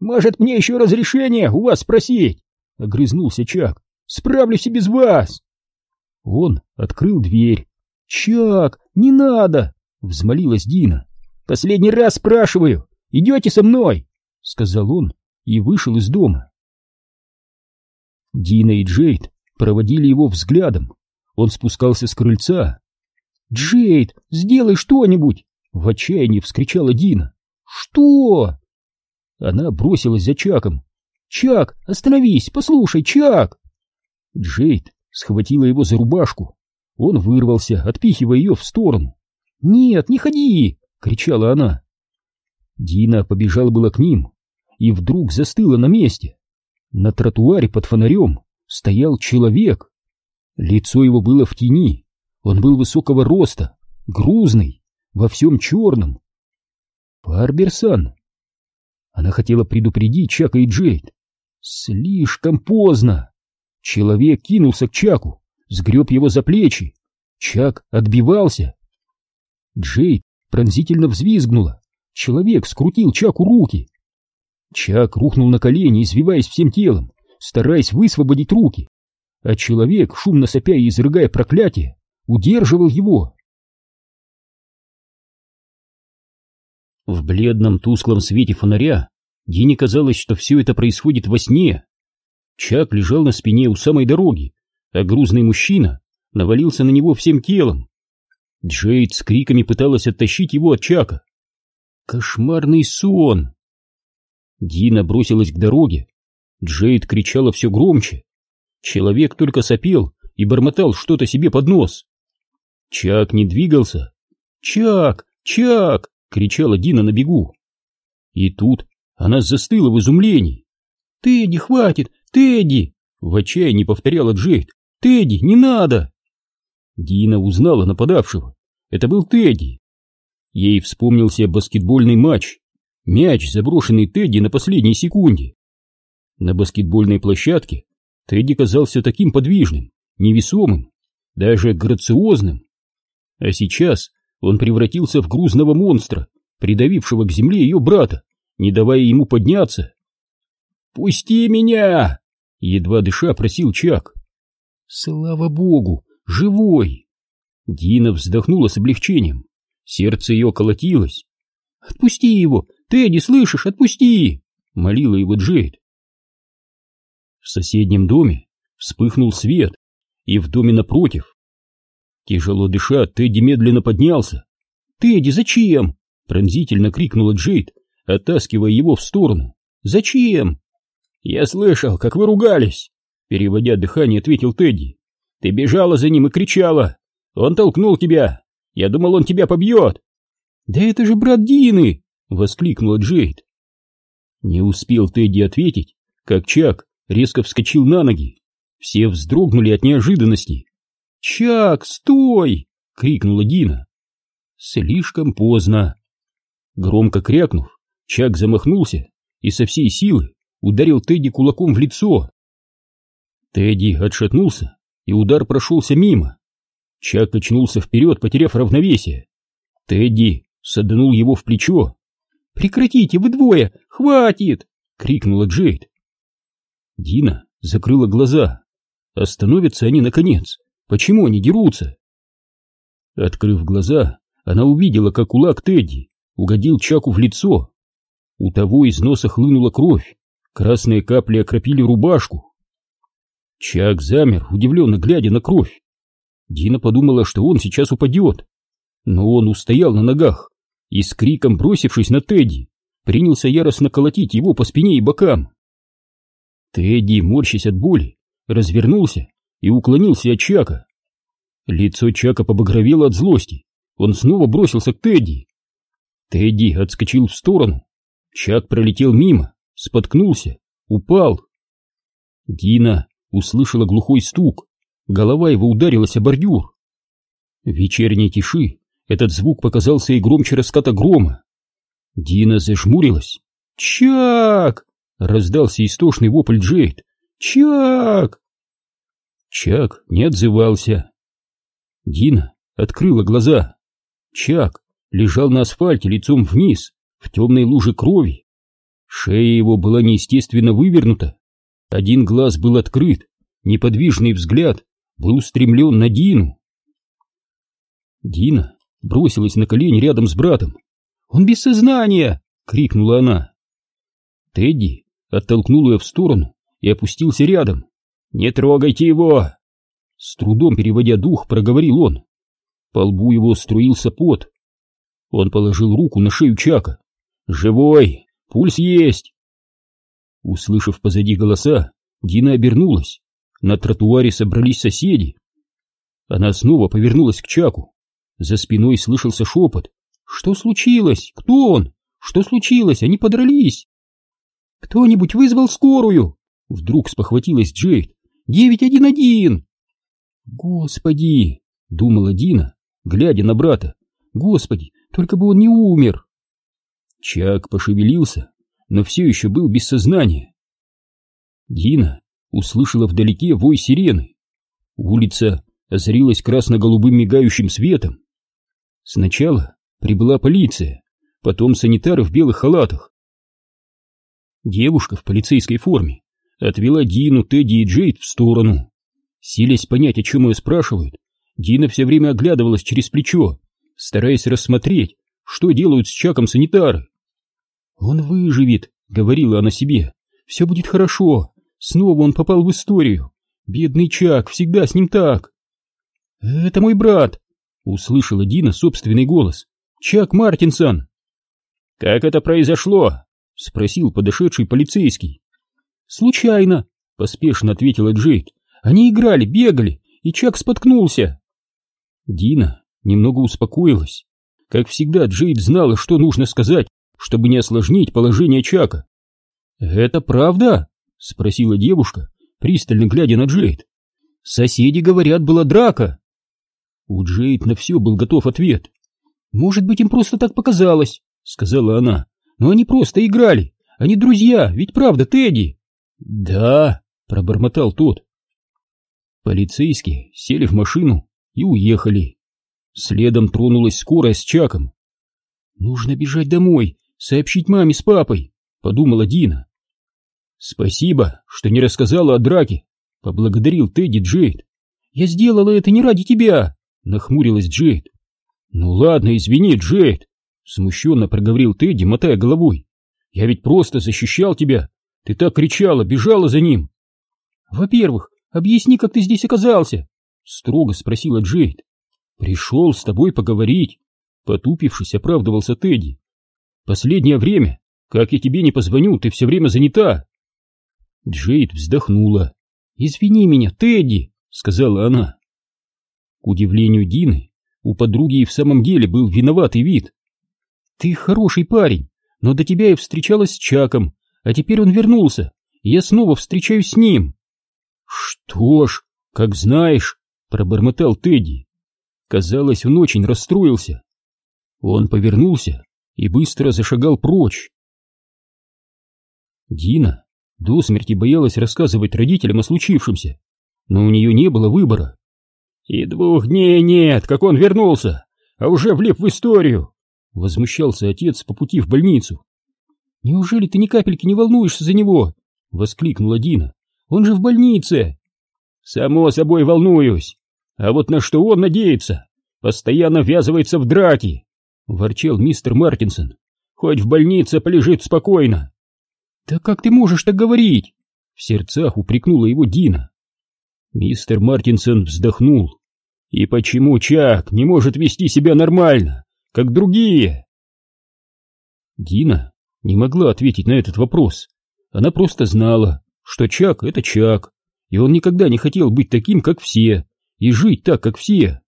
«Может, мне еще разрешение у вас спросить?» — огрызнулся Чак. Справлюсь и без вас!» Он открыл дверь. «Чак, не надо!» — взмолилась Дина. Последний раз спрашиваю, идете со мной?» — сказал он и вышел из дома. Дина и Джейд проводили его взглядом. Он спускался с крыльца. «Джейд, сделай что-нибудь!» — в отчаянии вскричала Дина. «Что?» Она бросилась за Чаком. «Чак, остановись, послушай, Чак!» Джейд схватила его за рубашку. Он вырвался, отпихивая ее в сторону. «Нет, не ходи!» — кричала она. Дина побежала было к ним и вдруг застыла на месте. На тротуаре под фонарем стоял человек. Лицо его было в тени. Он был высокого роста, грузный, во всем черном. Парберсан. Она хотела предупредить Чака и Джейд. Слишком поздно. Человек кинулся к Чаку, сгреб его за плечи. Чак отбивался. Джейд пронзительно взвизгнула. Человек скрутил Чаку руки. Чак рухнул на колени, извиваясь всем телом, стараясь высвободить руки. А человек, шумно сопя и изрыгая проклятие, удерживал его. В бледном тусклом свете фонаря Дине казалось, что все это происходит во сне. Чак лежал на спине у самой дороги, а грузный мужчина навалился на него всем телом. Джейд с криками пыталась оттащить его от Чака. Кошмарный сон! Дина бросилась к дороге. Джейд кричала все громче. Человек только сопел и бормотал что-то себе под нос. Чак не двигался. «Чак! Чак!» — кричала Дина на бегу. И тут она застыла в изумлении. «Тедди, хватит! Тедди!» — в отчаянии повторяла Джейд. «Тедди, не надо!» Дина узнала нападавшего. Это был Тедди. Ей вспомнился баскетбольный матч. Мяч, заброшенный Тедди на последней секунде. На баскетбольной площадке Тедди казался таким подвижным, невесомым, даже грациозным. А сейчас он превратился в грузного монстра, придавившего к земле ее брата, не давая ему подняться. «Пусти меня!» — едва дыша просил Чак. «Слава богу, живой!» Дина вздохнула с облегчением. Сердце ее колотилось. «Отпусти его! Тедди, слышишь, отпусти!» — молила его Джейд. В соседнем доме вспыхнул свет, и в доме напротив. Тяжело дыша, Тедди медленно поднялся. «Тедди, зачем?» — пронзительно крикнула Джейд, оттаскивая его в сторону. «Зачем?» «Я слышал, как вы ругались!» Переводя дыхание, ответил Тедди. «Ты бежала за ним и кричала! Он толкнул тебя! Я думал, он тебя побьет!» «Да это же брат Дины!» — воскликнула Джейд. Не успел Тедди ответить, как Чак резко вскочил на ноги. Все вздрогнули от неожиданности. «Чак, стой!» — крикнула Дина. Слишком поздно. Громко крякнув, Чак замахнулся и со всей силы ударил Тедди кулаком в лицо. Тедди отшатнулся, и удар прошелся мимо. Чак очнулся вперед, потеряв равновесие. Тедди саданул его в плечо. «Прекратите, вы двое! Хватит!» — крикнула Джейд. Дина закрыла глаза. Остановятся они наконец. Почему они дерутся? Открыв глаза, она увидела, как кулак Тедди угодил Чаку в лицо. У того из носа хлынула кровь, красные капли окропили рубашку. Чак замер, удивленно глядя на кровь. Дина подумала, что он сейчас упадет. Но он устоял на ногах и с криком, бросившись на Тедди, принялся яростно колотить его по спине и бокам. Тедди, морщась от боли, развернулся и уклонился от Чака. Лицо Чака побагровело от злости. Он снова бросился к Тедди. Тедди отскочил в сторону. Чак пролетел мимо, споткнулся, упал. Дина услышала глухой стук. Голова его ударилась о бордюр. В вечерней тиши этот звук показался и громче раската грома. Дина зажмурилась. «Чак!» Раздался истошный вопль Джейд. «Чак!» Чак не отзывался. Дина открыла глаза. Чак лежал на асфальте лицом вниз, в темной луже крови. Шея его была неестественно вывернута. Один глаз был открыт, неподвижный взгляд был устремлен на Дину. Дина бросилась на колени рядом с братом. «Он без сознания!» — крикнула она. Тедди оттолкнул ее в сторону и опустился рядом. «Не трогайте его!» С трудом переводя дух, проговорил он. По лбу его струился пот. Он положил руку на шею Чака. «Живой! Пульс есть!» Услышав позади голоса, Дина обернулась. На тротуаре собрались соседи. Она снова повернулась к Чаку. За спиной слышался шепот. «Что случилось? Кто он? Что случилось? Они подрались!» «Кто-нибудь вызвал скорую?» Вдруг спохватилась Джейд. «Девять один один!» «Господи!» — думала Дина, глядя на брата. «Господи, только бы он не умер!» Чак пошевелился, но все еще был без сознания. Дина услышала вдалеке вой сирены. Улица озарилась красно-голубым мигающим светом. Сначала прибыла полиция, потом санитары в белых халатах. Девушка в полицейской форме отвела Дину, Тедди и Джейд в сторону. Силясь понять, о чем ее спрашивают, Дина все время оглядывалась через плечо, стараясь рассмотреть, что делают с Чаком санитары. «Он выживет», — говорила она себе, — «все будет хорошо, снова он попал в историю, бедный Чак, всегда с ним так». «Это мой брат», — услышала Дина собственный голос, — «Чак Мартинсон». «Как это произошло?» — спросил подошедший полицейский. «Случайно», — поспешно ответила Джейд. «Они играли, бегали, и Чак споткнулся». Дина немного успокоилась. Как всегда, Джейд знала, что нужно сказать, чтобы не осложнить положение Чака. «Это правда?» — спросила девушка, пристально глядя на Джейд. «Соседи говорят, была драка». У Джейд на все был готов ответ. «Может быть, им просто так показалось», — сказала она. «Но они просто играли. Они друзья, ведь правда, Тедди?» «Да», — пробормотал тот. Полицейские сели в машину и уехали. Следом тронулась скорая с Чаком. «Нужно бежать домой, сообщить маме с папой», — подумала Дина. «Спасибо, что не рассказала о драке», — поблагодарил Тедди Джейд. «Я сделала это не ради тебя», — нахмурилась Джейд. «Ну ладно, извини, Джейд», — смущенно проговорил Тедди, мотая головой. «Я ведь просто защищал тебя ты так кричала, бежала за ним. Во-первых, объясни, как ты здесь оказался, строго спросила Джейд. Пришел с тобой поговорить, потупившись, оправдывался Тедди. Последнее время, как я тебе не позвоню, ты все время занята. Джейд вздохнула. «Извини меня, Тедди», — сказала она. К удивлению Дины, у подруги и в самом деле был виноватый вид. «Ты хороший парень, но до тебя я встречалась с Чаком, а теперь он вернулся, и я снова встречаюсь с ним. Что ж, как знаешь, пробормотал Тедди. Казалось, он очень расстроился. Он повернулся и быстро зашагал прочь. Дина до смерти боялась рассказывать родителям о случившемся, но у нее не было выбора. «И двух дней нет, как он вернулся, а уже влип в историю!» — возмущался отец по пути в больницу. «Неужели ты ни капельки не волнуешься за него?» — воскликнула Дина. «Он же в больнице!» «Само собой волнуюсь. А вот на что он надеется? Постоянно ввязывается в драки!» — ворчал мистер Мартинсон. «Хоть в больнице полежит спокойно!» «Да как ты можешь так говорить?» — в сердцах упрекнула его Дина. Мистер Мартинсон вздохнул. «И почему Чак не может вести себя нормально, как другие?» Дина не могла ответить на этот вопрос. Она просто знала, что Чак — это Чак, и он никогда не хотел быть таким, как все, и жить так, как все.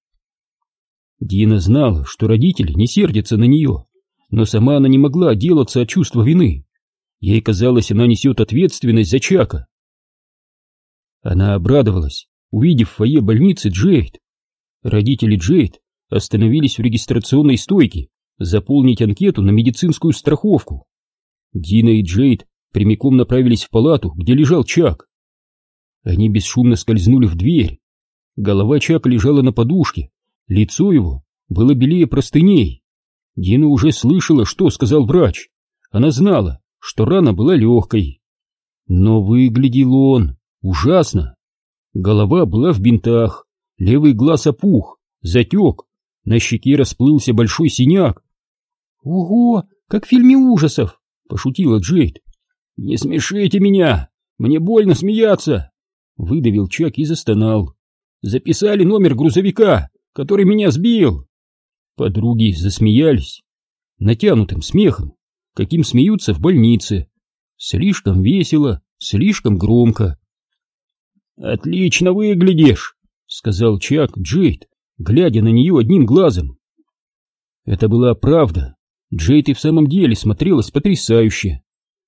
Дина знала, что родители не сердятся на нее, но сама она не могла отделаться от чувства вины. Ей казалось, она несет ответственность за Чака. Она обрадовалась, увидев в фойе больницы Джейд. Родители Джейд остановились в регистрационной стойке заполнить анкету на медицинскую страховку. Дина и Джейд прямиком направились в палату, где лежал Чак. Они бесшумно скользнули в дверь. Голова Чака лежала на подушке, лицо его было белее простыней. Дина уже слышала, что сказал врач. Она знала, что рана была легкой. Но выглядел он ужасно. Голова была в бинтах, левый глаз опух, затек, на щеке расплылся большой синяк. Ого, как в фильме ужасов, пошутила Джейд. Не смешите меня, мне больно смеяться, выдавил Чак и застонал. Записали номер грузовика, который меня сбил. Подруги засмеялись натянутым смехом, каким смеются в больнице. Слишком весело, слишком громко. «Отлично выглядишь», — сказал Чак Джейд, глядя на нее одним глазом. Это была правда. Джейд и в самом деле смотрелась потрясающе.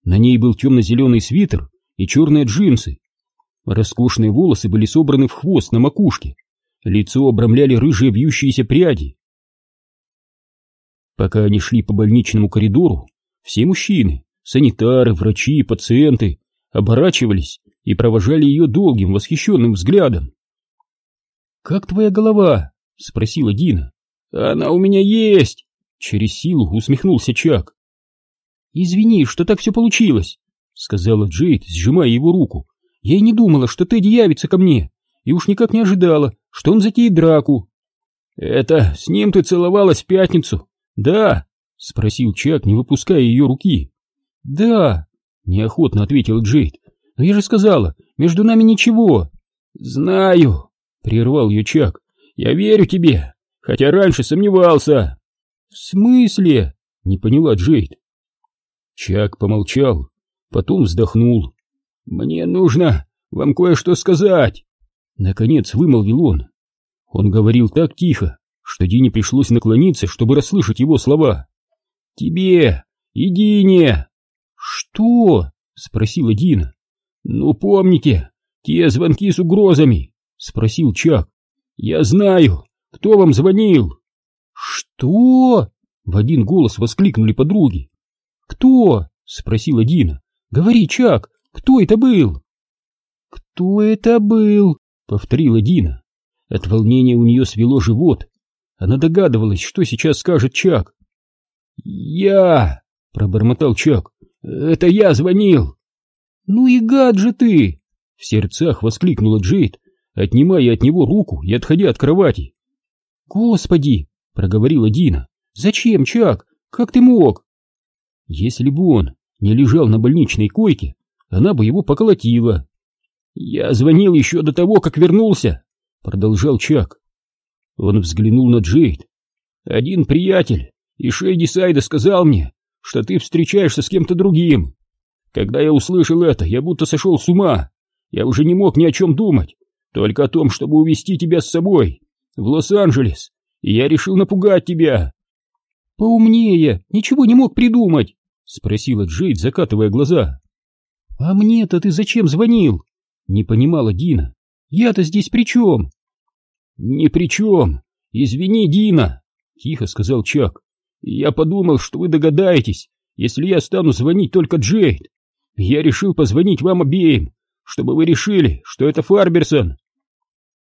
На ней был темно-зеленый свитер и черные джинсы. Роскошные волосы были собраны в хвост на макушке. Лицо обрамляли рыжие вьющиеся пряди. Пока они шли по больничному коридору, все мужчины, санитары, врачи, пациенты оборачивались и провожали ее долгим восхищенным взглядом. «Как твоя голова?» — спросила Дина. «Она у меня есть!» — через силу усмехнулся Чак. «Извини, что так все получилось», — сказала Джейд, сжимая его руку. «Я и не думала, что Тедди явится ко мне, и уж никак не ожидала, что он затеет драку». «Это с ним ты целовалась в пятницу?» «Да?» — спросил Чак, не выпуская ее руки. «Да», — неохотно ответил Джейд. «Но я же сказала, между нами ничего». «Знаю», — прервал ее Чак. «Я верю тебе, хотя раньше сомневался». «В смысле?» — не поняла Джейд. Чак помолчал, потом вздохнул. «Мне нужно вам кое-что сказать!» Наконец вымолвил он. Он говорил так тихо, что Дине пришлось наклониться, чтобы расслышать его слова. «Тебе и Дине!» «Что?» — спросила Дина. «Ну, помните, те звонки с угрозами?» — спросил Чак. «Я знаю, кто вам звонил?» «Что?» — в один голос воскликнули подруги. «Кто?» — спросила Дина. «Говори, Чак, кто это был?» «Кто это был?» — повторила Дина. От волнения у нее свело живот, она догадывалась, что сейчас скажет Чак. «Я!» — пробормотал Чак. «Это я звонил!» «Ну и гад же ты!» — в сердцах воскликнула Джейд, отнимая от него руку и отходя от кровати. «Господи!» — проговорила Дина. «Зачем, Чак? Как ты мог?» Если бы он не лежал на больничной койке, она бы его поколотила. «Я звонил еще до того, как вернулся», — продолжал Чак. Он взглянул на Джейд. «Один приятель из Шейди Сайда сказал мне, что ты встречаешься с кем-то другим. Когда я услышал это, я будто сошел с ума. Я уже не мог ни о чем думать, только о том, чтобы увезти тебя с собой в Лос-Анджелес, и я решил напугать тебя». «Поумнее, ничего не мог придумать», — спросила Джейд, закатывая глаза. «А мне-то ты зачем звонил?» — не понимала Дина. «Я-то здесь при чем?» «Ни при чем! Извини, Дина!» — тихо сказал Чак. «Я подумал, что вы догадаетесь, если я стану звонить только Джейд. Я решил позвонить вам обеим, чтобы вы решили, что это Фарберсон».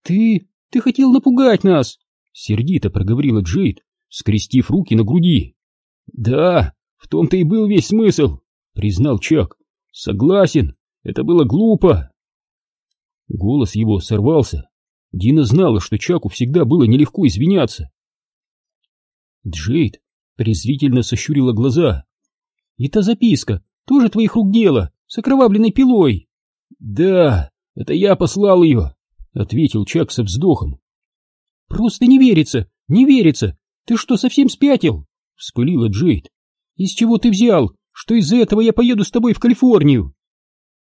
«Ты... ты хотел напугать нас!» — сердито проговорила Джейд, скрестив руки на груди. «Да, в том-то и был весь смысл», — признал Чак. «Согласен, это было глупо». Голос его сорвался, Дина знала, что Чаку всегда было нелегко извиняться. Джейд презрительно сощурила глаза. «И та записка тоже твоих рук дело, с окровавленной пилой!» «Да, это я послал ее!» — ответил Чак со вздохом. «Просто не верится, не верится! Ты что, совсем спятил?» — вспылила Джейд. «Из чего ты взял, что из-за этого я поеду с тобой в Калифорнию?»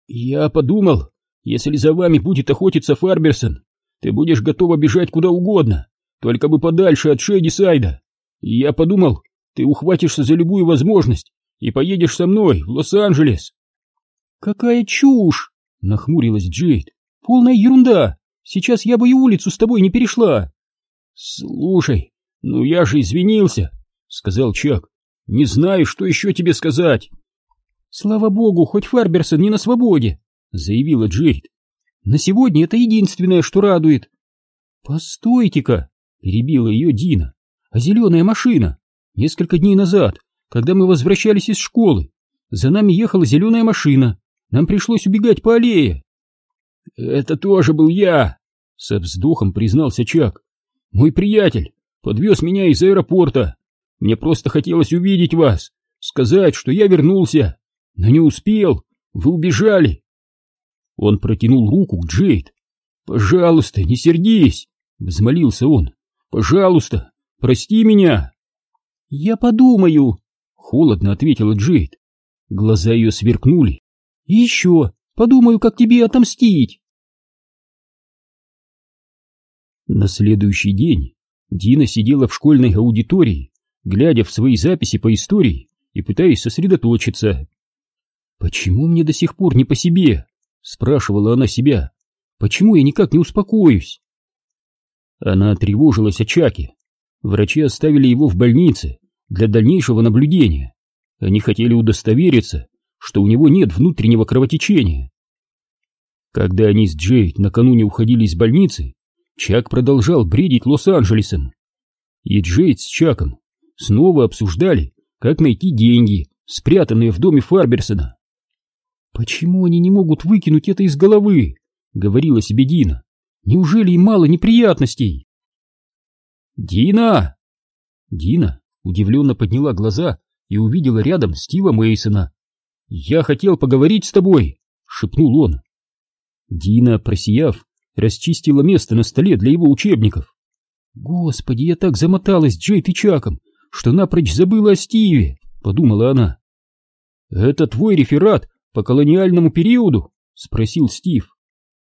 «Я подумал, если за вами будет охотиться Фарберсон, ты будешь готова бежать куда угодно, только бы подальше от Шейдисайда. И я подумал, ты ухватишься за любую возможность и поедешь со мной в Лос-Анджелес. Какая чушь! Нахмурилась Джейд. Полная ерунда. Сейчас я бы и улицу с тобой не перешла. Слушай, ну я же извинился, сказал Чак. Не знаю, что еще тебе сказать. Слава богу, хоть Фарберсон не на свободе, заявила Джейд. На сегодня это единственное, что радует. Постойте-ка, перебила ее Дина. А зеленая машина? Несколько дней назад, когда мы возвращались из школы, за нами ехала зеленая машина. Нам пришлось убегать по аллее. Это тоже был я, со вздохом признался Чак. Мой приятель подвез меня из аэропорта. Мне просто хотелось увидеть вас, сказать, что я вернулся, но не успел, вы убежали. Он протянул руку к Джейд. «Пожалуйста, не сердись!» — взмолился он. «Пожалуйста, прости меня!» «Я подумаю!» — холодно ответила Джейд. Глаза ее сверкнули. «И еще подумаю, как тебе отомстить!» На следующий день Дина сидела в школьной аудитории, глядя в свои записи по истории и пытаясь сосредоточиться. «Почему мне до сих пор не по себе?» — спрашивала она себя. «Почему я никак не успокоюсь?» Она тревожилась о Чаке. Врачи оставили его в больнице для дальнейшего наблюдения. Они хотели удостовериться, что у него нет внутреннего кровотечения. Когда они с Джейд накануне уходили из больницы, Чак продолжал бредить Лос-Анджелесом. И Джейд с Чаком снова обсуждали, как найти деньги, спрятанные в доме Фарберсона. «Почему они не могут выкинуть это из головы?» — говорила себе Дина. «Неужели им мало неприятностей?» «Дина!» Дина удивленно подняла глаза и увидела рядом Стива Мейсона. «Я хотел поговорить с тобой!» — шепнул он. Дина, просияв, расчистила место на столе для его учебников. «Господи, я так замоталась Джейд и Чаком, что напрочь забыла о Стиве!» — подумала она. «Это твой реферат по колониальному периоду?» — спросил Стив.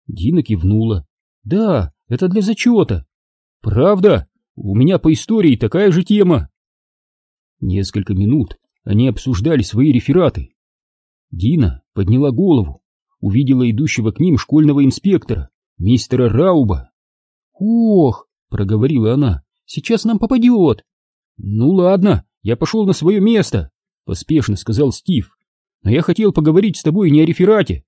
Дина кивнула. «Да, это для зачета». «Правда? У меня по истории такая же тема». Несколько минут они обсуждали свои рефераты. Дина подняла голову, увидела идущего к ним школьного инспектора, мистера Рауба. «Ох!» — проговорила она. «Сейчас нам попадет!» «Ну ладно, я пошел на свое место», — поспешно сказал Стив но я хотел поговорить с тобой не о реферате.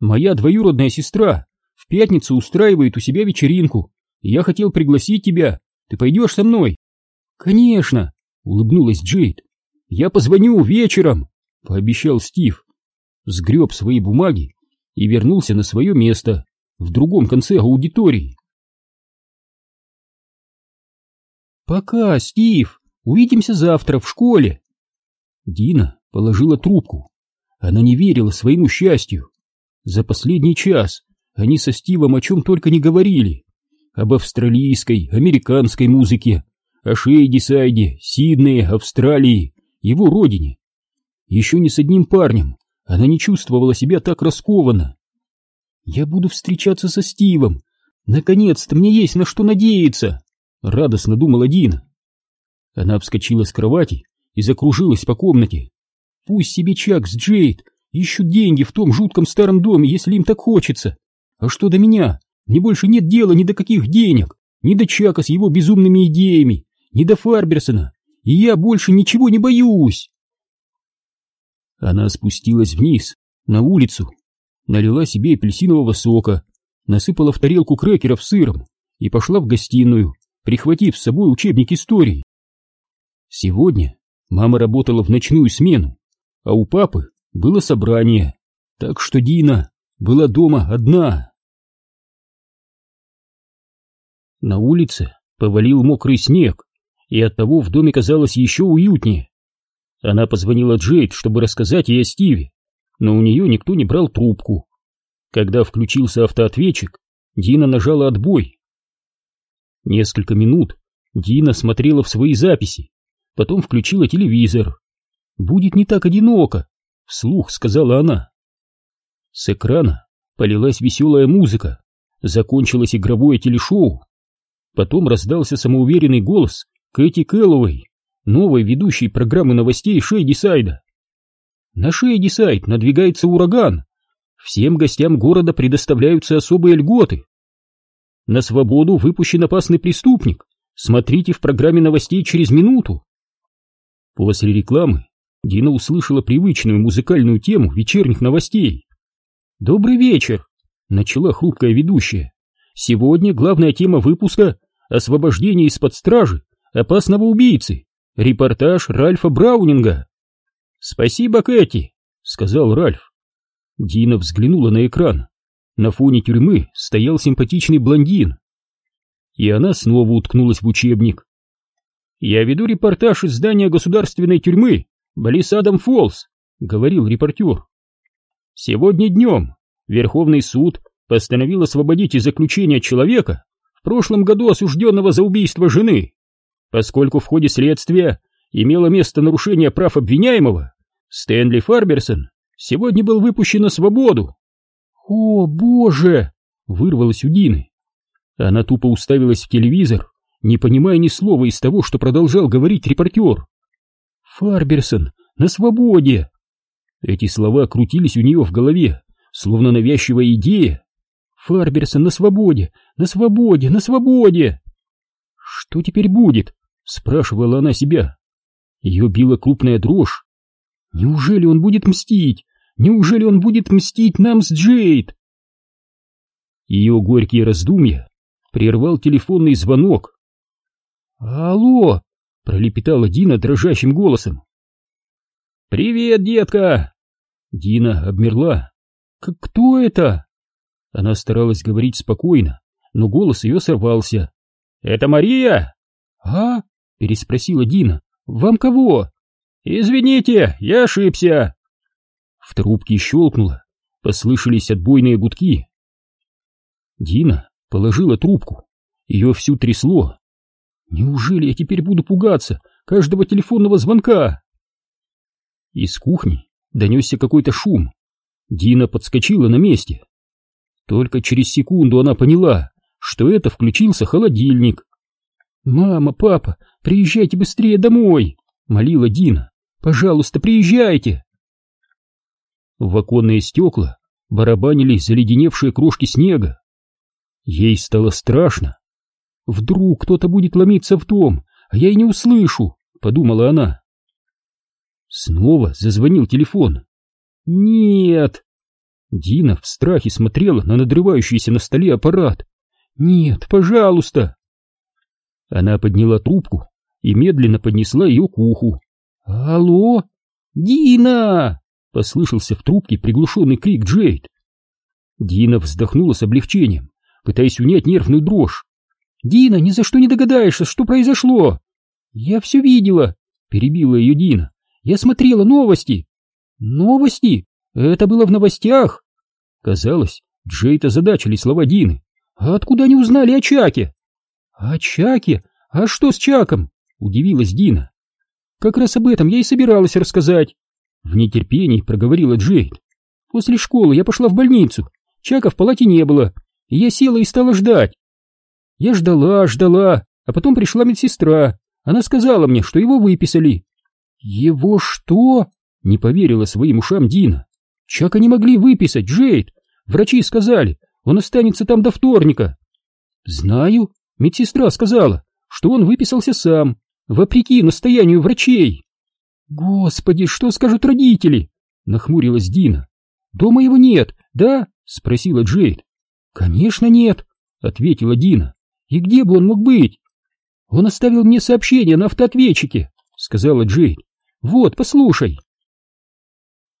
Моя двоюродная сестра в пятницу устраивает у себя вечеринку, и я хотел пригласить тебя. Ты пойдешь со мной? Конечно, улыбнулась Джейд. Я позвоню вечером, пообещал Стив. Сгреб свои бумаги и вернулся на свое место в другом конце аудитории. «Пока, Стив! Увидимся завтра в школе!» Дина положила трубку она не верила своему счастью. За последний час они со Стивом о чем только не говорили. Об австралийской, американской музыке, о Шейдисайде, Сиднее, Австралии, его родине. Еще ни с одним парнем она не чувствовала себя так раскованно. «Я буду встречаться со Стивом. Наконец-то мне есть на что надеяться!» — радостно думала Дина. Она вскочила с кровати и закружилась по комнате. Пусть себе Чак с Джейд ищут деньги в том жутком старом доме, если им так хочется. А что до меня? Мне больше нет дела ни до каких денег, ни до Чака с его безумными идеями, ни до Фарберсона, и я больше ничего не боюсь. Она спустилась вниз, на улицу, налила себе апельсинового сока, насыпала в тарелку крекеров с сыром и пошла в гостиную, прихватив с собой учебник истории. Сегодня мама работала в ночную смену, а у папы было собрание, так что Дина была дома одна. На улице повалил мокрый снег, и оттого в доме казалось еще уютнее. Она позвонила Джейд, чтобы рассказать ей о Стиве, но у нее никто не брал трубку. Когда включился автоответчик, Дина нажала отбой. Несколько минут Дина смотрела в свои записи, потом включила телевизор будет не так одиноко, — вслух сказала она. С экрана полилась веселая музыка, закончилось игровое телешоу. Потом раздался самоуверенный голос Кэти Кэллоуэй, новой ведущей программы новостей Шейдисайда. На Шейдисайд надвигается ураган. Всем гостям города предоставляются особые льготы. На свободу выпущен опасный преступник. Смотрите в программе новостей через минуту. После рекламы Дина услышала привычную музыкальную тему вечерних новостей. «Добрый вечер!» — начала хрупкая ведущая. «Сегодня главная тема выпуска — освобождение из-под стражи опасного убийцы. Репортаж Ральфа Браунинга». «Спасибо, Кэти!» — сказал Ральф. Дина взглянула на экран. На фоне тюрьмы стоял симпатичный блондин. И она снова уткнулась в учебник. «Я веду репортаж из здания государственной тюрьмы Балисадом Фолс», — говорил репортер. «Сегодня днем Верховный суд постановил освободить из заключения человека, прошлом году осужденного за убийство жены. Поскольку в ходе следствия имело место нарушение прав обвиняемого, Стэнли Фарберсон сегодня был выпущен на свободу. «О, боже!» — вырвалось у Дины. Она тупо уставилась в телевизор, не понимая ни слова из того, что продолжал говорить репортер. «Фарберсон на свободе!» Эти слова крутились у нее в голове, словно навязчивая идея. «Фарберсон на свободе! На свободе! На свободе!» «Что теперь будет?» — спрашивала она себя. Ее била крупная дрожь. «Неужели он будет мстить? Неужели он будет мстить нам с Джейд?» Ее горькие раздумья прервал телефонный звонок. «Алло!» — пролепетала Дина дрожащим голосом. «Привет, детка!» Дина обмерла. «Кто это?» Она старалась говорить спокойно, но голос ее сорвался. «Это Мария?» «А?» — переспросила Дина. «Вам кого?» «Извините, я ошибся!» В трубке щелкнуло, послышались отбойные гудки. Дина положила трубку, ее всю трясло. «Неужели я теперь буду пугаться каждого телефонного звонка?» Из кухни донесся какой-то шум. Дина подскочила на месте. Только через секунду она поняла, что это включился холодильник. «Мама, папа, приезжайте быстрее домой!» — молила Дина. «Пожалуйста, приезжайте!» В оконные стекла барабанили заледеневшие крошки снега. Ей стало страшно. «Вдруг кто-то будет ломиться в дом, а я и не услышу!» — подумала она. Снова зазвонил телефон. «Нет!» Дина в страхе смотрела на надрывающийся на столе аппарат. «Нет, пожалуйста!» Она подняла трубку и медленно поднесла ее к уху. «Алло? Дина!» — послышался в трубке приглушенный крик Джейд. Дина вздохнула с облегчением, пытаясь унять нервную дрожь. «Дина, ни за что не догадаешься, что произошло!» «Я все видела!» — перебила ее Дина. «Я смотрела новости!» «Новости? Это было в новостях?» Казалось, Джейд озадачили слова Дины. «А откуда они узнали о Чаке?» «О Чаке? А что с Чаком?» — удивилась Дина. «Как раз об этом я и собиралась рассказать». В нетерпении проговорила Джейд. «После школы я пошла в больницу. Чака в палате не было, я села и стала ждать. Я ждала, ждала, а потом пришла медсестра. Она сказала мне, что его выписали». «Его что?» — не поверила своим ушам Дина. «Чака не могли выписать, Джейд. Врачи сказали, он останется там до вторника». «Знаю», Медсестра сказала, что он выписался сам, вопреки настоянию врачей. «Господи, что скажут родители?» — нахмурилась Дина. «Дома его нет, да?» — спросила Джейд. «Конечно нет», — ответила Дина. «И где бы он мог быть?» «Он оставил мне сообщение на автоответчике», — сказала Джейд. «Вот, послушай».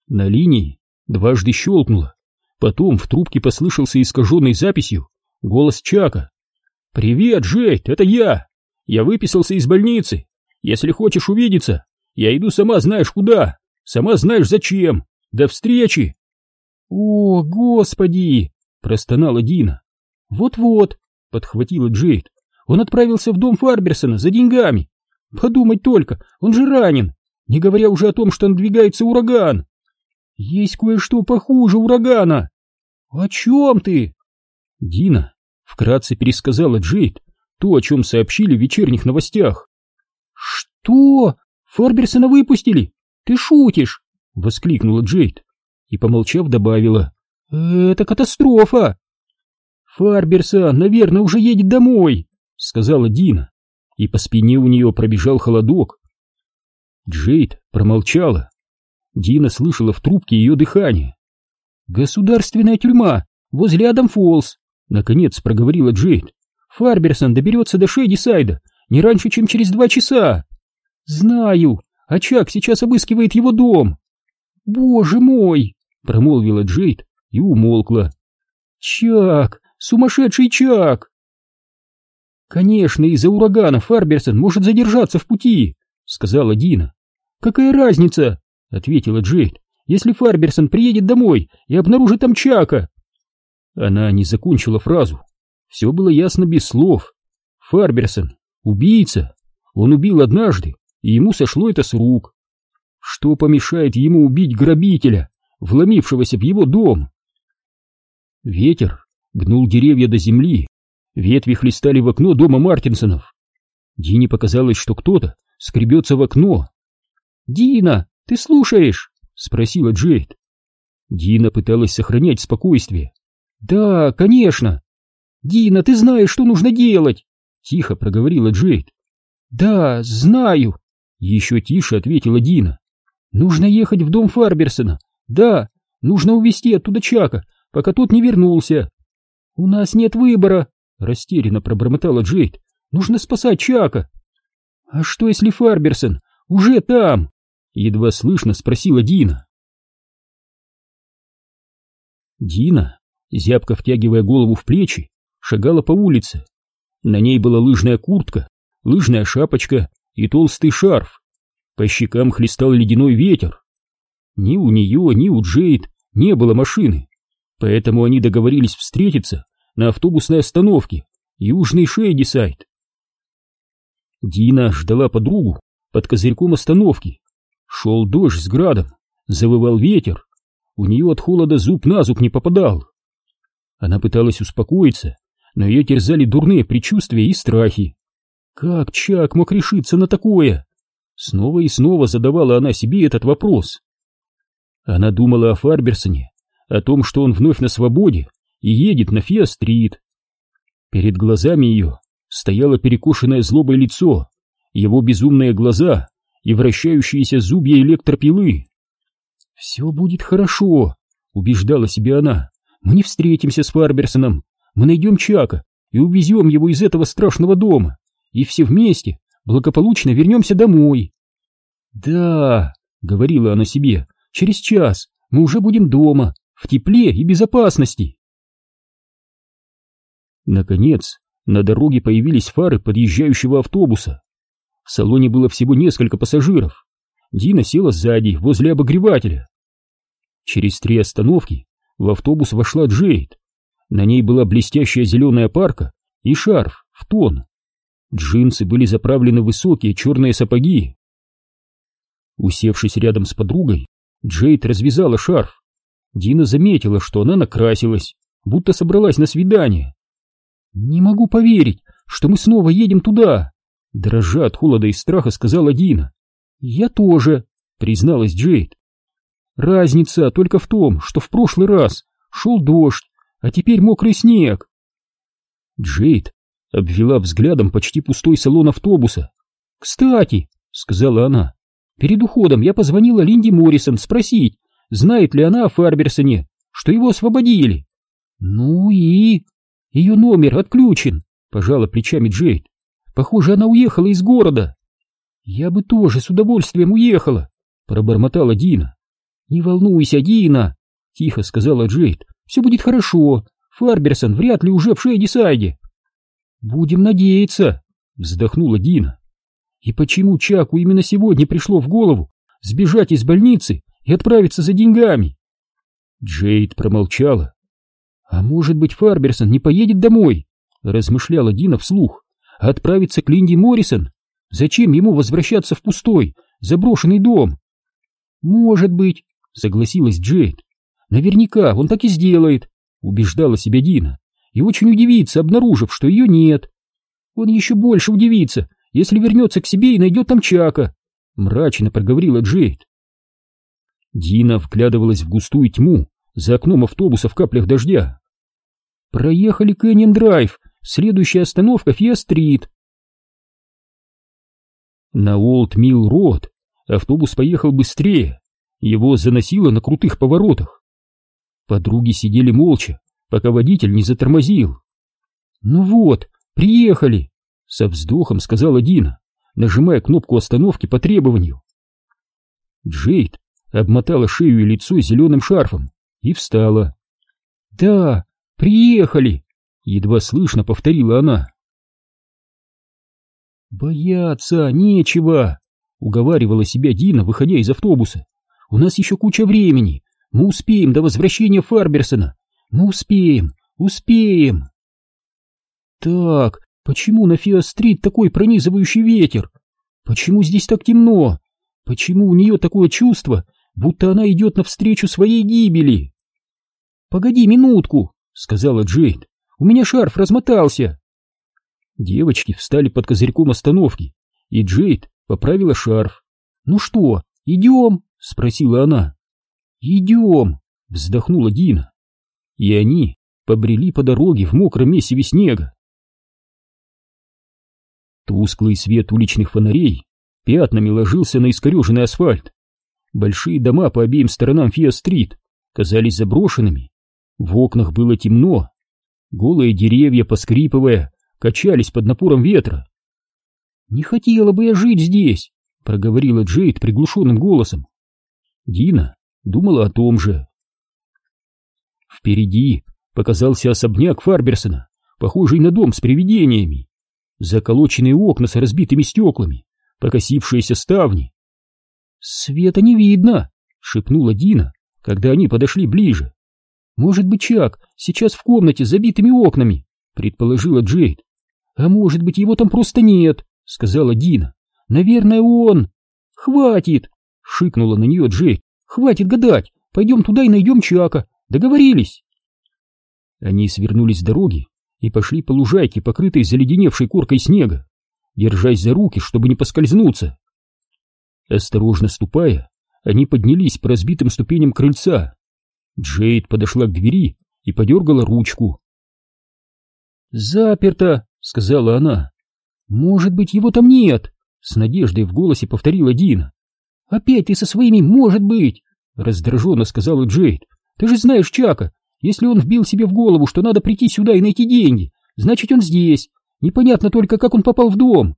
На линии дважды щелкнуло. Потом в трубке послышался искаженный записью голос Чака. «Привет, Джейд, это я! Я выписался из больницы. Если хочешь увидеться, я иду сама знаешь куда, сама знаешь зачем. До встречи!» «О, господи!» — простонала Дина. «Вот-вот», — подхватила Джейд. «Он отправился в дом Фарберсона за деньгами. Подумать только, он же ранен, не говоря уже о том, что надвигается ураган. Есть кое-что похуже урагана. О чем ты?» Дина вкратце пересказала Джейд то, о чем сообщили в вечерних новостях. «Что? Форберсона выпустили? Ты шутишь?» — воскликнула Джейд и, помолчав, добавила. «Это катастрофа!» «Фарберсон, наверное, уже едет домой», — сказала Дина, и по спине у нее пробежал холодок. Джейд промолчала. Дина слышала в трубке ее дыхание. «Государственная тюрьма возле Адам-Фоллс. Наконец проговорила Джейд. Фарберсон доберется до Шейдисайда не раньше, чем через два часа. Знаю, Чак сейчас обыскивает его дом. Боже мой, промолвила Джейд и умолкла. Чак, сумасшедший Чак! Конечно, из-за урагана Фарберсон может задержаться в пути, сказала Дина. Какая разница? Ответила Джейд. Если Фарберсон приедет домой и обнаружит там Чака. Она не закончила фразу. Все было ясно без слов. Фарберсон — убийца. Он убил однажды, и ему сошло это с рук. Что помешает ему убить грабителя, вломившегося в его дом? Ветер гнул деревья до земли, ветви хлестали в окно дома Мартинсонов. Дине показалось, что кто-то скребется в окно. «Дина, ты слушаешь?» — спросила Джейд. Дина пыталась сохранять спокойствие. «Да, конечно!» «Дина, ты знаешь, что нужно делать!» — тихо проговорила Джейд. «Да, знаю!» — еще тише ответила Дина. «Нужно ехать в дом Фарберсона. Да, нужно увезти оттуда Чака, пока тот не вернулся». «У нас нет выбора!» — растерянно пробормотала Джейд. «Нужно спасать Чака!» «А что, если Фарберсон уже там?» — едва слышно спросила Дина. Дина, зябко втягивая голову в плечи, шагала по улице. На ней была лыжная куртка, лыжная шапочка и толстый шарф. По щекам хлестал ледяной ветер. Ни у нее, ни у Джейд не было машины, поэтому они договорились встретиться на автобусной остановке Южный Шейдисайд. Дина ждала подругу под козырьком остановки. Шел дождь с градом, завывал ветер. У нее от холода зуб на зуб не попадал. Она пыталась успокоиться, но ее терзали дурные предчувствия и страхи. Как Чак мог решиться на такое? Снова и снова задавала она себе этот вопрос. Она думала о Фарберсоне, о том, что он вновь на свободе и едет на Фиа-стрит. Перед глазами ее стояло перекошенное злобой лицо, его безумные глаза и вращающиеся зубья электропилы. «Все будет хорошо», — убеждала себя она. «Мы не встретимся с Фарберсоном, мы найдем Чака и увезем его из этого страшного дома, и все вместе благополучно вернемся домой». «Да», — говорила она себе, — «через час мы уже будем дома, в тепле и безопасности». Наконец, на дороге появились фары подъезжающего автобуса. В салоне было всего несколько пассажиров. Дина села сзади, возле обогревателя. Через три остановки в автобус вошла Джейд. На ней была блестящая зеленая парка и шарф в тон. Джинсы были заправлены в высокие черные сапоги. Усевшись рядом с подругой, Джейд развязала шарф. Дина заметила, что она накрасилась, будто собралась на свидание. «Не могу поверить, что мы снова едем туда!» Дрожа от холода и страха, сказала Дина. «Я тоже», — призналась Джейд. «Разница только в том, что в прошлый раз шел дождь, а теперь мокрый снег». Джейд обвела взглядом почти пустой салон автобуса. «Кстати», — сказала она, — «перед уходом я позвонила Линди Моррисон спросить, знает ли она о Фарберсоне, что его освободили». «Ну и...» Ее номер отключен, пожала плечами Джейд. Похоже, она уехала из города. Я бы тоже с удовольствием уехала, пробормотала Дина. Не волнуйся, Дина, тихо сказала Джейд. Все будет хорошо. Фарберсон вряд ли уже в Шейдисайде. Будем надеяться, вздохнула Дина. И почему Чаку именно сегодня пришло в голову сбежать из больницы и отправиться за деньгами? Джейд промолчала. «А может быть, Фарберсон не поедет домой?» — размышляла Дина вслух. «А отправиться к Линде Моррисон? Зачем ему возвращаться в пустой, заброшенный дом?» «Может быть», — согласилась Джейд. «Наверняка он так и сделает», — убеждала себя Дина. «И очень удивится, обнаружив, что ее нет. Он еще больше удивится, если вернется к себе и найдет там Чака», — мрачно проговорила Джейд. Дина вглядывалась в густую тьму, за окном автобуса в каплях дождя. Проехали Кэннин-драйв, следующая остановка Фиа-стрит. На Олд-Милл-Род автобус поехал быстрее, его заносило на крутых поворотах. Подруги сидели молча, пока водитель не затормозил. «Ну вот, приехали!» — со вздохом сказала Дина, нажимая кнопку остановки по требованию. Джейд обмотала шею и лицо зеленым шарфом и встала. «Да, приехали!» — едва слышно повторила она. Бояться нечего, уговаривала себя Дина, выходя из автобуса. У нас еще куча времени. Мы успеем до возвращения Фарберсона. Мы успеем, успеем. Так, почему на Фиа-стрит такой пронизывающий ветер? Почему здесь так темно? Почему у нее такое чувство, будто она идет навстречу своей гибели? «Погоди минутку», — сказала Джейд. «У меня шарф размотался». Девочки встали под козырьком остановки, и Джейд поправила шарф. «Ну что, идем?» — спросила она. «Идем!» — вздохнула Дина. И они побрели по дороге в мокром месиве снега. Тусклый свет уличных фонарей пятнами ложился на искореженный асфальт. Большие дома по обеим сторонам Фиа-стрит казались заброшенными. В окнах было темно. Голые деревья, поскрипывая, качались под напором ветра. «Не хотела бы я жить здесь», — проговорила Джейд приглушенным голосом. Дина думала о том же. Впереди показался особняк Фарберсона, похожий на дом с привидениями. Заколоченные окна с разбитыми стеклами, покосившиеся ставни. «Света не видно!» — шепнула Дина, когда они подошли ближе. «Может быть, Чак сейчас в комнате с забитыми окнами?» — предположила Джейд. «А может быть, его там просто нет?» — сказала Дина. «Наверное, он...» «Хватит!» — шикнула на нее Джейд. «Хватит гадать! Пойдем туда и найдем Чака! Договорились!» Они свернулись с дороги и пошли по лужайке, покрытой заледеневшей коркой снега, держась за руки, чтобы не поскользнуться. Осторожно ступая, они поднялись по разбитым ступеням крыльца. Джейд подошла к двери и подергала ручку. «Заперто!» — сказала она. «Может быть, его там нет?» — с надеждой в голосе повторила Дина. «Опять ты со своими «может быть!» — раздраженно сказала Джейд. «Ты же знаешь Чака, если он вбил себе в голову, что надо прийти сюда и найти деньги, значит, он здесь. Непонятно только, как он попал в дом».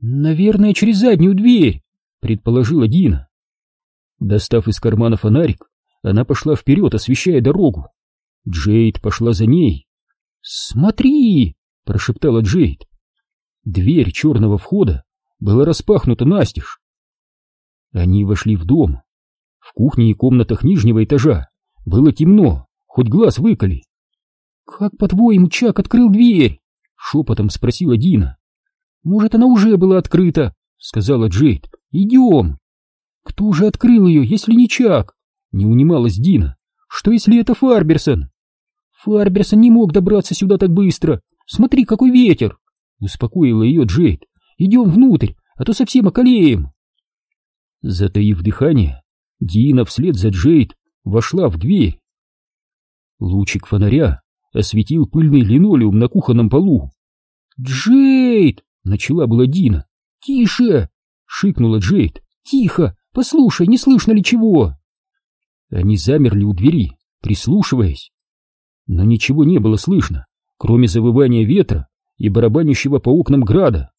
«Наверное, через заднюю дверь», — предположила Дина. Достав из кармана фонарик, она пошла вперед, освещая дорогу. Джейд пошла за ней. «Смотри!» — прошептала Джейд. Дверь черного входа была распахнута настежь. Они вошли в дом. В кухне и комнатах нижнего этажа было темно, хоть глаз выколи. «Как, по-твоему, Чак открыл дверь?» — шепотом спросила Дина. «Может, она уже была открыта?» — сказала Джейд. «Идем!» «Кто же открыл ее, если не Чак?» — не унималась Дина. «Что, если это Фарберсон?» «Фарберсон не мог добраться сюда так быстро. Смотри, какой ветер!» — успокоила ее Джейд. «Идем внутрь, а то совсем околеем!» Затаив дыхание, Дина вслед за Джейд вошла в дверь. Лучик фонаря осветил пыльный линолеум на кухонном полу. «Джейд!» — начала была Дина. «Тише!» — шикнула Джейд. «Тихо! Послушай, не слышно ли чего?» Они замерли у двери, прислушиваясь. Но ничего не было слышно, кроме завывания ветра и барабанящего по окнам града.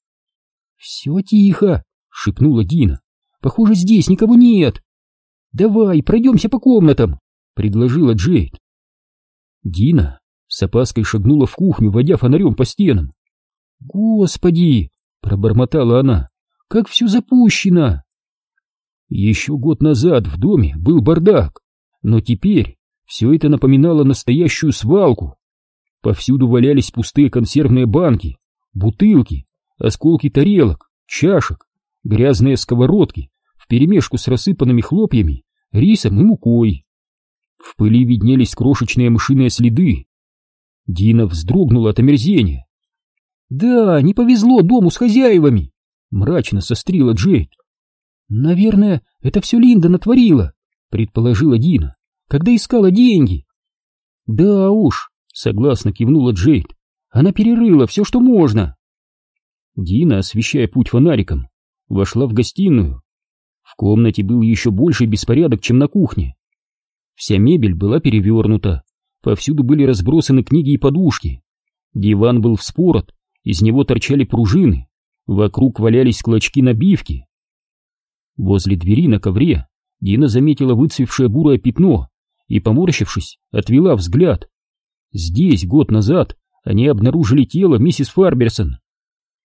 «Все тихо!» — шепнула Дина. Похоже, здесь никого нет. Давай, пройдемся по комнатам, предложила Джейд. Дина с опаской шагнула в кухню, водя фонарем по стенам. Господи, пробормотала она, как все запущено. Еще год назад в доме был бардак, но теперь все это напоминало настоящую свалку. Повсюду валялись пустые консервные банки, бутылки, осколки тарелок, чашек, грязные сковородки вперемешку с рассыпанными хлопьями, рисом и мукой. В пыли виднелись крошечные мышиные следы. Дина вздрогнула от омерзения. «Да, не повезло дому с хозяевами!» — мрачно сострила Джейд. «Наверное, это все Линда натворила», — предположила Дина, — «когда искала деньги». «Да уж», — согласно кивнула Джейд, — «она перерыла все, что можно». Дина, освещая путь фонариком, вошла в гостиную. В комнате был еще больше беспорядок, чем на кухне. Вся мебель была перевернута, повсюду были разбросаны книги и подушки. Диван был вспорот, из него торчали пружины, вокруг валялись клочки набивки. Возле двери на ковре Дина заметила выцвевшее бурое пятно и, поморщившись, отвела взгляд. Здесь, год назад, они обнаружили тело миссис Фарберсон.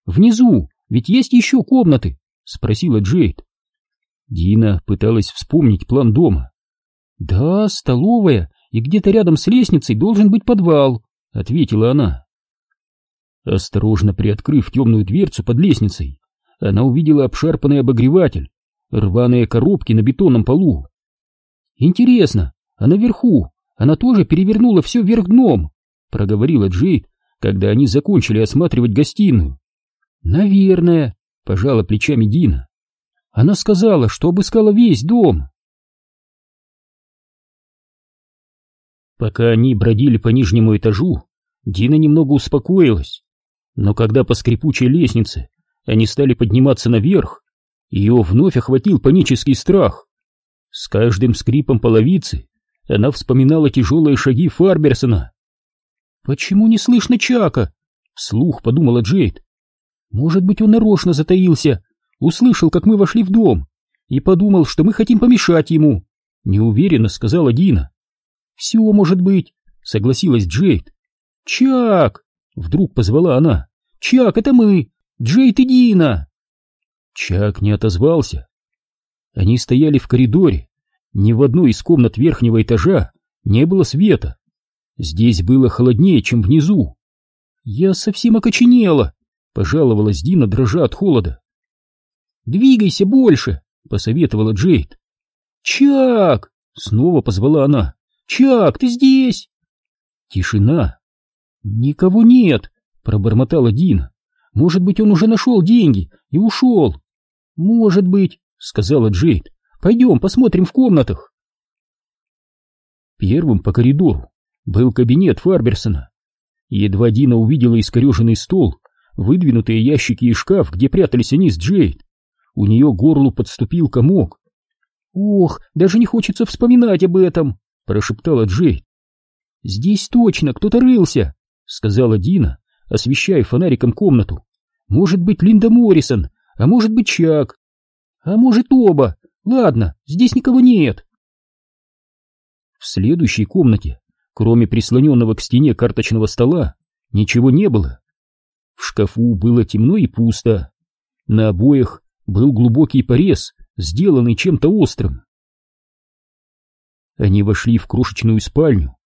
«Внизу, Ведь есть еще комнаты?» — спросила Джейд. Дина пыталась вспомнить план дома. «Да, столовая, и где-то рядом с лестницей должен быть подвал», — ответила она. Осторожно приоткрыв темную дверцу под лестницей, она увидела обшарпанный обогреватель, рваные коробки на бетонном полу. «Интересно, а наверху она тоже перевернула все вверх дном?» — проговорила Джейд, когда они закончили осматривать гостиную. «Наверное», — пожала плечами Дина. «Она сказала, что обыскала весь дом». Пока они бродили по нижнему этажу, Дина немного успокоилась. Но когда по скрипучей лестнице они стали подниматься наверх, ее вновь охватил панический страх. С каждым скрипом половицы она вспоминала тяжелые шаги Фарберсона. «Почему не слышно Чака?» — вслух подумала Джейд. «Может быть, он нарочно затаился, услышал, как мы вошли в дом, и подумал, что мы хотим помешать ему», — неуверенно сказала Дина. «Все может быть», — согласилась Джейд. «Чак!» Вдруг позвала она. «Чак, это мы! Джейд и Дина!» Чак не отозвался. Они стояли в коридоре. Ни в одной из комнат верхнего этажа не было света. Здесь было холоднее, чем внизу. «Я совсем окоченела!» — пожаловалась Дина, дрожа от холода. «Двигайся больше!» — посоветовала Джейд. «Чак!» — снова позвала она. «Чак, ты здесь?» Тишина. «Никого нет», — пробормотала Дина. «Может быть, он уже нашел деньги и ушел?» «Может быть», — сказала Джейд. «Пойдем, посмотрим в комнатах». Первым по коридору был кабинет Фарберсона. Едва Дина увидела искореженный стол, выдвинутые ящики и шкаф, где прятались они с Джейд. У нее горлу подступил комок. «Ох, даже не хочется вспоминать об этом», — прошептала Джейд. «Здесь точно кто-то рылся», — сказала Дина, освещая фонариком комнату. «Может быть, Линда Моррисон, а может быть, Чак. А может, оба. Ладно, здесь никого нет». В следующей комнате, кроме прислоненного к стене карточного стола, ничего не было. В шкафу было темно и пусто. На обоях был глубокий порез, сделанный чем-то острым. Они вошли в крошечную спальню,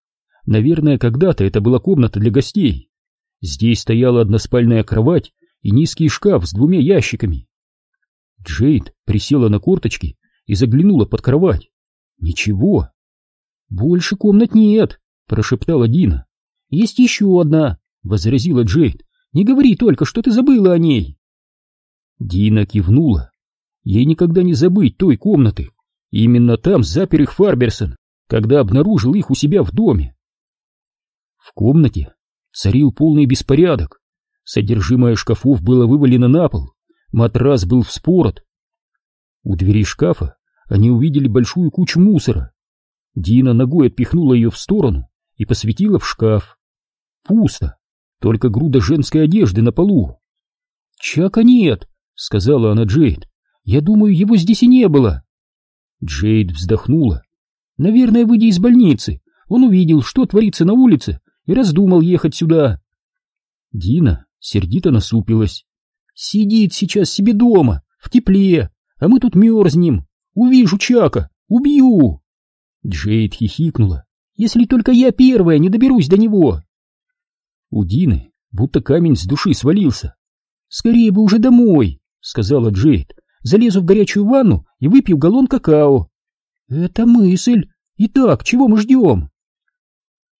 Наверное, когда-то это была комната для гостей. Здесь стояла односпальная кровать и низкий шкаф с двумя ящиками. Джейд присела на корточки и заглянула под кровать. Ничего. «Больше комнат нет», — прошептала Дина. «Есть еще одна», — возразила Джейд. «Не говори только, что ты забыла о ней». Дина кивнула. Ей никогда не забыть той комнаты. Именно там запер их Фарберсон, когда обнаружил их у себя в доме. В комнате царил полный беспорядок. Содержимое шкафов было вывалено на пол, матрас был вспорот. У двери шкафа они увидели большую кучу мусора. Дина ногой отпихнула ее в сторону и посветила в шкаф. Пусто, только груда женской одежды на полу. «Чака нет», — сказала она Джейд. «Я думаю, его здесь и не было». Джейд вздохнула. «Наверное, выйдя из больницы, он увидел, что творится на улице, и раздумал ехать сюда. Дина сердито насупилась. Сидит сейчас себе дома, в тепле, а мы тут мерзнем. Увижу Чака, убью. Джейд хихикнула. Если только я первая не доберусь до него. У Дины будто камень с души свалился. Скорее бы уже домой, сказала Джейд. Залезу в горячую ванну и выпью галлон какао. Это мысль. Итак, чего мы ждем?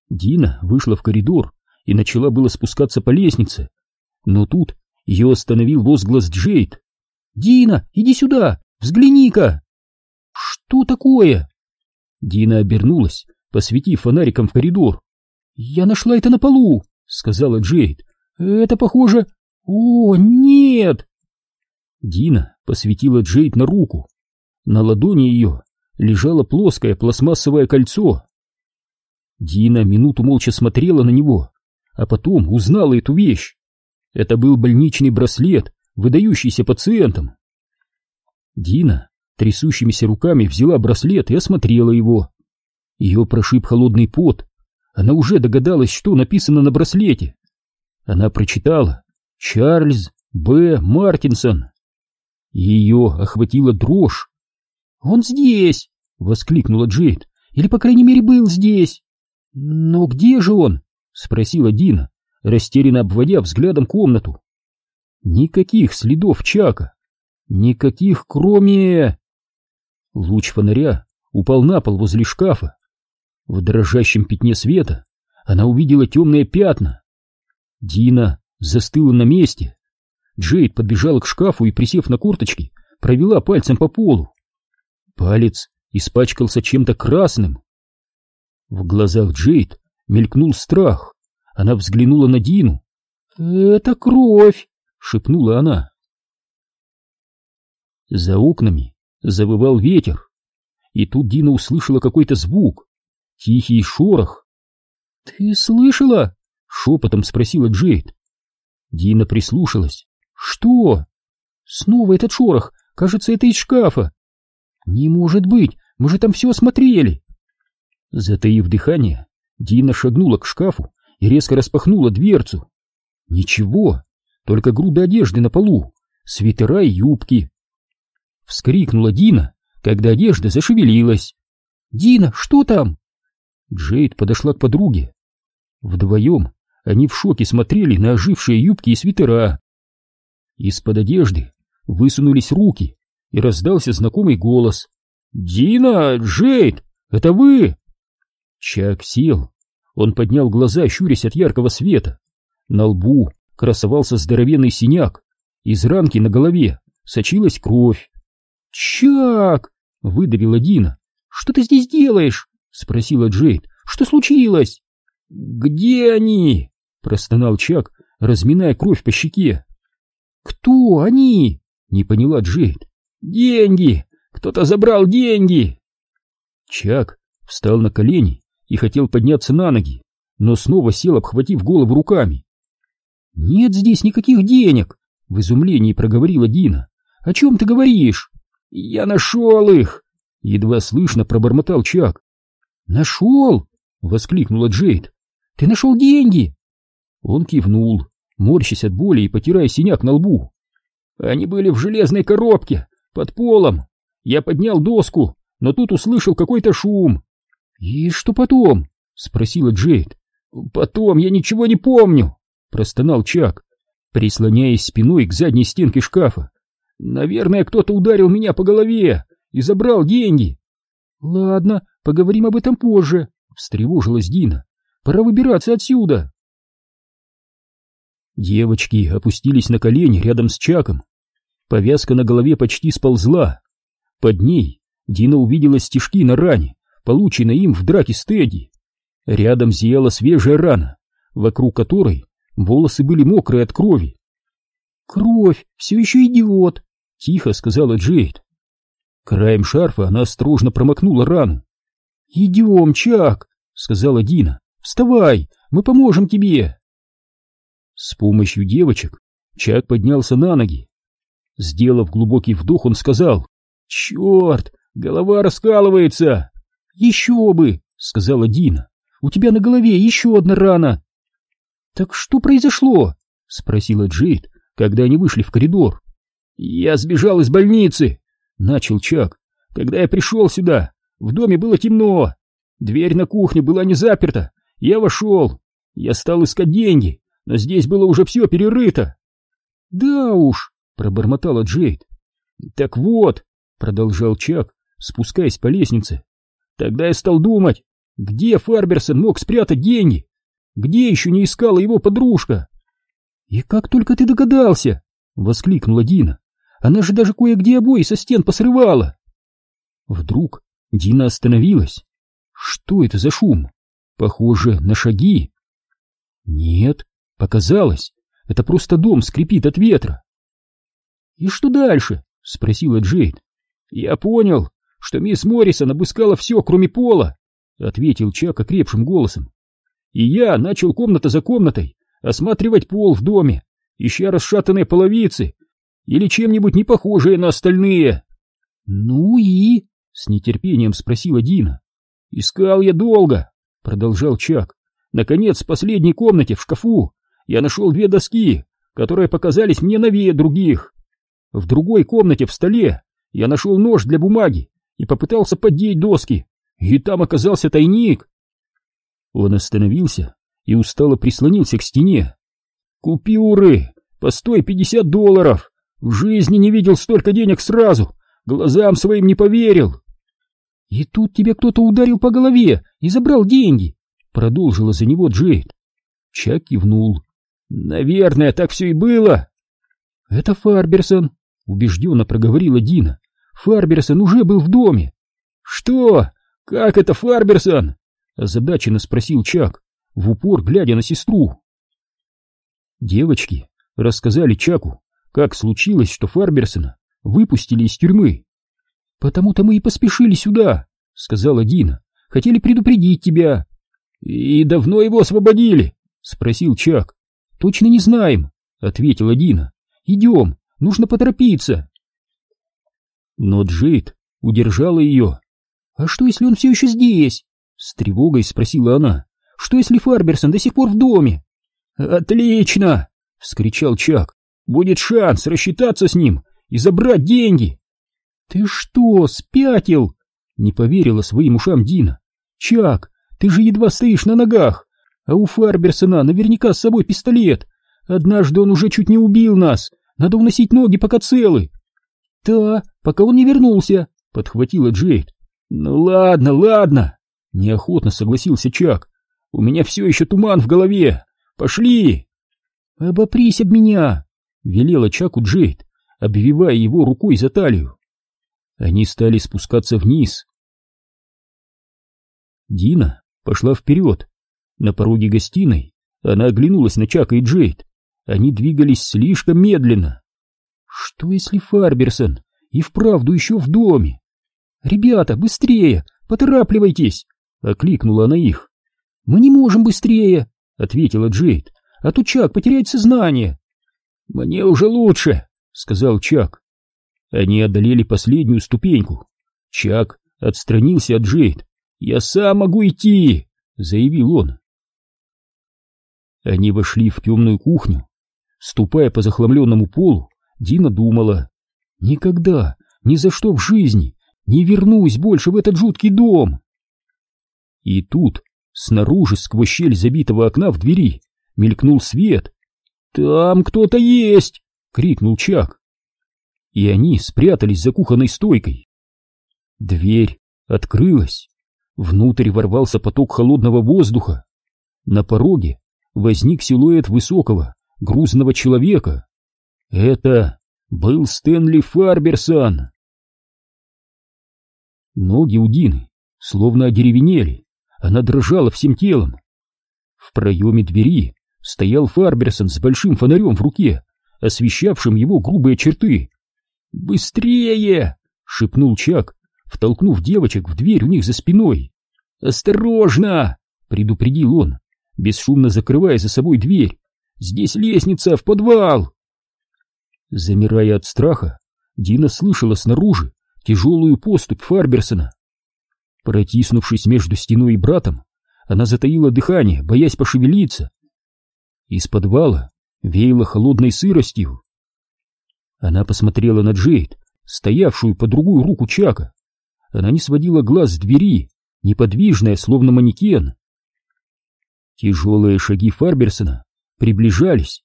Дина вышла в коридор и начала было спускаться по лестнице. Но тут ее остановил возглас Джейд. «Дина, иди сюда! Взгляни-ка!» «Что такое?» Дина обернулась, посветив фонариком в коридор. «Я нашла это на полу», — сказала Джейд. «Это похоже... О, нет!» Дина посветила Джейд на руку. На ладони ее лежало плоское пластмассовое кольцо. Дина минуту молча смотрела на него, а потом узнала эту вещь. Это был больничный браслет, выдающийся пациентам. Дина трясущимися руками взяла браслет и осмотрела его. Ее прошиб холодный пот. Она уже догадалась, что написано на браслете. Она прочитала «Чарльз Б. Мартинсон. Ее охватила дрожь. «Он здесь!» — воскликнула Джейд. «Или, по крайней мере, был здесь!» «Но где же он?» — спросила Дина, растерянно обводя взглядом комнату. Никаких следов Чака. Никаких, кроме... Луч фонаря упал на пол возле шкафа. В дрожащем пятне света она увидела темные пятна. Дина застыла на месте. Джейд подбежала к шкафу и, присев на корточки, провела пальцем по полу. Палец испачкался чем-то красным. В глазах Джейд мелькнул страх. Она взглянула на Дину. «Это кровь!» — шепнула она. За окнами завывал ветер, и тут Дина услышала какой-то звук, тихий шорох. «Ты слышала?» — шепотом спросила Джейд. Дина прислушалась. «Что?» «Снова этот шорох, кажется, это из шкафа». «Не может быть, мы же там все осмотрели». Затаив дыхание, Дина шагнула к шкафу и резко распахнула дверцу. Ничего, только груда одежды на полу, свитера и юбки. Вскрикнула Дина, когда одежда зашевелилась. «Дина, что там?» Джейд подошла к подруге. Вдвоем они в шоке смотрели на ожившие юбки и свитера. Из-под одежды высунулись руки, и раздался знакомый голос. «Дина! Джейд! Это вы!» Чак сел. Он поднял глаза, щурясь от яркого света. На лбу красовался здоровенный синяк. Из ранки на голове сочилась кровь. «Чак!» — выдавила Дина. «Что ты здесь делаешь?» — спросила Джейд. «Что случилось?» «Где они?» — простонал Чак, разминая кровь по щеке. «Кто они?» — не поняла Джейд. «Деньги! Кто-то забрал деньги!» Чак встал на колени и хотел подняться на ноги, но снова сел, обхватив голову руками. «Нет здесь никаких денег!» — в изумлении проговорила Дина. «О чем ты говоришь?» «Я нашел их!» — едва слышно пробормотал Чак. «Нашел!» — воскликнула Джейд. «Ты нашел деньги!» Он кивнул, морщась от боли и потирая синяк на лбу. «Они были в железной коробке, под полом. Я поднял доску, но тут услышал какой-то шум». «И что потом?» — спросила Джейд. «Потом я ничего не помню», — простонал Чак, прислоняясь спиной к задней стенке шкафа. Наверное, кто-то ударил меня по голове и забрал деньги. Ладно, поговорим об этом позже, встревожилась Дина. Пора выбираться отсюда. Девочки опустились на колени рядом с Чаком. Повязка на голове почти сползла. Под ней Дина увидела стежки на ране, полученной им в драке с Тедди. Рядом зияла свежая рана, вокруг которой волосы были мокрые от крови. «Кровь! Все еще идиот!» — тихо сказала Джейд. Краем шарфа она осторожно промокнула рану. «Идем, Чак!» — сказала Дина. «Вставай, мы поможем тебе!» С помощью девочек Чак поднялся на ноги. Сделав глубокий вдох, он сказал. «Черт, голова раскалывается!» «Еще бы!» — сказала Дина. «У тебя на голове еще одна рана!» «Так что произошло?» — спросила Джейд, когда они вышли в коридор. «Я сбежал из больницы!» — начал Чак. «Когда я пришел сюда, в доме было темно. Дверь на кухню была не заперта. Я вошел. Я стал искать деньги, но здесь было уже все перерыто». «Да уж», — пробормотала Джейд. «Так вот», — продолжал Чак, спускаясь по лестнице. «Тогда я стал думать, где Фарберсон мог спрятать деньги? Где еще не искала его подружка?» «И как только ты догадался!» — воскликнула Дина. Она же даже кое-где обои со стен посрывала. Вдруг Дина остановилась. Что это за шум? Похоже на шаги. Нет, показалось. Это просто дом скрипит от ветра. И что дальше? Спросила Джейд. Я понял, что мисс Моррисон обыскала все, кроме пола, ответил Чак окрепшим голосом. И я начал комната за комнатой осматривать пол в доме, ища расшатанные половицы или чем-нибудь не похожее на остальные. Ну и? С нетерпением спросила Дина. Искал я долго, продолжал Чак. Наконец, в последней комнате в шкафу я нашел две доски, которые показались мне новее других. В другой комнате в столе я нашел нож для бумаги и попытался поддеть доски, и там оказался тайник. Он остановился и устало прислонился к стене. Купюры! Постой, пятьдесят долларов! В жизни не видел столько денег сразу! Глазам своим не поверил! И тут тебе кто-то ударил по голове и забрал деньги! Продолжила за него Джейд. Чак кивнул. Наверное, так все и было. Это Фарберсон, убежденно проговорила Дина. Фарберсон уже был в доме. Что? Как это Фарберсон? Озадаченно спросил Чак, в упор глядя на сестру. Девочки рассказали Чаку, как случилось, что Фарберсона выпустили из тюрьмы. «Потому-то мы и поспешили сюда», — сказала Дина. «Хотели предупредить тебя». «И давно его освободили?» — спросил Чак. «Точно не знаем», — ответила Дина. «Идем, нужно поторопиться». Но Джейд удержала ее. «А что, если он все еще здесь?» — с тревогой спросила она. «Что, если Фарберсон до сих пор в доме?» «Отлично!» — вскричал Чак. «Будет шанс рассчитаться с ним и забрать деньги!» «Ты что, спятил?» — не поверила своим ушам Дина. «Чак, ты же едва стоишь на ногах, а у Фарберсона наверняка с собой пистолет. Однажды он уже чуть не убил нас, надо уносить ноги, пока целы». «Да, пока он не вернулся», — подхватила Джейд. «Ну ладно, ладно», — неохотно согласился Чак. «У меня все еще туман в голове. Пошли!» «Обопрись об меня!» — велела Чаку Джейд, обвивая его рукой за талию. Они стали спускаться вниз. Дина пошла вперед. На пороге гостиной она оглянулась на Чака и Джейд. Они двигались слишком медленно. Что если Фарберсон и вправду еще в доме? «Ребята, быстрее! Поторапливайтесь!» — окликнула она их. «Мы не можем быстрее!» ответила Джейд, а то Чак потеряет сознание. Мне уже лучше, сказал Чак. Они одолели последнюю ступеньку. Чак отстранился от Джейд. Я сам могу идти, заявил он. Они вошли в темную кухню. Ступая по захламленному полу, Дина думала. Никогда, ни за что в жизни не вернусь больше в этот жуткий дом. И тут Снаружи, сквозь щель забитого окна в двери, мелькнул свет. «Там кто-то есть!» — крикнул Чак. И они спрятались за кухонной стойкой. Дверь открылась. Внутрь ворвался поток холодного воздуха. На пороге возник силуэт высокого, грузного человека. Это был Стэнли Фарберсон. Ноги у Дины словно одеревенели. Она дрожала всем телом. В проеме двери стоял Фарберсон с большим фонарем в руке, освещавшим его грубые черты. «Быстрее!» — шепнул Чак, втолкнув девочек в дверь у них за спиной. «Осторожно!» — предупредил он, бесшумно закрывая за собой дверь. «Здесь лестница в подвал!» Замирая от страха, Дина слышала снаружи тяжелую поступь Фарберсона. Протиснувшись между стеной и братом, она затаила дыхание, боясь пошевелиться. Из подвала веяло холодной сыростью. Она посмотрела на Джейд, стоявшую по другую руку Чака. Она не сводила глаз с двери, неподвижная, словно манекен. Тяжелые шаги Фарберсона приближались.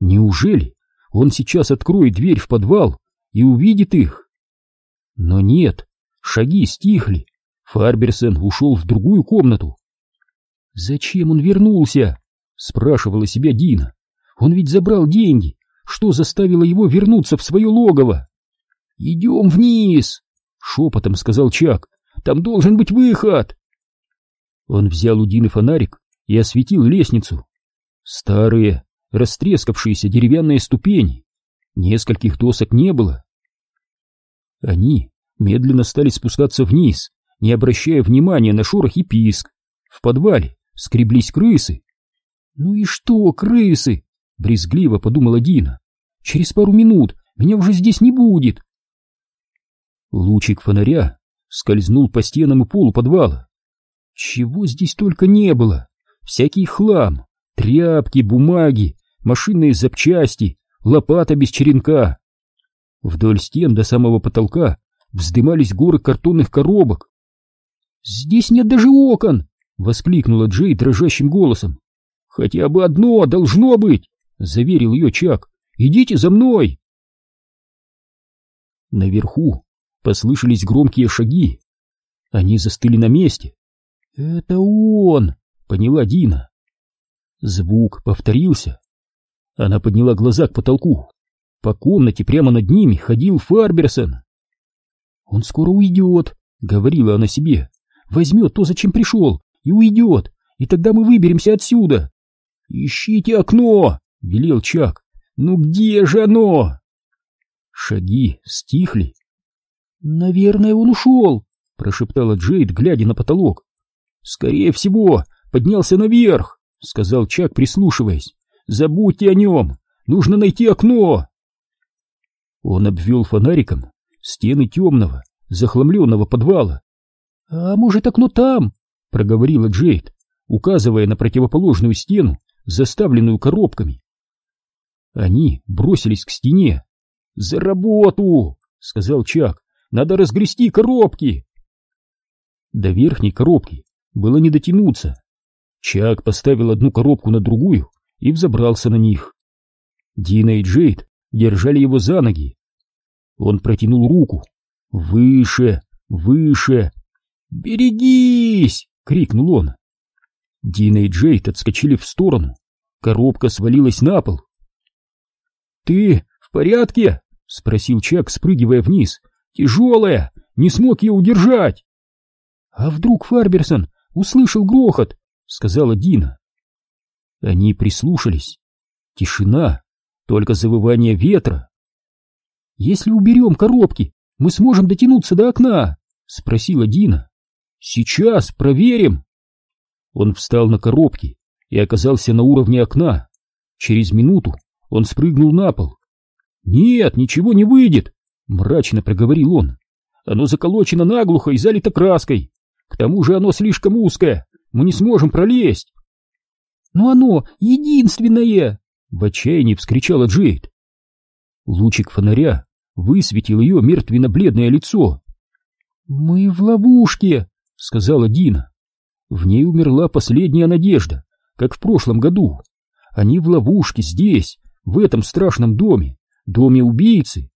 Неужели он сейчас откроет дверь в подвал и увидит их? Но нет, шаги стихли, Фарберсон ушел в другую комнату. «Зачем он вернулся?» — спрашивала себя Дина. «Он ведь забрал деньги. Что заставило его вернуться в свое логово?» «Идем вниз!» — шепотом сказал Чак. «Там должен быть выход!» Он взял у Дины фонарик и осветил лестницу. Старые, растрескавшиеся деревянные ступени. Нескольких досок не было. Они медленно стали спускаться вниз, не обращая внимания на шорох и писк. В подвале скреблись крысы. «Ну и что, крысы?» — брезгливо подумала Дина. «Через пару минут меня уже здесь не будет». Лучик фонаря скользнул по стенам и полу подвала. Чего здесь только не было! Всякий хлам, тряпки, бумаги, машинные запчасти, лопата без черенка. Вдоль стен до самого потолка вздымались горы картонных коробок. «Здесь нет даже окон!» — воскликнула Джей дрожащим голосом. «Хотя бы одно должно быть!» — заверил ее Чак. «Идите за мной!» Наверху послышались громкие шаги. Они застыли на месте. «Это он!» — поняла Дина. Звук повторился. Она подняла глаза к потолку. По комнате прямо над ними ходил Фарберсон. «Он скоро уйдет», — говорила она себе. «Возьмет то, зачем пришел, и уйдет, и тогда мы выберемся отсюда». «Ищите окно!» — велел Чак. «Ну где же оно?» Шаги стихли. «Наверное, он ушел», — прошептала Джейд, глядя на потолок. «Скорее всего, поднялся наверх», — сказал Чак, прислушиваясь. «Забудьте о нем! Нужно найти окно!» Он обвел фонариком стены темного, захламленного подвала. «А может, окно там?» — проговорила Джейд, указывая на противоположную стену, заставленную коробками. Они бросились к стене. «За работу!» — сказал Чак. «Надо разгрести коробки!» До верхней коробки было не дотянуться. Чак поставил одну коробку на другую и взобрался на них. Дина и Джейд держали его за ноги. Он протянул руку. «Выше! Выше!» «Берегись!» — крикнул он. Дина и Джейд отскочили в сторону. Коробка свалилась на пол. «Ты в порядке?» — спросил Чак, спрыгивая вниз. «Тяжелая! Не смог ее удержать!» «А вдруг Фарберсон услышал грохот?» — сказала Дина. Они прислушались. Тишина, только завывание ветра. «Если уберем коробки, мы сможем дотянуться до окна?» — спросила Дина. «Сейчас проверим!» Он встал на коробки и оказался на уровне окна. Через минуту он спрыгнул на пол. «Нет, ничего не выйдет!» — мрачно проговорил он. «Оно заколочено наглухо и залито краской. К тому же оно слишком узкое, мы не сможем пролезть!» «Но оно единственное!» — в отчаянии вскричала Джейд. Лучик фонаря высветил ее мертвенно-бледное лицо. «Мы в ловушке!» — сказала Дина. В ней умерла последняя надежда, как в прошлом году. Они в ловушке здесь, в этом страшном доме, доме убийцы.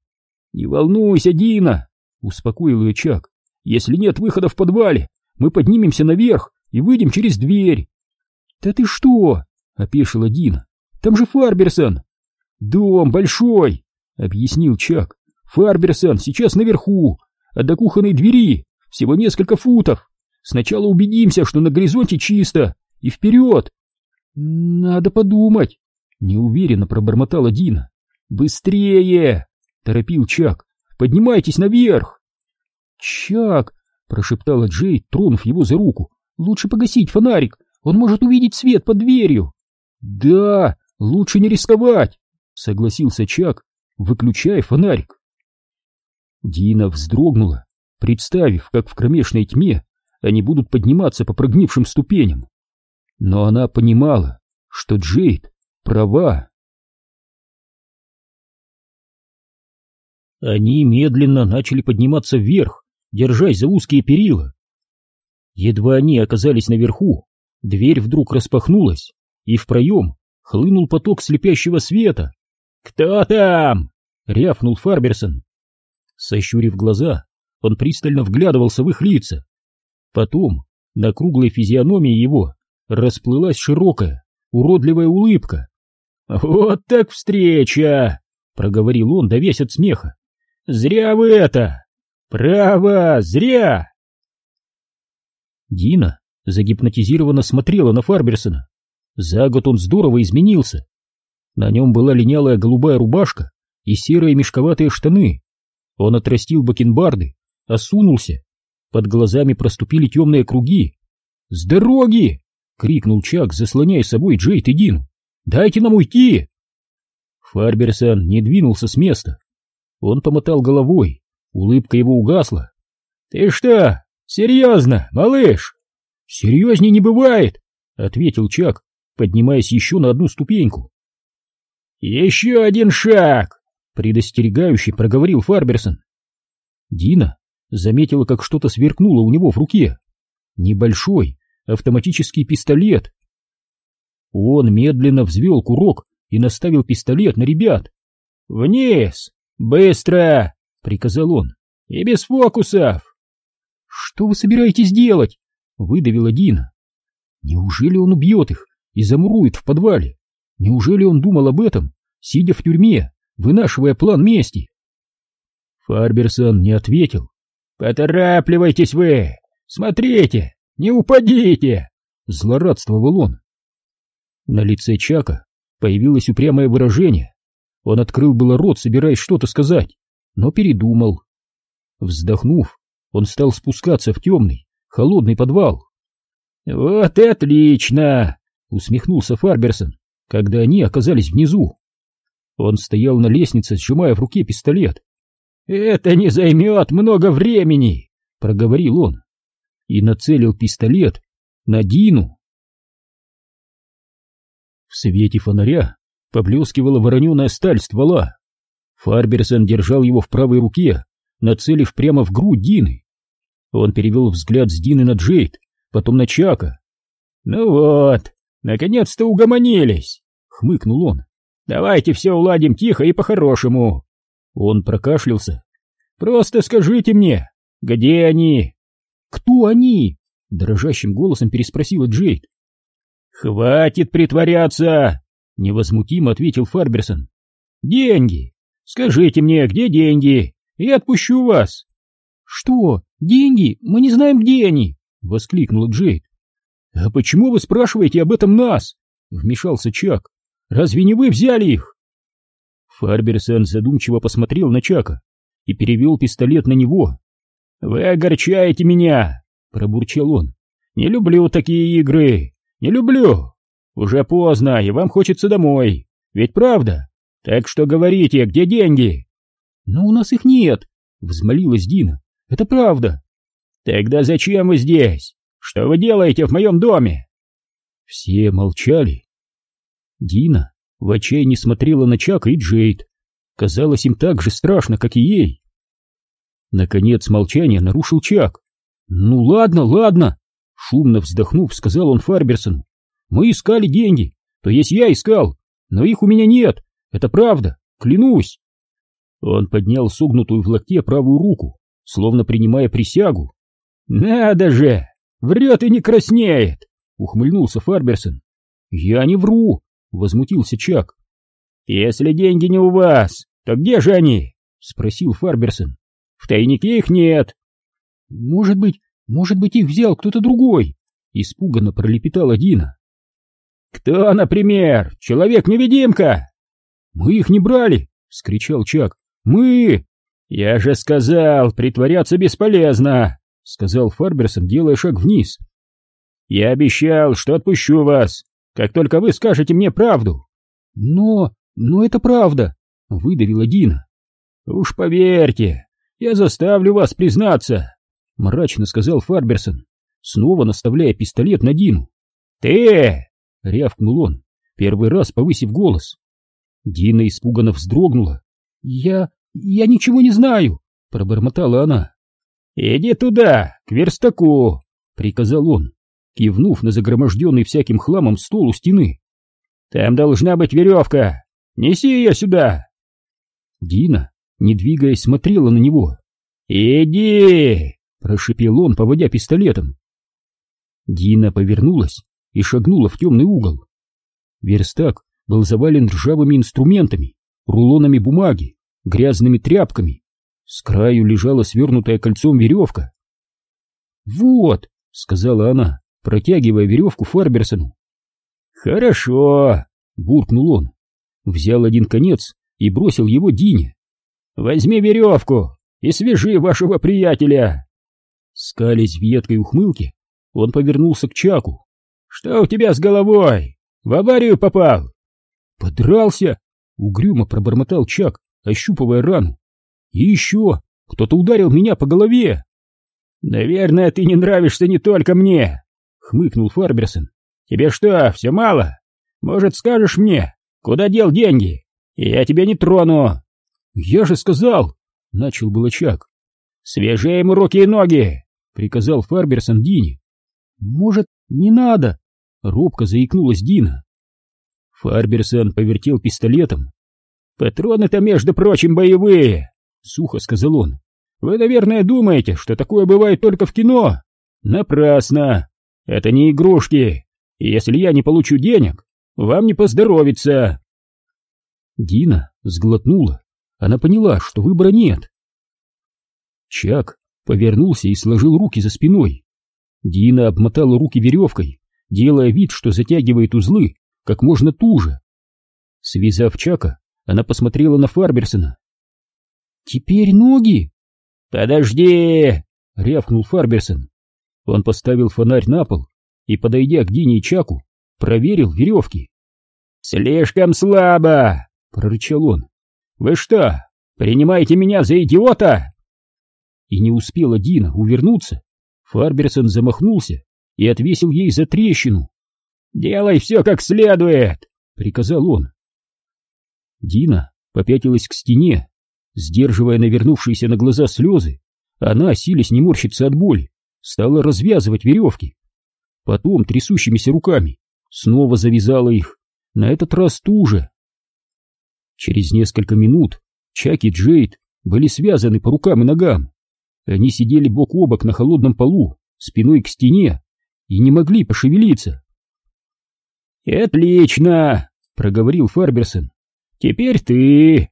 «Не волнуйся, Дина!» — успокоил ее Чак. «Если нет выхода в подвале, мы поднимемся наверх и выйдем через дверь». «Да ты что?» — опешила Дина. «Там же Фарберсон!» «Дом большой!» — объяснил Чак. «Фарберсон сейчас наверху, а до кухонной двери всего несколько футов. Сначала убедимся, что на горизонте чисто, и вперед!» «Надо подумать!» — неуверенно пробормотала Дина. «Быстрее!» — торопил Чак. «Поднимайтесь наверх!» «Чак!» — прошептала Джей, тронув его за руку. «Лучше погасить фонарик, он может увидеть свет под дверью!» «Да, лучше не рисковать!» — согласился Чак, выключая фонарик. Дина вздрогнула, представив, как в кромешной тьме они будут подниматься по прогнившим ступеням. Но она понимала, что Джейд права. Они медленно начали подниматься вверх, держась за узкие перила. Едва они оказались наверху, дверь вдруг распахнулась, и в проем хлынул поток слепящего света. «Кто там?» — рявкнул Фарберсон. Сощурив глаза, он пристально вглядывался в их лица. Потом на круглой физиономии его расплылась широкая, уродливая улыбка. «Вот так встреча!» — проговорил он, довесь от смеха. «Зря вы это! Право, зря!» Дина загипнотизированно смотрела на Фарберсона. За год он здорово изменился. На нем была линялая голубая рубашка и серые мешковатые штаны. Он отрастил бакенбарды, осунулся. Под глазами проступили темные круги. «С дороги!» — крикнул Чак, заслоняя собой Джейд и Дину. «Дайте нам уйти!» Фарберсон не двинулся с места. Он помотал головой, улыбка его угасла. «Ты что, серьезно, малыш?» «Серьезней не бывает!» — ответил Чак, поднимаясь еще на одну ступеньку. «Еще один шаг!» — предостерегающе проговорил Фарберсон. Дина заметила, как что-то сверкнуло у него в руке. Небольшой автоматический пистолет. Он медленно взвел курок и наставил пистолет на ребят. «Вниз! Быстро!» — приказал он. «И без фокусов!» «Что вы собираетесь делать?» — выдавила Дина. «Неужели он убьет их и замурует в подвале? Неужели он думал об этом, сидя в тюрьме, вынашивая план мести?» Фарберсон не ответил. «Поторапливайтесь вы! Смотрите! Не упадите!» — злорадствовал он. На лице Чака появилось упрямое выражение. Он открыл было рот, собираясь что-то сказать, но передумал. Вздохнув, он стал спускаться в темный, холодный подвал. «Вот и отлично!» — усмехнулся Фарберсон, когда они оказались внизу. Он стоял на лестнице, сжимая в руке пистолет. «Это не займет много времени!» — проговорил он и нацелил пистолет на Дину. В свете фонаря поблескивала вороненая сталь ствола. Фарберсон держал его в правой руке, нацелив прямо в грудь Дины. Он перевел взгляд с Дины на Джейд, потом на Чака. «Ну вот, наконец-то угомонились!» — хмыкнул он. «Давайте все уладим тихо и по-хорошему!» Он прокашлялся. «Просто скажите мне, где они?» «Кто они?» — дрожащим голосом переспросила Джейд. «Хватит притворяться!» — невозмутимо ответил Фарберсон. «Деньги! Скажите мне, где деньги? Я отпущу вас!» «Что? Деньги? Мы не знаем, где они!» — воскликнула Джейд. «А почему вы спрашиваете об этом нас?» — вмешался Чак. «Разве не вы взяли их?» Фарберсон задумчиво посмотрел на Чака и перевел пистолет на него. «Вы огорчаете меня!» — пробурчал он. «Не люблю такие игры! Не люблю! Уже поздно, и вам хочется домой! Ведь правда? Так что говорите, где деньги?» «Но у нас их нет!» — взмолилась Дина. «Это правда!» «Тогда зачем вы здесь? Что вы делаете в моем доме?» Все молчали. Дина в отчаянии смотрела на Чака и Джейд. Казалось им так же страшно, как и ей. Наконец молчание нарушил Чак. «Ну ладно, ладно!» Шумно вздохнув, сказал он Фарберсону. «Мы искали деньги, то есть я искал, но их у меня нет, это правда, клянусь!» Он поднял согнутую в локте правую руку, словно принимая присягу. «Надо же! Врет и не краснеет!» — ухмыльнулся Фарберсон. «Я не вру!» — возмутился Чак. «Если деньги не у вас, то где же они?» — спросил Фарберсон. В тайнике их нет. Может быть, может быть, их взял кто-то другой, испуганно пролепетала Дина. Кто, например? Человек-невидимка? Мы их не брали, вскричал Чак. Мы! Я же сказал, притворяться бесполезно, сказал Фарберсон, делая шаг вниз. Я обещал, что отпущу вас, как только вы скажете мне правду. Но, но это правда, выдавила Дина. Уж поверьте, «Я заставлю вас признаться», — мрачно сказал Фарберсон, снова наставляя пистолет на Дину. «Ты!» — рявкнул он, первый раз повысив голос. Дина испуганно вздрогнула. «Я... я ничего не знаю», — пробормотала она. «Иди туда, к верстаку», — приказал он, кивнув на загроможденный всяким хламом стол у стены. «Там должна быть веревка. Неси ее сюда». Дина не двигаясь, смотрела на него. «Иди!» — прошипел он, поводя пистолетом. Дина повернулась и шагнула в темный угол. Верстак был завален ржавыми инструментами, рулонами бумаги, грязными тряпками. С краю лежала свернутая кольцом веревка. «Вот!» — сказала она, протягивая веревку Фарберсону. «Хорошо!» — буркнул он. Взял один конец и бросил его Дине. Возьми веревку и свяжи вашего приятеля!» Скались в едкой ухмылке, он повернулся к Чаку. «Что у тебя с головой? В аварию попал?» «Подрался!» — угрюмо пробормотал Чак, ощупывая рану. «И еще! Кто-то ударил меня по голове!» «Наверное, ты не нравишься не только мне!» — хмыкнул Фарберсон. «Тебе что, все мало? Может, скажешь мне, куда дел деньги? Я тебя не трону. Я же сказал, начал было Чак. Свяжи ему руки и ноги, приказал Фарберсон Дине. Может, не надо? Робко заикнулась Дина. Фарберсон повертел пистолетом. Патроны-то, между прочим, боевые, сухо сказал он. Вы, наверное, думаете, что такое бывает только в кино? Напрасно. Это не игрушки. И если я не получу денег, вам не поздоровится. Дина сглотнула. Она поняла, что выбора нет. Чак повернулся и сложил руки за спиной. Дина обмотала руки веревкой, делая вид, что затягивает узлы как можно туже. Связав Чака, она посмотрела на Фарберсона. «Теперь ноги!» «Подожди!» — рявкнул Фарберсон. Он поставил фонарь на пол и, подойдя к Дине и Чаку, проверил веревки. «Слишком слабо!» — прорычал он. «Вы что, принимаете меня за идиота?» И не успела Дина увернуться, Фарберсон замахнулся и отвесил ей за трещину. «Делай все как следует!» — приказал он. Дина попятилась к стене, сдерживая навернувшиеся на глаза слезы. Она, силясь не морщиться от боли, стала развязывать веревки. Потом трясущимися руками снова завязала их, на этот раз туже. Через несколько минут Чак и Джейд были связаны по рукам и ногам. Они сидели бок о бок на холодном полу, спиной к стене, и не могли пошевелиться. «Отлично!» — проговорил Фарберсон. «Теперь ты!»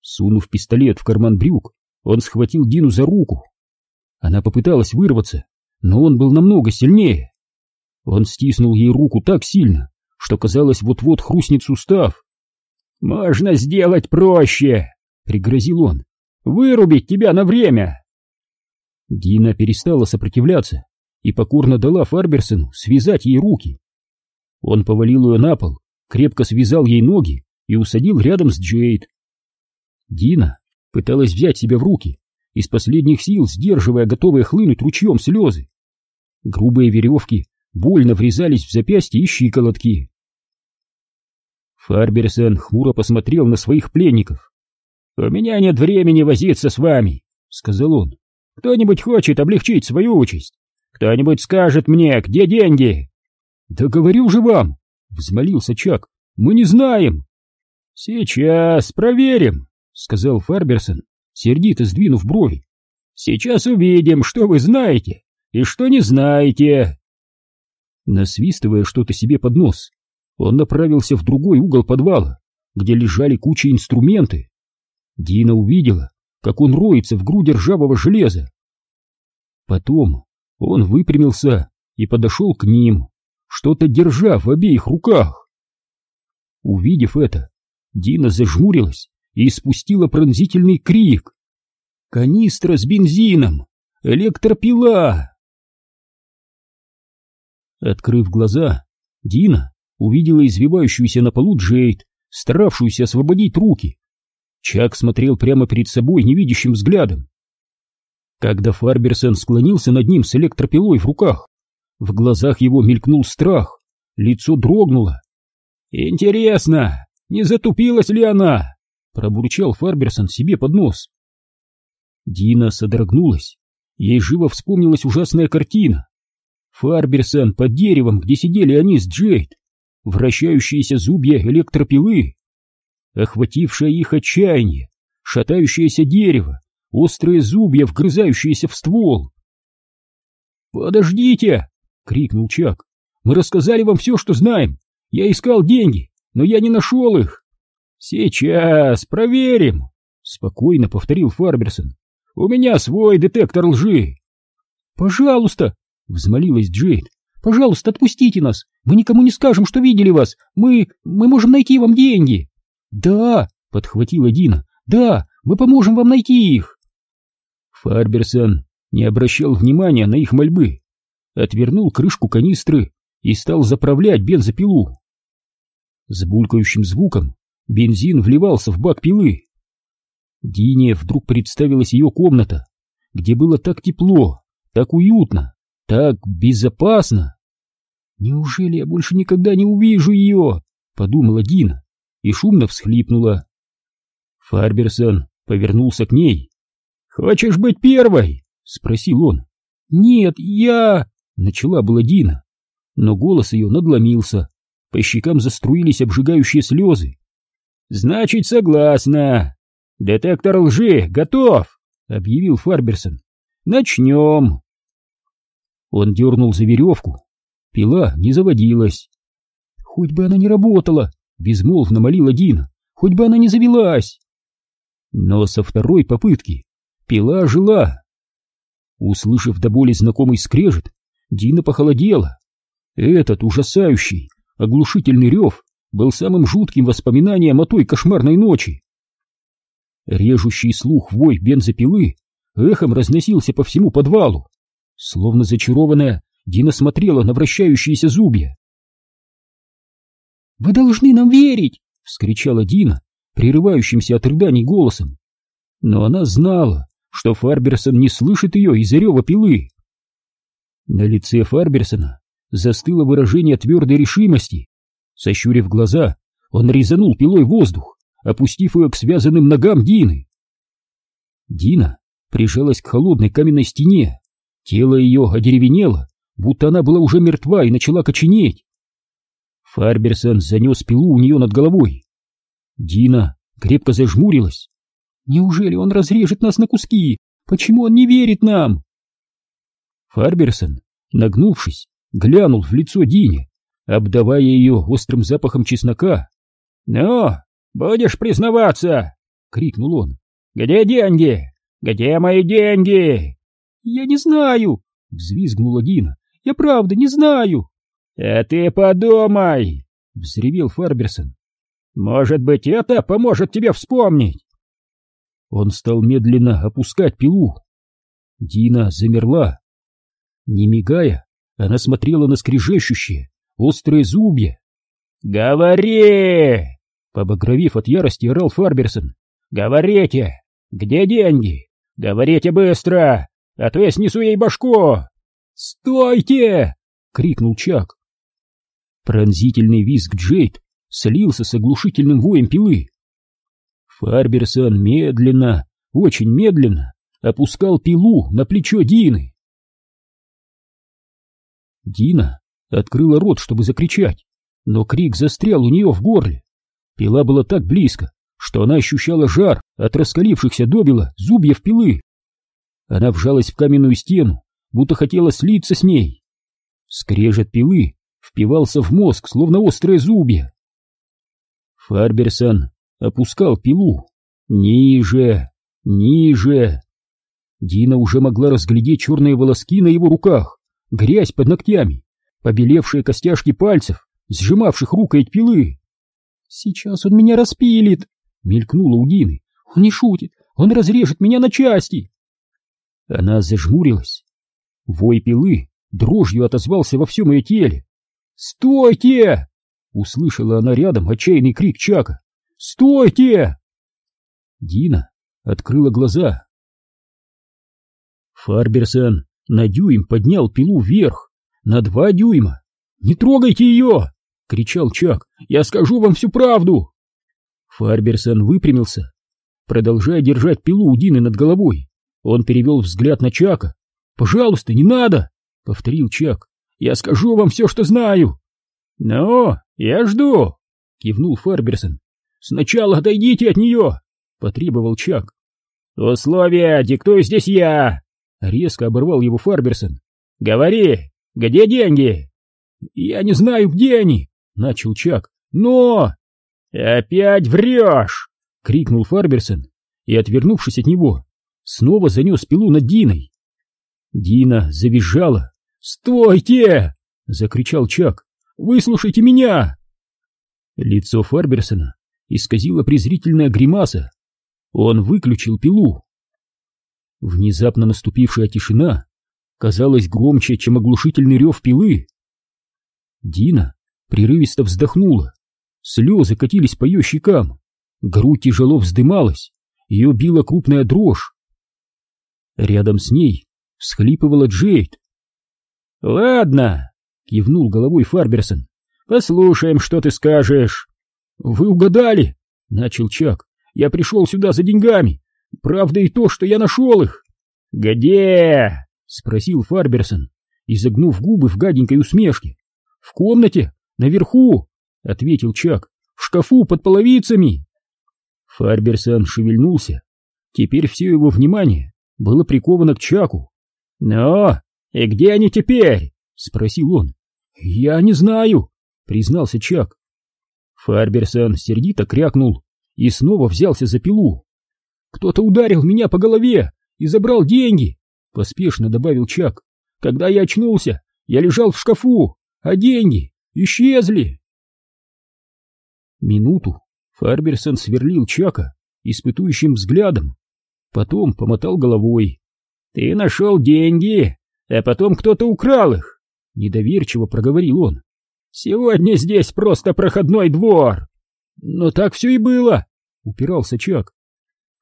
Сунув пистолет в карман брюк, он схватил Дину за руку. Она попыталась вырваться, но он был намного сильнее. Он стиснул ей руку так сильно, что казалось, вот-вот хрустнет сустав. «Можно сделать проще!» — пригрозил он. «Вырубить тебя на время!» Дина перестала сопротивляться и покорно дала Фарберсону связать ей руки. Он повалил ее на пол, крепко связал ей ноги и усадил рядом с Джейд. Дина пыталась взять себя в руки, из последних сил сдерживая готовые хлынуть ручьем слезы. Грубые веревки больно врезались в запястья и щиколотки. Фарберсон хмуро посмотрел на своих пленников. «У меня нет времени возиться с вами», — сказал он. «Кто-нибудь хочет облегчить свою участь? Кто-нибудь скажет мне, где деньги?» «Да говорю же вам!» — взмолился Чак. «Мы не знаем!» «Сейчас проверим!» — сказал Фарберсон, сердито сдвинув брови. «Сейчас увидим, что вы знаете и что не знаете!» Насвистывая что-то себе под нос, он направился в другой угол подвала, где лежали куча инструменты. Дина увидела, как он роется в груди ржавого железа. Потом он выпрямился и подошел к ним что-то держа в обеих руках. Увидев это, Дина зажмурилась и испустила пронзительный крик. «Канистра с бензином! Электропила!» Открыв глаза, Дина увидела извивающуюся на полу Джейд, старавшуюся освободить руки. Чак смотрел прямо перед собой невидящим взглядом. Когда Фарберсон склонился над ним с электропилой в руках, в глазах его мелькнул страх, лицо дрогнуло. «Интересно, не затупилась ли она?» — пробурчал Фарберсон себе под нос. Дина содрогнулась. Ей живо вспомнилась ужасная картина. Фарберсон под деревом, где сидели они с Джейд, вращающиеся зубья электропилы, охватившее их отчаяние, шатающееся дерево, острые зубья, вгрызающиеся в ствол. «Подождите!» — крикнул Чак. «Мы рассказали вам все, что знаем. Я искал деньги, но я не нашел их». «Сейчас проверим», — спокойно повторил Фарберсон. «У меня свой детектор лжи». «Пожалуйста», — взмолилась Джейд. «Пожалуйста, отпустите нас. Мы никому не скажем, что видели вас. Мы... мы можем найти вам деньги». «Да», — подхватила Дина. «Да, мы поможем вам найти их». Фарберсон не обращал внимания на их мольбы отвернул крышку канистры и стал заправлять бензопилу. С булькающим звуком бензин вливался в бак пилы. Дине вдруг представилась ее комната, где было так тепло, так уютно, так безопасно. «Неужели я больше никогда не увижу ее?» — подумала Дина и шумно всхлипнула. Фарберсон повернулся к ней. «Хочешь быть первой?» — спросил он. «Нет, я...» — начала была Дина, но голос ее надломился, по щекам заструились обжигающие слезы. «Значит, согласна. Детектор лжи готов!» — объявил Фарберсон. «Начнем!» Он дернул за веревку. Пила не заводилась. «Хоть бы она не работала!» — безмолвно молила Дина. «Хоть бы она не завелась!» Но со второй попытки пила жила. Услышав до боли знакомый скрежет, Дина похолодела. Этот ужасающий, оглушительный рев был самым жутким воспоминанием о той кошмарной ночи. Режущий слух вой бензопилы эхом разносился по всему подвалу. Словно зачарованная, Дина смотрела на вращающиеся зубья. «Вы должны нам верить!» — вскричала Дина, прерывающимся от рыданий голосом. Но она знала, что Фарберсон не слышит ее из-за рева пилы. На лице Фарберсона застыло выражение твердой решимости. Сощурив глаза, он резанул пилой воздух, опустив ее к связанным ногам Дины. Дина прижалась к холодной каменной стене. Тело ее одеревенело, будто она была уже мертва и начала коченеть. Фарберсон занес пилу у нее над головой. Дина крепко зажмурилась. «Неужели он разрежет нас на куски? Почему он не верит нам?» Фарберсон, нагнувшись, глянул в лицо Дине, обдавая ее острым запахом чеснока. «Ну, будешь признаваться!» — крикнул он. «Где деньги? Где мои деньги?» «Я не знаю!» — взвизгнула Дина. «Я правда не знаю!» «А ты подумай!» — взревел Фарберсон. «Может быть, это поможет тебе вспомнить!» Он стал медленно опускать пилу. Дина замерла. Не мигая, она смотрела на скрежещущие, острые зубья. «Говори!» Побагровив от ярости, орал Фарберсон. «Говорите! Где деньги? Говорите быстро, а то я снесу ей башку!» «Стойте!» — крикнул Чак. Пронзительный визг Джейд слился с оглушительным воем пилы. Фарберсон медленно, очень медленно опускал пилу на плечо Дины. Дина открыла рот, чтобы закричать, но крик застрял у нее в горле. Пила была так близко, что она ощущала жар от раскалившихся добила зубьев пилы. Она вжалась в каменную стену, будто хотела слиться с ней. Скрежет пилы впивался в мозг, словно острые зубья. Фарберсон опускал пилу. Ниже, ниже. Дина уже могла разглядеть черные волоски на его руках, грязь под ногтями, побелевшие костяшки пальцев, сжимавших рукоять пилы. «Сейчас он меня распилит!» — мелькнула у Дины. «Он не шутит! Он разрежет меня на части!» Она зажмурилась. Вой пилы дрожью отозвался во всем ее теле. «Стойте!» — услышала она рядом отчаянный крик Чака. «Стойте!» Дина открыла глаза. Фарберсон на дюйм поднял пилу вверх, на два дюйма. «Не трогайте ее!» — кричал Чак. «Я скажу вам всю правду!» Фарберсон выпрямился. Продолжая держать пилу у Дины над головой, он перевел взгляд на Чака. «Пожалуйста, не надо!» — повторил Чак. «Я скажу вам все, что знаю!» «Ну, я жду!» — кивнул Фарберсон. «Сначала отойдите от нее!» — потребовал Чак. «Условия диктую здесь я!» — резко оборвал его Фарберсон. «Говори, где деньги?» «Я не знаю, где они!» — начал Чак. «Но...» «Опять врешь!» — крикнул Фарберсон и, отвернувшись от него, снова занес пилу над Диной. Дина завизжала. «Стойте!» — закричал Чак. «Выслушайте меня!» Лицо Фарберсона исказила презрительная гримаса. Он выключил пилу. Внезапно наступившая тишина казалась громче, чем оглушительный рев пилы. Дина прерывисто вздохнула. Слезы катились по ее щекам. Грудь тяжело вздымалась. Ее била крупная дрожь. Рядом с ней всхлипывала Джейд. «Ладно», — кивнул головой Фарберсон. «Послушаем, что ты скажешь». «Вы угадали!» — начал Чак. «Я пришел сюда за деньгами. Правда и то, что я нашел их!» «Где?» — спросил Фарберсон, изогнув губы в гаденькой усмешке. «В комнате, наверху!» — ответил Чак. «В шкафу под половицами!» Фарберсон шевельнулся. Теперь все его внимание было приковано к Чаку. «Ну, и где они теперь?» — спросил он. «Я не знаю», — признался Чак. Фарберсон сердито крякнул и снова взялся за пилу. «Кто-то ударил меня по голове и забрал деньги», — поспешно добавил Чак. «Когда я очнулся, я лежал в шкафу, а деньги исчезли». Минуту Фарберсон сверлил Чака испытующим взглядом, потом помотал головой. «Ты нашел деньги, а потом кто-то украл их!» — недоверчиво проговорил он. «Сегодня здесь просто проходной двор!» «Но так все и было!» — упирался Чак.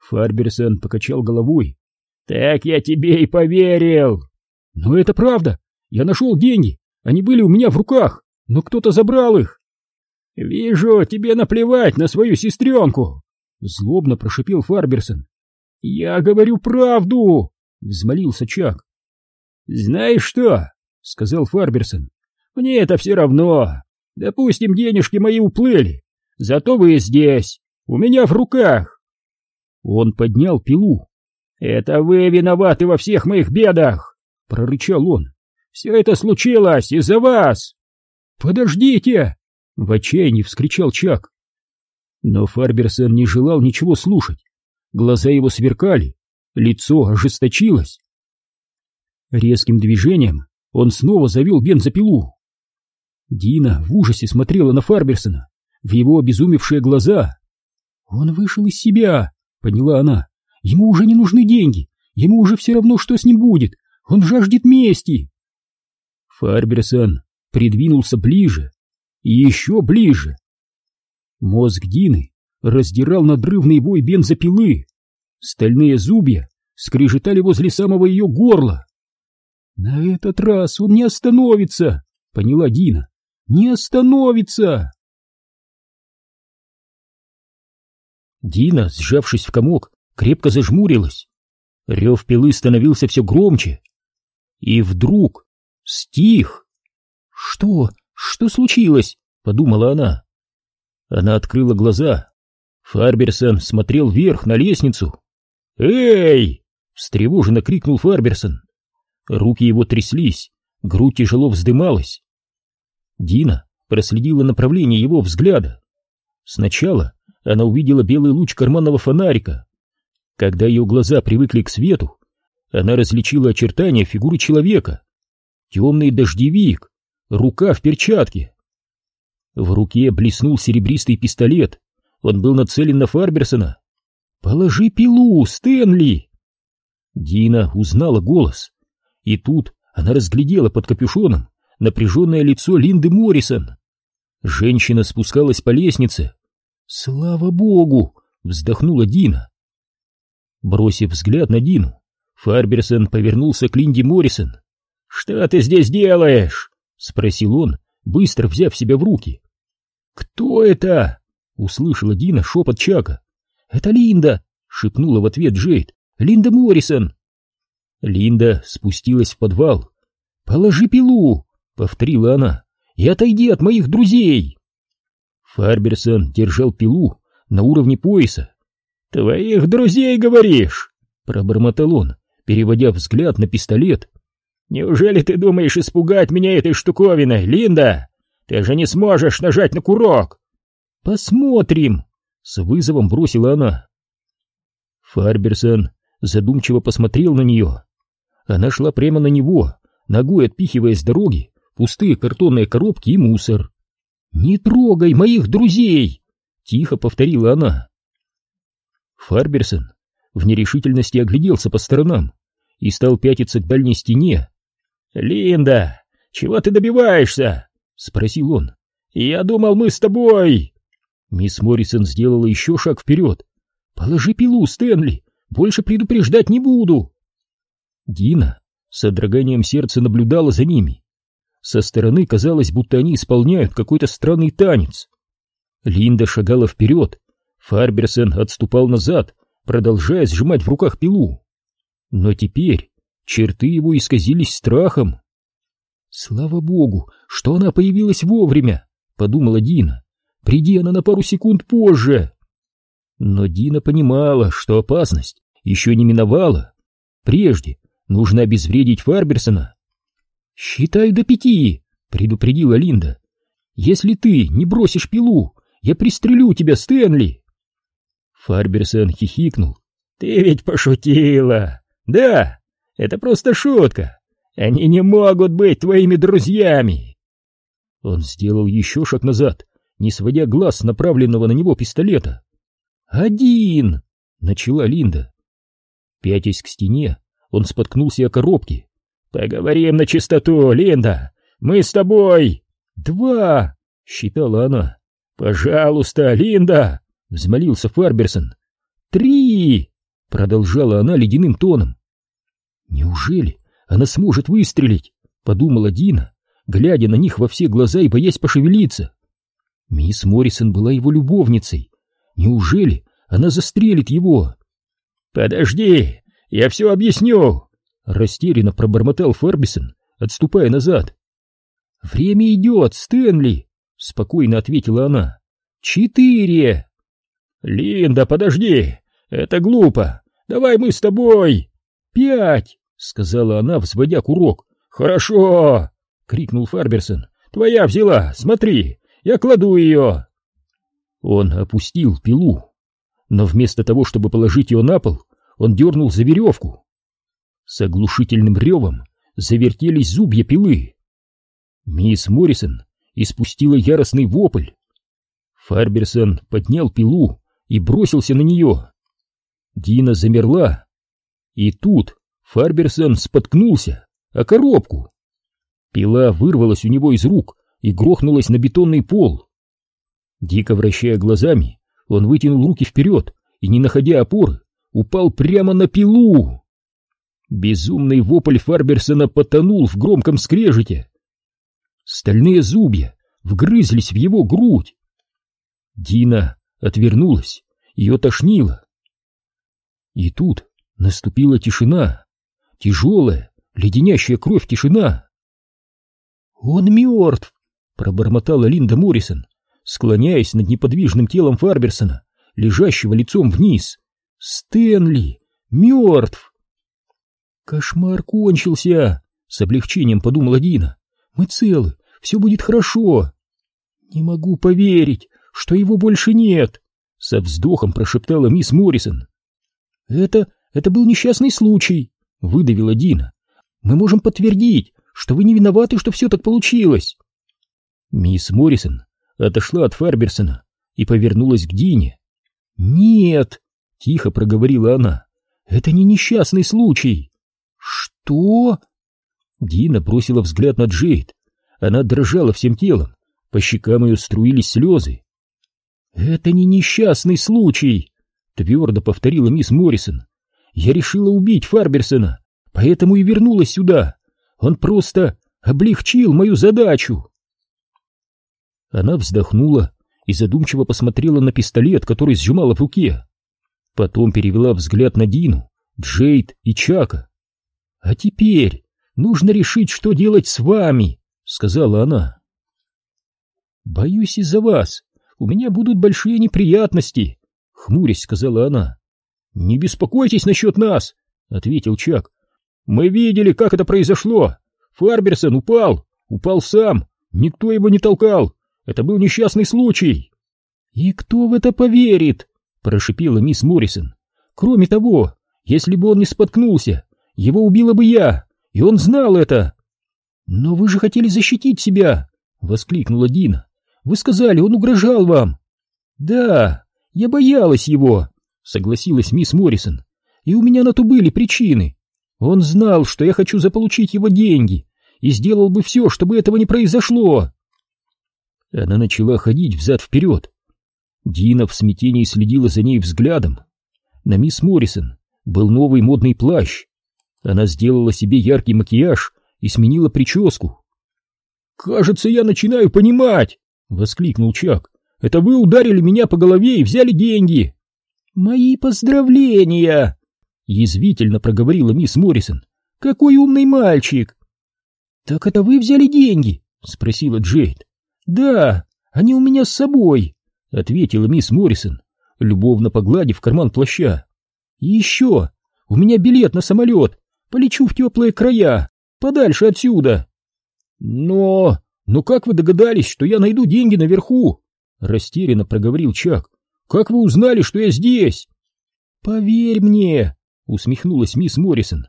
Фарберсон покачал головой. «Так я тебе и поверил!» «Но это правда! Я нашел деньги! Они были у меня в руках, но кто-то забрал их!» «Вижу, тебе наплевать на свою сестренку!» Злобно прошипел Фарберсон. «Я говорю правду!» — взмолился Чак. «Знаешь что?» — сказал Фарберсон. «Мне это все равно. Допустим, денежки мои уплыли. Зато вы здесь, у меня в руках». Он поднял пилу. «Это вы виноваты во всех моих бедах!» — прорычал он. «Все это случилось из-за вас!» «Подождите!» — в отчаянии вскричал Чак. Но Фарберсон не желал ничего слушать. Глаза его сверкали, лицо ожесточилось. Резким движением он снова завел бензопилу. Дина в ужасе смотрела на Фарберсона, в его обезумевшие глаза. «Он вышел из себя», — поняла она. «Ему уже не нужны деньги, ему уже все равно, что с ним будет. Он жаждет мести». Фарберсон придвинулся ближе, и еще ближе. Мозг Дины раздирал надрывный бой бензопилы. Стальные зубья скрежетали возле самого ее горла. «На этот раз он не остановится!» — поняла Дина. «Не остановится!» Дина, сжавшись в комок, крепко зажмурилась. Рев пилы становился все громче. И вдруг стих. «Что? Что случилось?» — подумала она. Она открыла глаза. Фарберсон смотрел вверх на лестницу. «Эй!» — встревоженно крикнул Фарберсон. Руки его тряслись, грудь тяжело вздымалась. Дина проследила направление его взгляда. Сначала она увидела белый луч карманного фонарика. Когда ее глаза привыкли к свету, она различила очертания фигуры человека. Темный дождевик, рука в перчатке. В руке блеснул серебристый пистолет. Он был нацелен на Фарберсона. «Положи пилу, Стэнли!» Дина узнала голос. И тут она разглядела под капюшоном напряженное лицо Линды Моррисон. Женщина спускалась по лестнице. «Слава богу!» — вздохнула Дина. Бросив взгляд на Дину, Фарберсон повернулся к Линде Моррисон. «Что ты здесь делаешь?» — спросил он, быстро взяв себя в руки. «Кто это?» — услышала Дина шепот Чака. «Это Линда!» — шепнула в ответ Джейд. «Линда Моррисон!» Линда спустилась в подвал. «Положи пилу!» — повторила она. «И отойди от моих друзей!» Фарберсон держал пилу на уровне пояса. «Твоих друзей, говоришь?» — пробормотал он, переводя взгляд на пистолет. «Неужели ты думаешь испугать меня этой штуковиной, Линда? Ты же не сможешь нажать на курок!» «Посмотрим!» — с вызовом бросила она. Фарберсон задумчиво посмотрел на нее. Она шла прямо на него, ногой отпихивая с дороги пустые картонные коробки и мусор. «Не трогай моих друзей!» — тихо повторила она. Фарберсон в нерешительности огляделся по сторонам и стал пятиться к дальней стене. «Линда, чего ты добиваешься?» — спросил он. «Я думал, мы с тобой...» Мисс Моррисон сделала еще шаг вперед. «Положи пилу, Стэнли, больше предупреждать не буду!» Дина с содроганием сердца наблюдала за ними. Со стороны казалось, будто они исполняют какой-то странный танец. Линда шагала вперед, Фарберсон отступал назад, продолжая сжимать в руках пилу. Но теперь черты его исказились страхом. «Слава богу, что она появилась вовремя!» — подумала Дина. «Приди она на пару секунд позже!» Но Дина понимала, что опасность еще не миновала. Прежде нужно обезвредить Фарберсона. «Считаю до пяти», — предупредила Линда. «Если ты не бросишь пилу, я пристрелю тебя, Стэнли!» Фарберсон хихикнул. «Ты ведь пошутила!» «Да, это просто шутка. Они не могут быть твоими друзьями!» Он сделал еще шаг назад, не сводя глаз с направленного на него пистолета. «Один!» — начала Линда. Пятясь к стене, он споткнулся о коробке. «Поговорим на чистоту, Линда! Мы с тобой!» «Два!» — считала она. «Пожалуйста, Линда!» — взмолился Фарберсон. «Три!» — продолжала она ледяным тоном. «Неужели она сможет выстрелить?» — подумала Дина, глядя на них во все глаза и боясь пошевелиться. Мисс Моррисон была его любовницей. Неужели она застрелит его? «Подожди, я все объясню!» — растерянно пробормотал Фарбисон, отступая назад. «Время идет, Стэнли!» — спокойно ответила она. «Четыре!» «Линда, подожди! Это глупо! Давай мы с тобой!» «Пять!» — сказала она, взводя курок. «Хорошо!» — крикнул Фарберсон. «Твоя взяла! Смотри! Я кладу ее!» Он опустил пилу, но вместо того, чтобы положить ее на пол, он дернул за веревку. С оглушительным ревом завертелись зубья пилы. Мисс Моррисон испустила яростный вопль. Фарберсон поднял пилу и бросился на нее. Дина замерла. И тут Фарберсон споткнулся о коробку. Пила вырвалась у него из рук и грохнулась на бетонный пол. Дико вращая глазами, он вытянул руки вперед и, не находя опоры, упал прямо на пилу. Безумный вопль Фарберсона потонул в громком скрежете. Стальные зубья вгрызлись в его грудь. Дина отвернулась, ее тошнило. И тут наступила тишина, тяжелая, леденящая кровь тишина. «Он мертв!» — пробормотала Линда Моррисон, склоняясь над неподвижным телом Фарберсона, лежащего лицом вниз. «Стэнли! Мертв!» «Кошмар кончился!» — с облегчением подумала Дина. «Мы целы, все будет хорошо!» «Не могу поверить, что его больше нет!» — со вздохом прошептала мисс Моррисон. «Это... это был несчастный случай!» — выдавила Дина. «Мы можем подтвердить, что вы не виноваты, что все так получилось!» Мисс Моррисон отошла от Фарберсона и повернулась к Дине. «Нет!» — тихо проговорила она. «Это не несчастный случай!» «Что?» Дина бросила взгляд на Джейд. Она дрожала всем телом, по щекам ее струились слезы. «Это не несчастный случай!» — твердо повторила мисс Моррисон. «Я решила убить Фарберсона, поэтому и вернулась сюда. Он просто облегчил мою задачу!» Она вздохнула и задумчиво посмотрела на пистолет, который сжимала в руке. Потом перевела взгляд на Дину, Джейд и Чака. «А теперь нужно решить, что делать с вами», — сказала она. «Боюсь из-за вас. У меня будут большие неприятности», — хмурясь сказала она. «Не беспокойтесь насчет нас», — ответил Чак. «Мы видели, как это произошло. Фарберсон упал, упал сам, никто его не толкал. Это был несчастный случай. И кто в это поверит? Прошипела мисс Моррисон. Кроме того, если бы он не споткнулся, его убила бы я, и он знал это. Но вы же хотели защитить себя, воскликнула Дина. Вы сказали, он угрожал вам. Да, я боялась его, согласилась мисс Моррисон. И у меня на то были причины. Он знал, что я хочу заполучить его деньги, и сделал бы все, чтобы этого не произошло. Она начала ходить взад-вперед. Дина в смятении следила за ней взглядом. На мисс Моррисон был новый модный плащ. Она сделала себе яркий макияж и сменила прическу. «Кажется, я начинаю понимать!» — воскликнул Чак. Это вы ударили меня по голове и взяли деньги. Мои поздравления! Язвительно проговорила мисс Моррисон. Какой умный мальчик! Так это вы взяли деньги? Спросила Джейд. Да, они у меня с собой, ответила мисс Моррисон, любовно погладив карман плаща. И еще, у меня билет на самолет, полечу в теплые края, подальше отсюда. Но... но как вы догадались, что я найду деньги наверху? Растерянно проговорил Чак. Как вы узнали, что я здесь? Поверь мне, усмехнулась мисс Моррисон.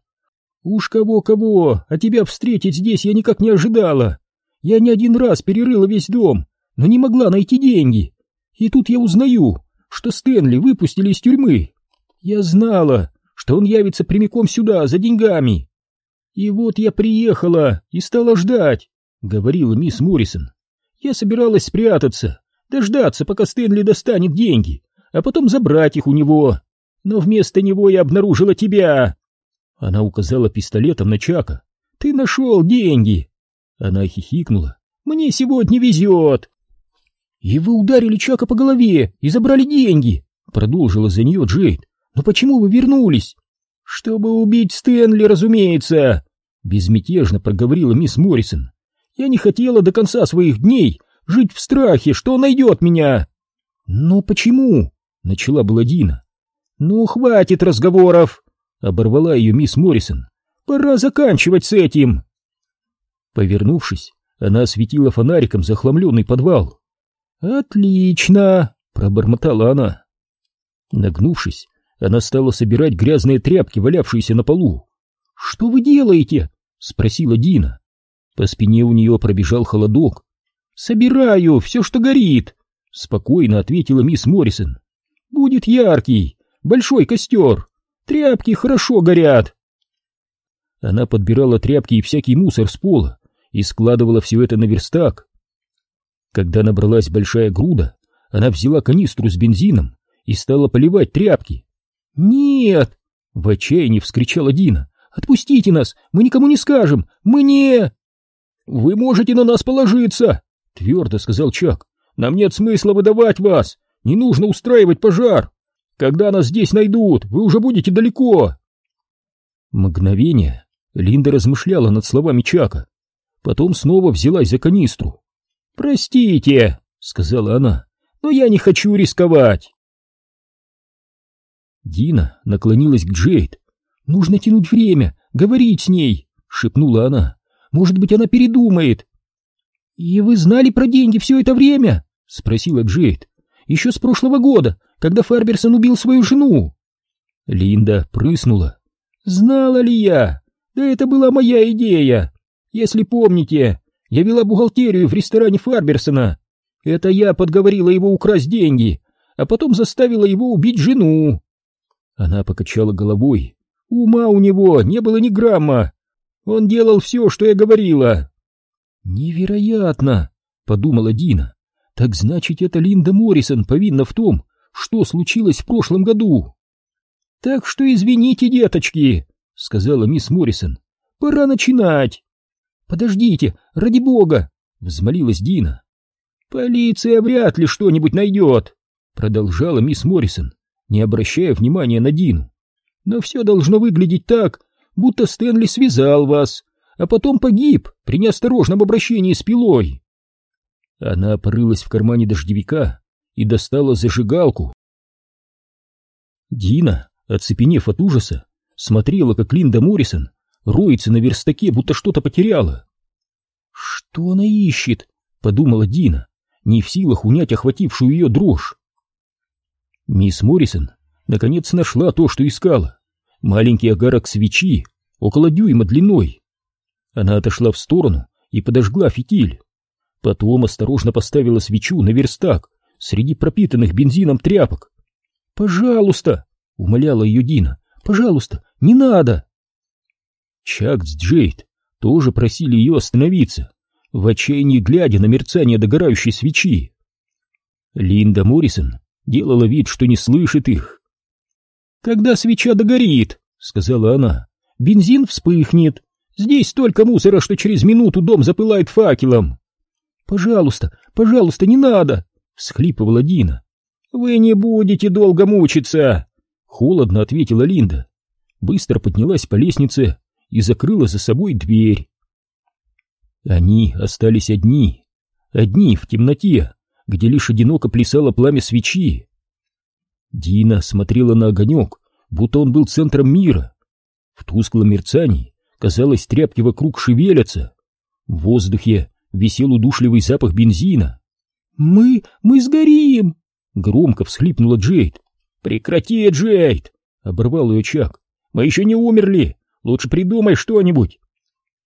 Уж кого-кого, а тебя встретить здесь я никак не ожидала. Я не один раз перерыла весь дом, но не могла найти деньги. И тут я узнаю, что Стэнли выпустили из тюрьмы. Я знала, что он явится прямиком сюда за деньгами. И вот я приехала и стала ждать, говорила мисс Моррисон. Я собиралась спрятаться, дождаться, пока Стэнли достанет деньги, а потом забрать их у него. Но вместо него я обнаружила тебя. Она указала пистолетом на Чака. Ты нашел деньги. Она хихикнула. Мне сегодня везет. И вы ударили Чака по голове и забрали деньги, продолжила за нее Джейд. Но почему вы вернулись? Чтобы убить Стэнли, разумеется, безмятежно проговорила мисс Моррисон. Я не хотела до конца своих дней жить в страхе, что он найдет меня. Но почему? начала была Дина. Ну, хватит разговоров, оборвала ее мисс Моррисон. Пора заканчивать с этим. Повернувшись, она осветила фонариком захламленный подвал. Отлично, пробормотала она. Нагнувшись, она стала собирать грязные тряпки, валявшиеся на полу. «Что вы делаете?» — спросила Дина. По спине у нее пробежал холодок. «Собираю все, что горит», — спокойно ответила мисс Моррисон. «Будет яркий, большой костер. Тряпки хорошо горят». Она подбирала тряпки и всякий мусор с пола и складывала все это на верстак. Когда набралась большая груда, она взяла канистру с бензином и стала поливать тряпки. «Нет!» — в отчаянии вскричала Дина. «Отпустите нас! Мы никому не скажем! Мы не...» «Вы можете на нас положиться!» — твердо сказал Чак. «Нам нет смысла выдавать вас! Не нужно устраивать пожар! Когда нас здесь найдут, вы уже будете далеко!» Мгновение Линда размышляла над словами Чака. Потом снова взялась за канистру. «Простите!» — сказала она. «Но я не хочу рисковать!» Дина наклонилась к Джейд. «Нужно тянуть время, говорить с ней!» — шепнула она. «Может быть, она передумает!» «И вы знали про деньги все это время?» — спросила Джейд. «Еще с прошлого года, когда Фарберсон убил свою жену!» Линда прыснула. «Знала ли я? Да это была моя идея! Если помните, я вела бухгалтерию в ресторане Фарберсона. Это я подговорила его украсть деньги, а потом заставила его убить жену. Она покачала головой. Ума у него не было ни грамма. Он делал все, что я говорила. Невероятно, подумала Дина. Так значит, это Линда Моррисон повинна в том, что случилось в прошлом году. Так что извините, деточки, сказала мисс Моррисон. Пора начинать. Подождите, ради бога, взмолилась Дина. Полиция вряд ли что-нибудь найдет, продолжала мисс Моррисон не обращая внимания на Дину. Но все должно выглядеть так, будто Стэнли связал вас, а потом погиб при неосторожном обращении с пилой. Она порылась в кармане дождевика и достала зажигалку. Дина, оцепенев от ужаса, смотрела, как Линда Моррисон роется на верстаке, будто что-то потеряла. «Что она ищет?» — подумала Дина, не в силах унять охватившую ее дрожь. Мисс Моррисон наконец нашла то, что искала. Маленький огарок свечи, около дюйма длиной. Она отошла в сторону и подожгла фитиль. Потом осторожно поставила свечу на верстак среди пропитанных бензином тряпок. «Пожалуйста!» — умоляла ее Дина. «Пожалуйста, не надо!» Чак с Джейд тоже просили ее остановиться, в отчаянии глядя на мерцание догорающей свечи. Линда Моррисон делала вид, что не слышит их. «Когда свеча догорит», — сказала она, — «бензин вспыхнет. Здесь столько мусора, что через минуту дом запылает факелом». «Пожалуйста, пожалуйста, не надо», —— всхлипывала Дина. «Вы не будете долго мучиться!» — холодно ответила Линда. Быстро поднялась по лестнице и закрыла за собой дверь. Они остались одни, одни в темноте, где лишь одиноко плясало пламя свечи. Дина смотрела на огонек, будто он был центром мира. В тусклом мерцании, казалось, тряпки вокруг шевелятся. В воздухе висел удушливый запах бензина. «Мы... мы сгорим!» — громко всхлипнула Джейд. «Прекрати, Джейд!» — оборвал ее Чак. «Мы еще не умерли! Лучше придумай что-нибудь!»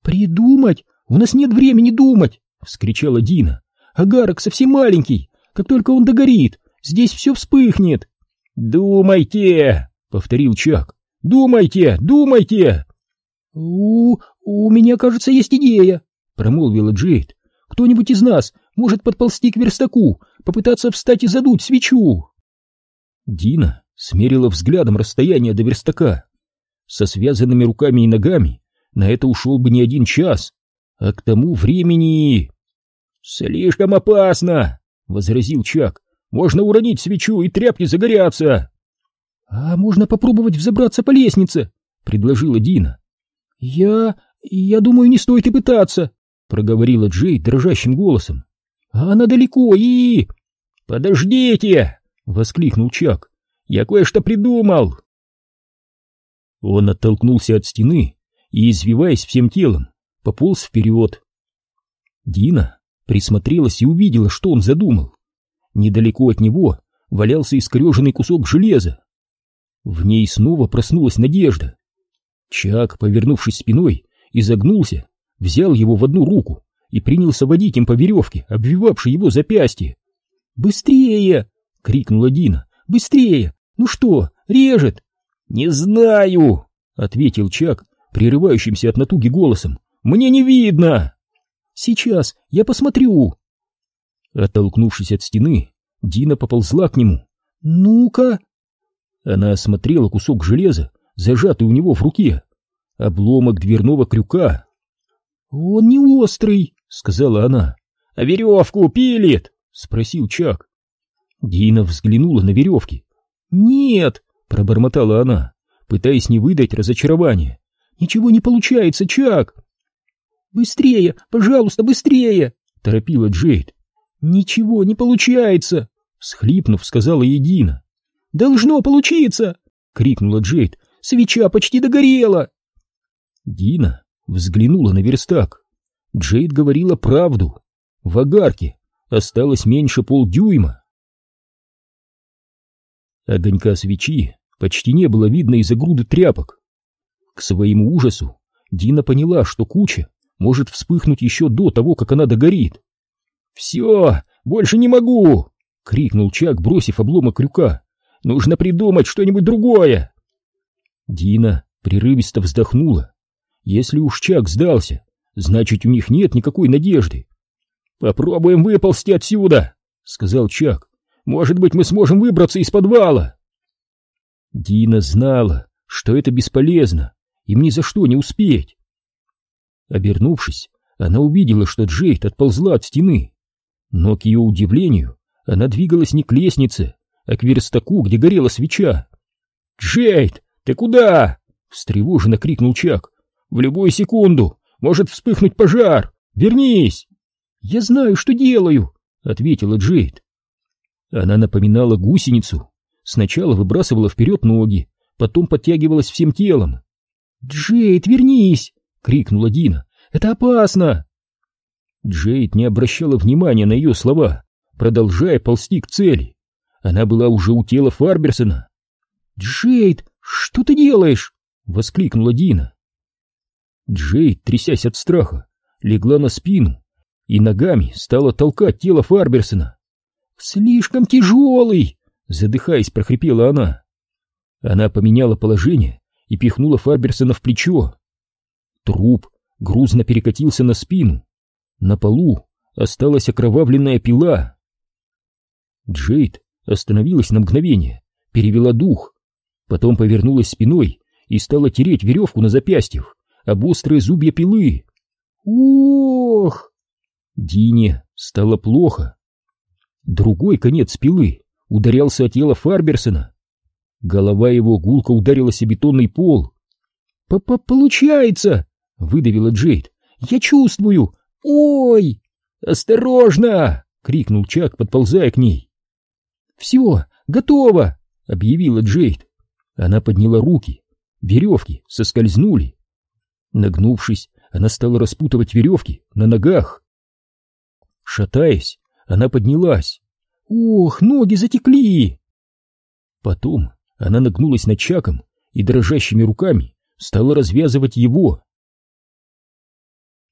«Придумать? У нас нет времени думать!» — вскричала Дина. «Агарок совсем маленький. Как только он догорит, здесь все вспыхнет!» «Думайте!» — повторил Чак. «Думайте! Думайте!» «У... у меня, кажется, есть идея!» — промолвила Джейд. «Кто-нибудь из нас может подползти к верстаку, попытаться встать и задуть свечу!» Дина смерила взглядом расстояние до верстака. Со связанными руками и ногами на это ушел бы не один час, а к тому времени... «Слишком опасно!» — возразил Чак. «Можно уронить свечу, и тряпки загорятся!» «А можно попробовать взобраться по лестнице?» — предложила Дина. «Я... я думаю, не стоит и пытаться», — проговорила Джей дрожащим голосом. «А она далеко и...» «Подождите!» — воскликнул Чак. «Я кое-что придумал!» Он оттолкнулся от стены и, извиваясь всем телом, пополз вперед. Дина присмотрелась и увидела, что он задумал. Недалеко от него валялся искореженный кусок железа. В ней снова проснулась надежда. Чак, повернувшись спиной, изогнулся, взял его в одну руку и принялся водить им по веревке, обвивавшей его запястье. «Быстрее!» — крикнула Дина. «Быстрее! Ну что, режет?» «Не знаю!» — ответил Чак, прерывающимся от натуги голосом. «Мне не видно!» «Сейчас, я посмотрю!» Оттолкнувшись от стены, Дина поползла к нему. «Ну-ка!» Она осмотрела кусок железа, зажатый у него в руке. Обломок дверного крюка. «Он не острый», — сказала она. «А веревку пилит?» — спросил Чак. Дина взглянула на веревки. «Нет», — пробормотала она, пытаясь не выдать разочарования. «Ничего не получается, Чак!» «Быстрее, пожалуйста, быстрее!» — торопила Джейд. «Ничего не получается!» — схлипнув, сказала ей Дина. «Должно получиться!» — крикнула Джейд. «Свеча почти догорела!» Дина взглянула на верстак. Джейд говорила правду. В огарке осталось меньше полдюйма. Огонька свечи почти не было видно из-за груды тряпок. К своему ужасу Дина поняла, что куча может вспыхнуть еще до того, как она догорит. «Все, больше не могу!» — крикнул Чак, бросив обломок крюка. Нужно придумать что-нибудь другое. Дина прерывисто вздохнула. Если уж Чак сдался, значит, у них нет никакой надежды. Попробуем выползти отсюда, сказал Чак. Может быть, мы сможем выбраться из подвала. Дина знала, что это бесполезно, им ни за что не успеть. Обернувшись, она увидела, что Джейд отползла от стены. Но, к ее удивлению, она двигалась не к лестнице, а к верстаку, где горела свеча. «Джейд, ты куда?» — встревоженно крикнул Чак. «В любую секунду может вспыхнуть пожар! Вернись!» «Я знаю, что делаю!» — ответила Джейд. Она напоминала гусеницу. Сначала выбрасывала вперед ноги, потом подтягивалась всем телом. «Джейд, вернись!» — крикнула Дина. «Это опасно!» Джейд не обращала внимания на ее слова, продолжая ползти к цели. Она была уже у тела Фарберсона. «Джейд, что ты делаешь?» — воскликнула Дина. Джейд, трясясь от страха, легла на спину и ногами стала толкать тело Фарберсона. «Слишком тяжелый!» — задыхаясь, прохрипела она. Она поменяла положение и пихнула Фарберсона в плечо. Труп грузно перекатился на спину. На полу осталась окровавленная пила. Джейд остановилась на мгновение, перевела дух, потом повернулась спиной и стала тереть веревку на запястьях об острые зубья пилы. Ох! Дине стало плохо. Другой конец пилы ударялся о тело Фарберсона. Голова его гулко ударилась о бетонный пол. «П -п «Получается!» — выдавила Джейд. «Я чувствую! Ой!» «Осторожно!» — крикнул Чак, подползая к ней. «Все, готово!» — объявила Джейд. Она подняла руки. Веревки соскользнули. Нагнувшись, она стала распутывать веревки на ногах. Шатаясь, она поднялась. «Ох, ноги затекли!» Потом она нагнулась над Чаком и дрожащими руками стала развязывать его.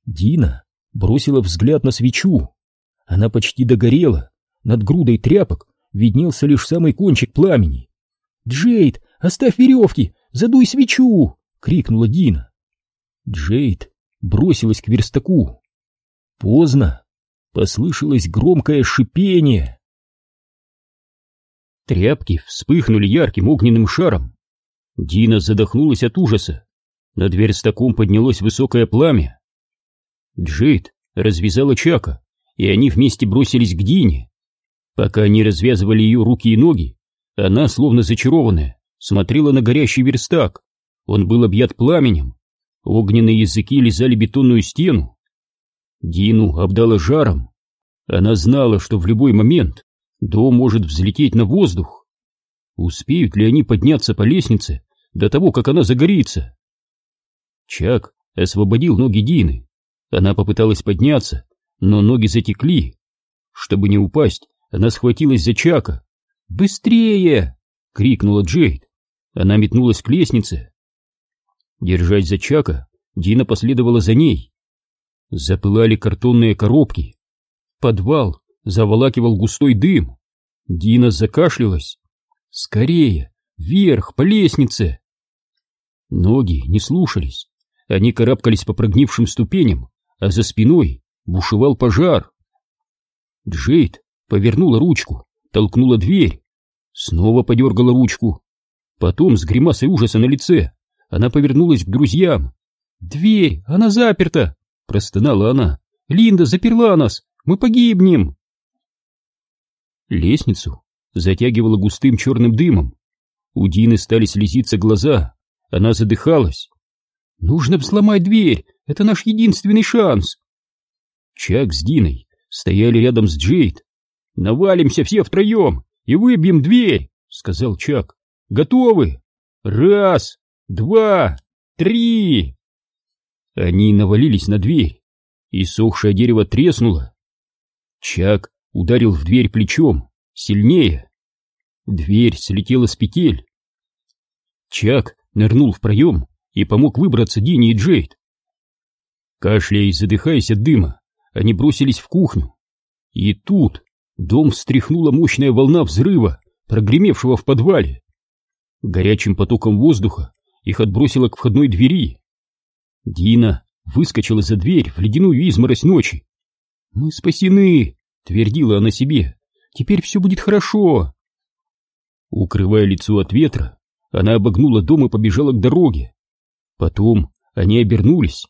Дина бросила взгляд на свечу. Она почти догорела. Над грудой тряпок виднелся лишь самый кончик пламени. «Джейд, оставь веревки! Задуй свечу!» — крикнула Дина. Джейд бросилась к верстаку. Поздно. Послышалось громкое шипение. Тряпки вспыхнули ярким огненным шаром. Дина задохнулась от ужаса. Над верстаком поднялось высокое пламя. Джейд развязала Чака, и они вместе бросились к Дине. Пока они развязывали ее руки и ноги, она, словно зачарованная, смотрела на горящий верстак. Он был объят пламенем. Огненные языки лизали бетонную стену. Дину обдала жаром. Она знала, что в любой момент дом может взлететь на воздух. Успеют ли они подняться по лестнице до того, как она загорится? Чак освободил ноги Дины. Она попыталась подняться, но ноги затекли. Чтобы не упасть, она схватилась за Чака. «Быстрее!» — крикнула Джейд. Она метнулась к лестнице. Держась за Чака, Дина последовала за ней. Запылали картонные коробки. Подвал заволакивал густой дым. Дина закашлялась. «Скорее! Вверх, по лестнице!» Ноги не слушались. Они карабкались по прогнившим ступеням, а за спиной бушевал пожар. Джейд повернула ручку, толкнула дверь, снова подергала ручку. Потом, с гримасой ужаса на лице, она повернулась к друзьям. «Дверь, она заперта!» — простонала она. «Линда заперла нас! Мы погибнем!» Лестницу затягивала густым черным дымом. У Дины стали слезиться глаза. Она задыхалась. «Нужно взломать дверь! Это наш единственный шанс!» Чак с Диной стояли рядом с Джейд. «Навалимся все втроем и выбьем дверь!» — сказал Чак. «Готовы? Раз, два, три!» Они навалились на дверь, и сохшее дерево треснуло. Чак ударил в дверь плечом, сильнее. Дверь слетела с петель. Чак нырнул в проем и помог выбраться Дине и Джейд. Кашляя и задыхаясь от дыма, они бросились в кухню. И тут дом встряхнула мощная волна взрыва, прогремевшего в подвале. Горячим потоком воздуха их отбросило к входной двери. Дина выскочила за дверь в ледяную изморозь ночи. «Мы спасены!» — твердила она себе. «Теперь все будет хорошо!» Укрывая лицо от ветра, она обогнула дом и побежала к дороге. Потом они обернулись.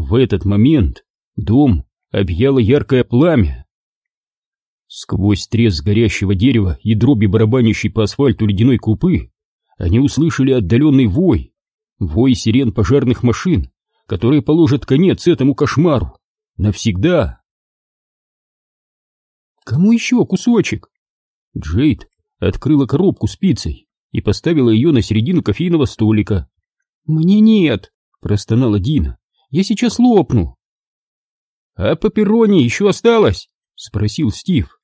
В этот момент дом объяло яркое пламя. Сквозь треск горящего дерева и дроби барабанящей по асфальту ледяной крупы они услышали отдаленный вой, вой сирен пожарных машин, которые положат конец этому кошмару навсегда. «Кому еще кусочек?» Джейд открыла коробку спицей и поставила ее на середину кофейного столика. «Мне нет!» — простонала Дина. «Я сейчас лопну!» «А пепперони еще осталось?» — спросил Стив.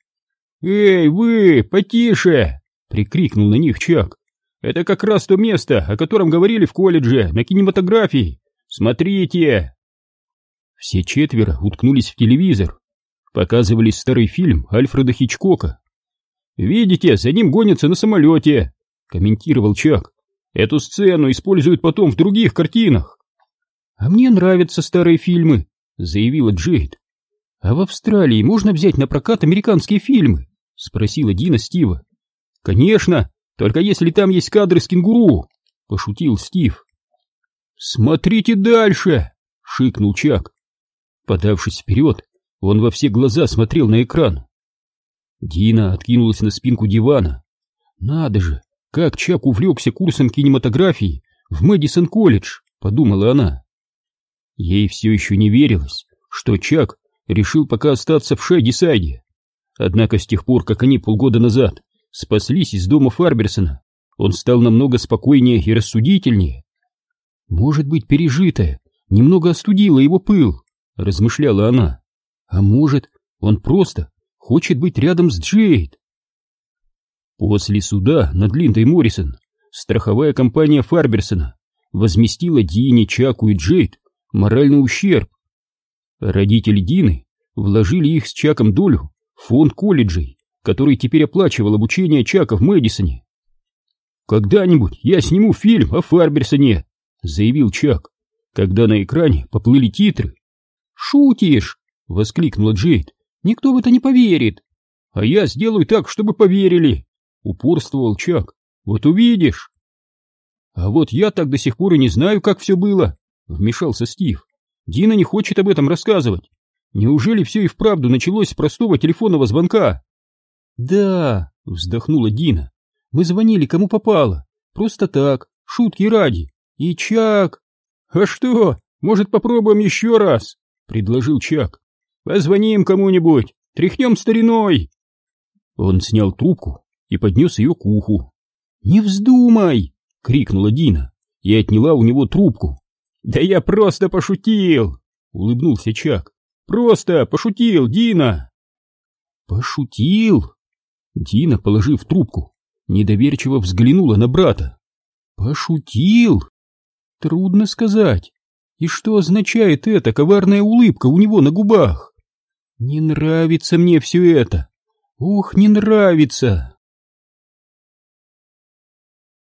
«Эй, вы, потише!» — прикрикнул на них Чак. «Это как раз то место, о котором говорили в колледже, на кинематографии. Смотрите!» Все четверо уткнулись в телевизор. Показывали старый фильм Альфреда Хичкока. «Видите, за ним гонятся на самолете», — комментировал Чак. «Эту сцену используют потом в других картинах». «А мне нравятся старые фильмы», — заявила Джейд. «А в Австралии можно взять на прокат американские фильмы?» — спросила Дина Стива. «Конечно, только если там есть кадры с кенгуру», — пошутил Стив. «Смотрите дальше!» — шикнул Чак. Подавшись вперед, он во все глаза смотрел на экран. Дина откинулась на спинку дивана. Надо же, как Чак увлекся курсом кинематографии в Мэдисон-колледж, подумала она. Ей все еще не верилось, что Чак решил пока остаться в Шайдисайде. Однако с тех пор, как они полгода назад спаслись из дома Фарберсона, он стал намного спокойнее и рассудительнее. Может быть, пережитое немного остудило его пыл, размышляла она. А может, он просто хочет быть рядом с Джейд. После суда над Линдой Моррисон страховая компания Фарберсона возместила Дине, Чаку и Джейд моральный ущерб. Родители Дины вложили их с Чаком долю в фонд колледжей, который теперь оплачивал обучение Чака в Мэдисоне. «Когда-нибудь я сниму фильм о Фарберсоне», — заявил Чак, когда на экране поплыли титры. «Шутишь!» — воскликнула Джейд. «Никто в это не поверит!» «А я сделаю так, чтобы поверили!» — упорствовал Чак. «Вот увидишь!» «А вот я так до сих пор и не знаю, как все было!» — вмешался Стив. «Дина не хочет об этом рассказывать. Неужели все и вправду началось с простого телефонного звонка?» «Да», — вздохнула Дина. «Мы звонили кому попало. Просто так, шутки ради. И Чак...» «А что, может, попробуем еще раз?» — предложил Чак. «Позвоним кому-нибудь, тряхнем стариной!» Он снял трубку и поднес ее к уху. «Не вздумай!» — крикнула Дина и отняла у него трубку. «Да я просто пошутил!» — улыбнулся Чак. «Просто пошутил, Дина!» «Пошутил?» Дина, положив трубку, недоверчиво взглянула на брата. «Пошутил?» «Трудно сказать. И что означает эта коварная улыбка у него на губах? Не нравится мне все это. Ох, не нравится.